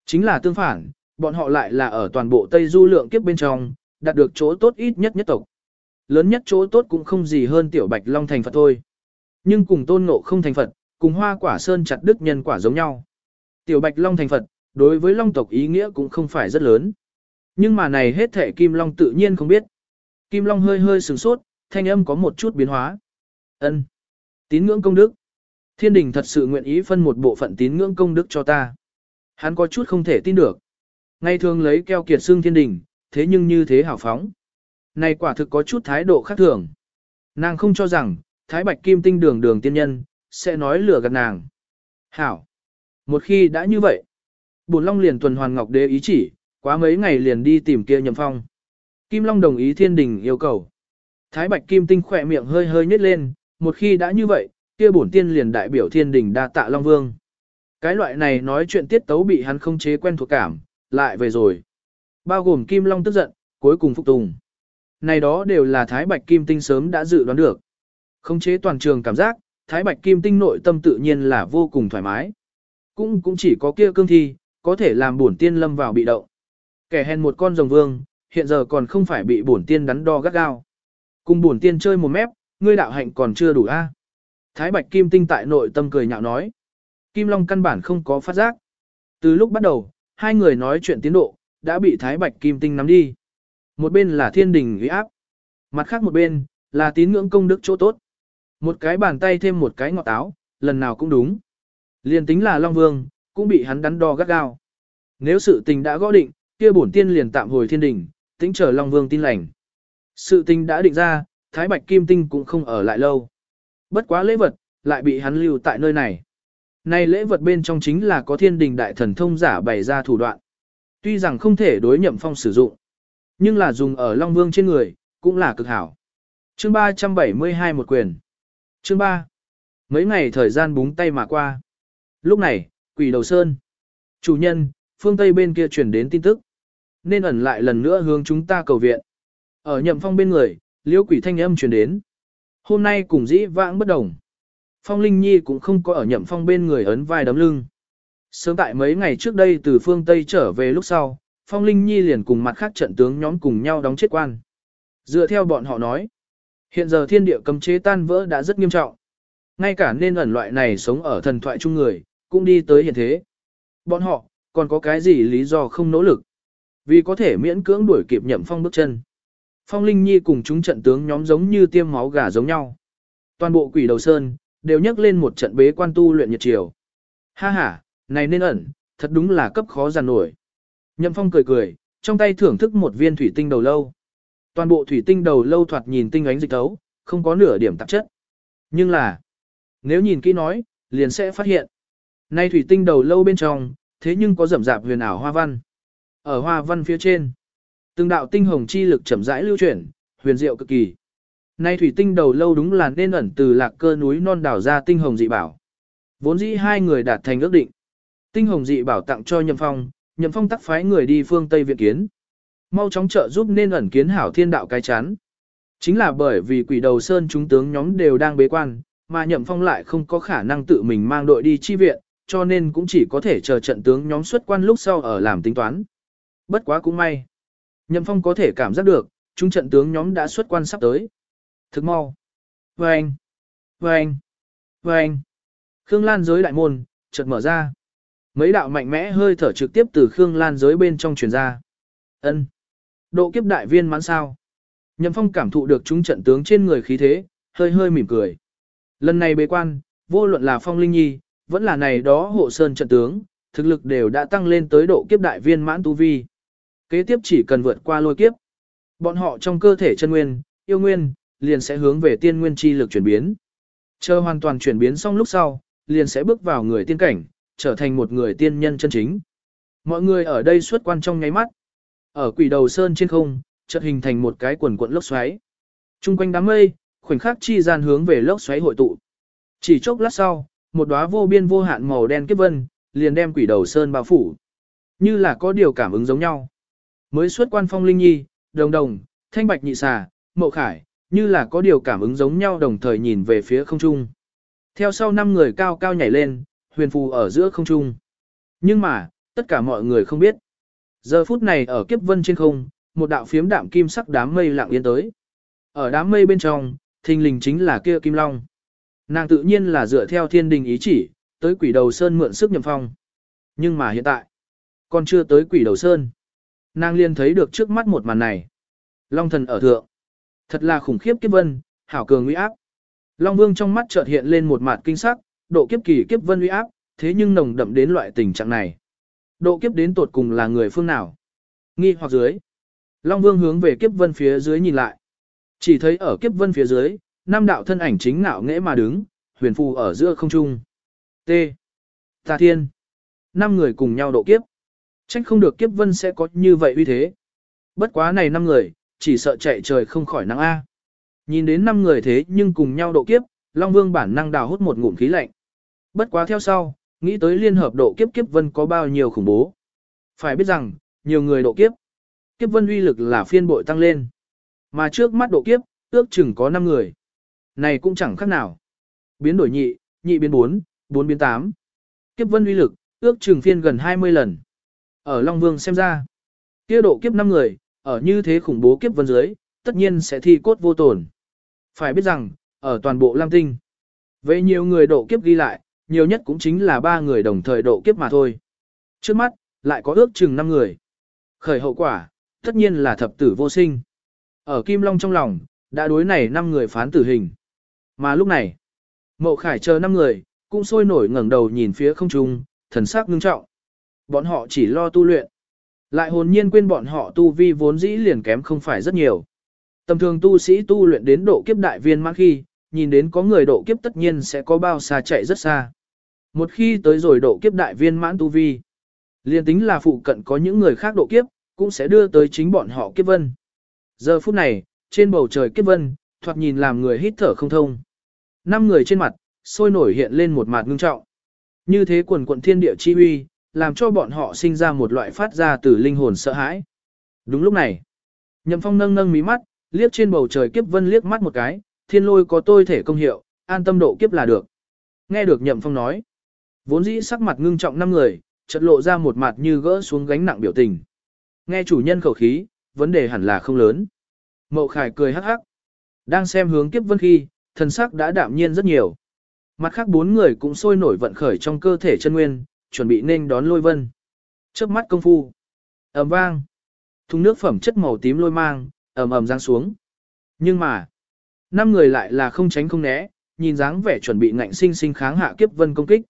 Chính là tương phản, bọn họ lại là ở toàn bộ Tây Du lượng kiếp bên trong, đạt được chỗ tốt ít nhất nhất tộc. Lớn nhất chỗ tốt cũng không gì hơn tiểu bạch Long thành Phật thôi. Nhưng cùng tôn ngộ không thành Phật, cùng hoa quả sơn chặt đức nhân quả giống nhau. Tiểu bạch long thành Phật, đối với long tộc ý nghĩa cũng không phải rất lớn. Nhưng mà này hết thể kim long tự nhiên không biết. Kim long hơi hơi sừng sốt, thanh âm có một chút biến hóa. ân Tín ngưỡng công đức. Thiên đình thật sự nguyện ý phân một bộ phận tín ngưỡng công đức cho ta. Hắn có chút không thể tin được. Ngay thường lấy keo kiệt xương thiên đình, thế nhưng như thế hào phóng. Này quả thực có chút thái độ khác thường. Nàng không cho rằng, Thái Bạch Kim Tinh đường đường tiên nhân, sẽ nói lừa gạt nàng. Hảo. Một khi đã như vậy, bùn Long liền tuần hoàn Ngọc Đế ý chỉ, quá mấy ngày liền đi tìm kia Nhậm Phong. Kim Long đồng ý thiên đình yêu cầu. Thái Bạch Kim Tinh khỏe miệng hơi hơi nhếch lên, một khi đã như vậy, kia bổn tiên liền đại biểu thiên đình đa tạ Long Vương. Cái loại này nói chuyện tiết tấu bị hắn không chế quen thuộc cảm, lại về rồi. Bao gồm Kim Long tức giận, cuối cùng phục tùng. Này đó đều là Thái Bạch Kim Tinh sớm đã dự đoán được. Không chế toàn trường cảm giác, Thái Bạch Kim Tinh nội tâm tự nhiên là vô cùng thoải mái. Cũng cũng chỉ có kia cương thi, có thể làm bổn tiên lâm vào bị động. Kẻ hèn một con rồng vương, hiện giờ còn không phải bị bổn tiên đắn đo gắt gao. Cùng bổn tiên chơi một mép, ngươi đạo hạnh còn chưa đủ a. Thái Bạch Kim Tinh tại nội tâm cười nhạo nói. Kim Long căn bản không có phát giác. Từ lúc bắt đầu, hai người nói chuyện tiến độ, đã bị Thái Bạch Kim Tinh nắm đi. Một bên là thiên đình uy áp. Mặt khác một bên, là tín ngưỡng công đức chỗ tốt. Một cái bàn tay thêm một cái ngọt táo, lần nào cũng đúng. Liền tính là Long Vương, cũng bị hắn đắn đo gắt gao. Nếu sự tình đã gõ định, kia bổn tiên liền tạm hồi thiên đình, tính chờ Long Vương tin lành. Sự tình đã định ra, Thái Bạch Kim Tinh cũng không ở lại lâu. Bất quá lễ vật, lại bị hắn lưu tại nơi này. Này lễ vật bên trong chính là có thiên đình đại thần thông giả bày ra thủ đoạn. Tuy rằng không thể đối nhậm phong sử dụng, nhưng là dùng ở Long Vương trên người, cũng là cực hảo. Chương 372 một quyền. Chương 3. Mấy ngày thời gian búng tay mà qua. Lúc này, quỷ đầu sơn. Chủ nhân, phương Tây bên kia truyền đến tin tức. Nên ẩn lại lần nữa hướng chúng ta cầu viện. Ở nhậm phong bên người, liễu quỷ thanh âm truyền đến. Hôm nay cùng dĩ vãng bất đồng. Phong Linh Nhi cũng không có ở nhậm phong bên người ấn vai đấm lưng. Sớm tại mấy ngày trước đây từ phương Tây trở về lúc sau, Phong Linh Nhi liền cùng mặt khác trận tướng nhóm cùng nhau đóng chết quan. Dựa theo bọn họ nói, hiện giờ thiên địa cấm chế tan vỡ đã rất nghiêm trọng. Ngay cả nên ẩn loại này sống ở thần thoại chung người, cũng đi tới hiện thế. Bọn họ, còn có cái gì lý do không nỗ lực? Vì có thể miễn cưỡng đuổi kịp nhậm phong bước chân. Phong Linh Nhi cùng chúng trận tướng nhóm giống như tiêm máu gà giống nhau. Toàn bộ quỷ đầu sơn, đều nhắc lên một trận bế quan tu luyện nhiệt chiều. Ha ha, này nên ẩn, thật đúng là cấp khó giàn nổi. Nhậm Phong cười cười, trong tay thưởng thức một viên thủy tinh đầu lâu. Toàn bộ thủy tinh đầu lâu thoạt nhìn tinh ánh dịch tấu, không có nửa điểm tạp chất. Nhưng là, nếu nhìn kỹ nói, liền sẽ phát hiện. Nay thủy tinh đầu lâu bên trong, thế nhưng có rậm rạp huyền ảo hoa văn. Ở hoa văn phía trên, từng đạo tinh hồng chi lực chậm rãi lưu chuyển, huyền diệu cực kỳ. Nay thủy tinh đầu lâu đúng là nên ẩn từ lạc cơ núi non đảo ra tinh hồng dị bảo. Vốn dĩ hai người đạt thành ước định. Tinh hồng dị bảo tặng cho Nhậm Phong, Nhậm Phong tắc phái người đi phương Tây viện kiến. Mau chóng trợ giúp nên ẩn kiến hảo thiên đạo cái chán. Chính là bởi vì quỷ đầu sơn chúng tướng nhóm đều đang bế quan, mà Nhậm Phong lại không có khả năng tự mình mang đội đi chi viện, cho nên cũng chỉ có thể chờ trận tướng nhóm xuất quan lúc sau ở làm tính toán. Bất quá cũng may. Nhậm Phong có thể cảm giác được, chúng trận tướng nhóm đã xuất quan sắp tới. Thực mau. Vâng! Vâng! Vâng! Khương Lan giới đại môn, chợt mở ra. Mấy đạo mạnh mẽ hơi thở trực tiếp từ Khương Lan giới bên trong truyền ra. Ân, Độ kiếp đại viên mãn sao? Nhậm Phong cảm thụ được chúng trận tướng trên người khí thế, hơi hơi mỉm cười. Lần này bế quan, vô luận là Phong Linh Nhi, vẫn là này đó hộ sơn trận tướng, thực lực đều đã tăng lên tới độ kiếp đại viên mãn tu vi. Kế tiếp chỉ cần vượt qua lôi kiếp. Bọn họ trong cơ thể chân nguyên, yêu nguyên, liền sẽ hướng về tiên nguyên chi lực chuyển biến. Chờ hoàn toàn chuyển biến xong lúc sau, liền sẽ bước vào người tiên cảnh, trở thành một người tiên nhân chân chính. Mọi người ở đây xuất quan trong nháy mắt. Ở quỷ đầu sơn trên không, chợt hình thành một cái quần cuộn lốc xoáy. Trung quanh đám mây, khoảnh khắc chi gian hướng về lốc xoáy hội tụ. Chỉ chốc lát sau, một đóa vô biên vô hạn màu đen kiếp vân, liền đem quỷ đầu sơn bao phủ. Như là có điều cảm ứng giống nhau. Mới xuất quan phong linh nhi, đồng đồng, thanh bạch nhị xà, mộ khải, như là có điều cảm ứng giống nhau đồng thời nhìn về phía không trung. Theo sau năm người cao cao nhảy lên, huyền phù ở giữa không trung. Nhưng mà, tất cả mọi người không biết. Giờ phút này ở kiếp vân trên không, một đạo phiếm đạm kim sắc đám mây lặng yên tới. Ở đám mây bên trong, thình lình chính là kia kim long. Nàng tự nhiên là dựa theo thiên đình ý chỉ, tới quỷ đầu sơn mượn sức nhậm phong. Nhưng mà hiện tại, còn chưa tới quỷ đầu sơn. Nàng liền thấy được trước mắt một màn này. Long thần ở thượng. Thật là khủng khiếp kiếp vân, hảo cường uy áp. Long vương trong mắt chợt hiện lên một mặt kinh sắc, độ kiếp kỳ kiếp vân uy áp, thế nhưng nồng đậm đến loại tình trạng này. Độ kiếp đến tột cùng là người phương nào? Nghi hoặc dưới. Long Vương hướng về kiếp vân phía dưới nhìn lại. Chỉ thấy ở kiếp vân phía dưới, năm đạo thân ảnh chính ngạo nghễ mà đứng, huyền phù ở giữa không trung. T. Tà Thiên. Năm người cùng nhau độ kiếp. Trách không được kiếp vân sẽ có như vậy uy thế. Bất quá này năm người, chỉ sợ chạy trời không khỏi nắng A. Nhìn đến năm người thế nhưng cùng nhau độ kiếp, Long Vương bản năng đào hút một ngụm khí lạnh. Bất quá theo sau, nghĩ tới liên hợp độ kiếp kiếp vân có bao nhiêu khủng bố. Phải biết rằng, nhiều người độ kiếp. Kiếp vân uy lực là phiên bội tăng lên. Mà trước mắt độ kiếp, ước chừng có 5 người. Này cũng chẳng khác nào. Biến đổi nhị, nhị biến 4, 4 biến 8. Kiếp vân uy lực, ước chừng phiên gần 20 lần. Ở Long Vương xem ra, kia độ kiếp 5 người, ở như thế khủng bố kiếp vân dưới, tất nhiên sẽ thi cốt vô tổn. Phải biết rằng, ở toàn bộ Lam Tinh. Vậy nhiều người độ kiếp ghi lại, nhiều nhất cũng chính là ba người đồng thời độ kiếp mà thôi. Trước mắt, lại có ước chừng 5 người. Khởi hậu quả, tất nhiên là thập tử vô sinh. Ở Kim Long trong lòng, đã đối này 5 người phán tử hình. Mà lúc này, Mậu Khải chờ 5 người, cũng sôi nổi ngẩng đầu nhìn phía không trung, thần sắc ngưng trọng. Bọn họ chỉ lo tu luyện. Lại hồn nhiên quên bọn họ tu vi vốn dĩ liền kém không phải rất nhiều. Tầm thường tu sĩ tu luyện đến độ kiếp đại viên mãn khi, nhìn đến có người độ kiếp tất nhiên sẽ có bao xa chạy rất xa. Một khi tới rồi độ kiếp đại viên mãn tu vi, liền tính là phụ cận có những người khác độ kiếp, cũng sẽ đưa tới chính bọn họ kiếp vân. Giờ phút này, trên bầu trời kiếp vân, thoạt nhìn làm người hít thở không thông. Năm người trên mặt, sôi nổi hiện lên một mặt ngưng trọng. Như thế quần quận thiên địa chi uy, làm cho bọn họ sinh ra một loại phát ra từ linh hồn sợ hãi. Đúng lúc này, Nhậm Phong nâng nâng mí mắt, liếc trên bầu trời kiếp vân liếc mắt một cái, thiên lôi có tôi thể công hiệu, an tâm độ kiếp là được. Nghe được Nhậm Phong nói, vốn dĩ sắc mặt ngưng trọng năm người, chợt lộ ra một mặt như gỡ xuống gánh nặng biểu tình. Nghe chủ nhân khẩu khí, vấn đề hẳn là không lớn. Mậu Khải cười hắc hắc. Đang xem hướng kiếp vân khi, thần sắc đã đạm nhiên rất nhiều. Mặt khác bốn người cũng sôi nổi vận khởi trong cơ thể chân nguyên, chuẩn bị nên đón lôi vân. Trước mắt công phu. ầm vang. Thùng nước phẩm chất màu tím lôi mang, ầm ầm giáng xuống. Nhưng mà, năm người lại là không tránh không né, nhìn dáng vẻ chuẩn bị ngạnh sinh sinh kháng hạ kiếp vân công kích.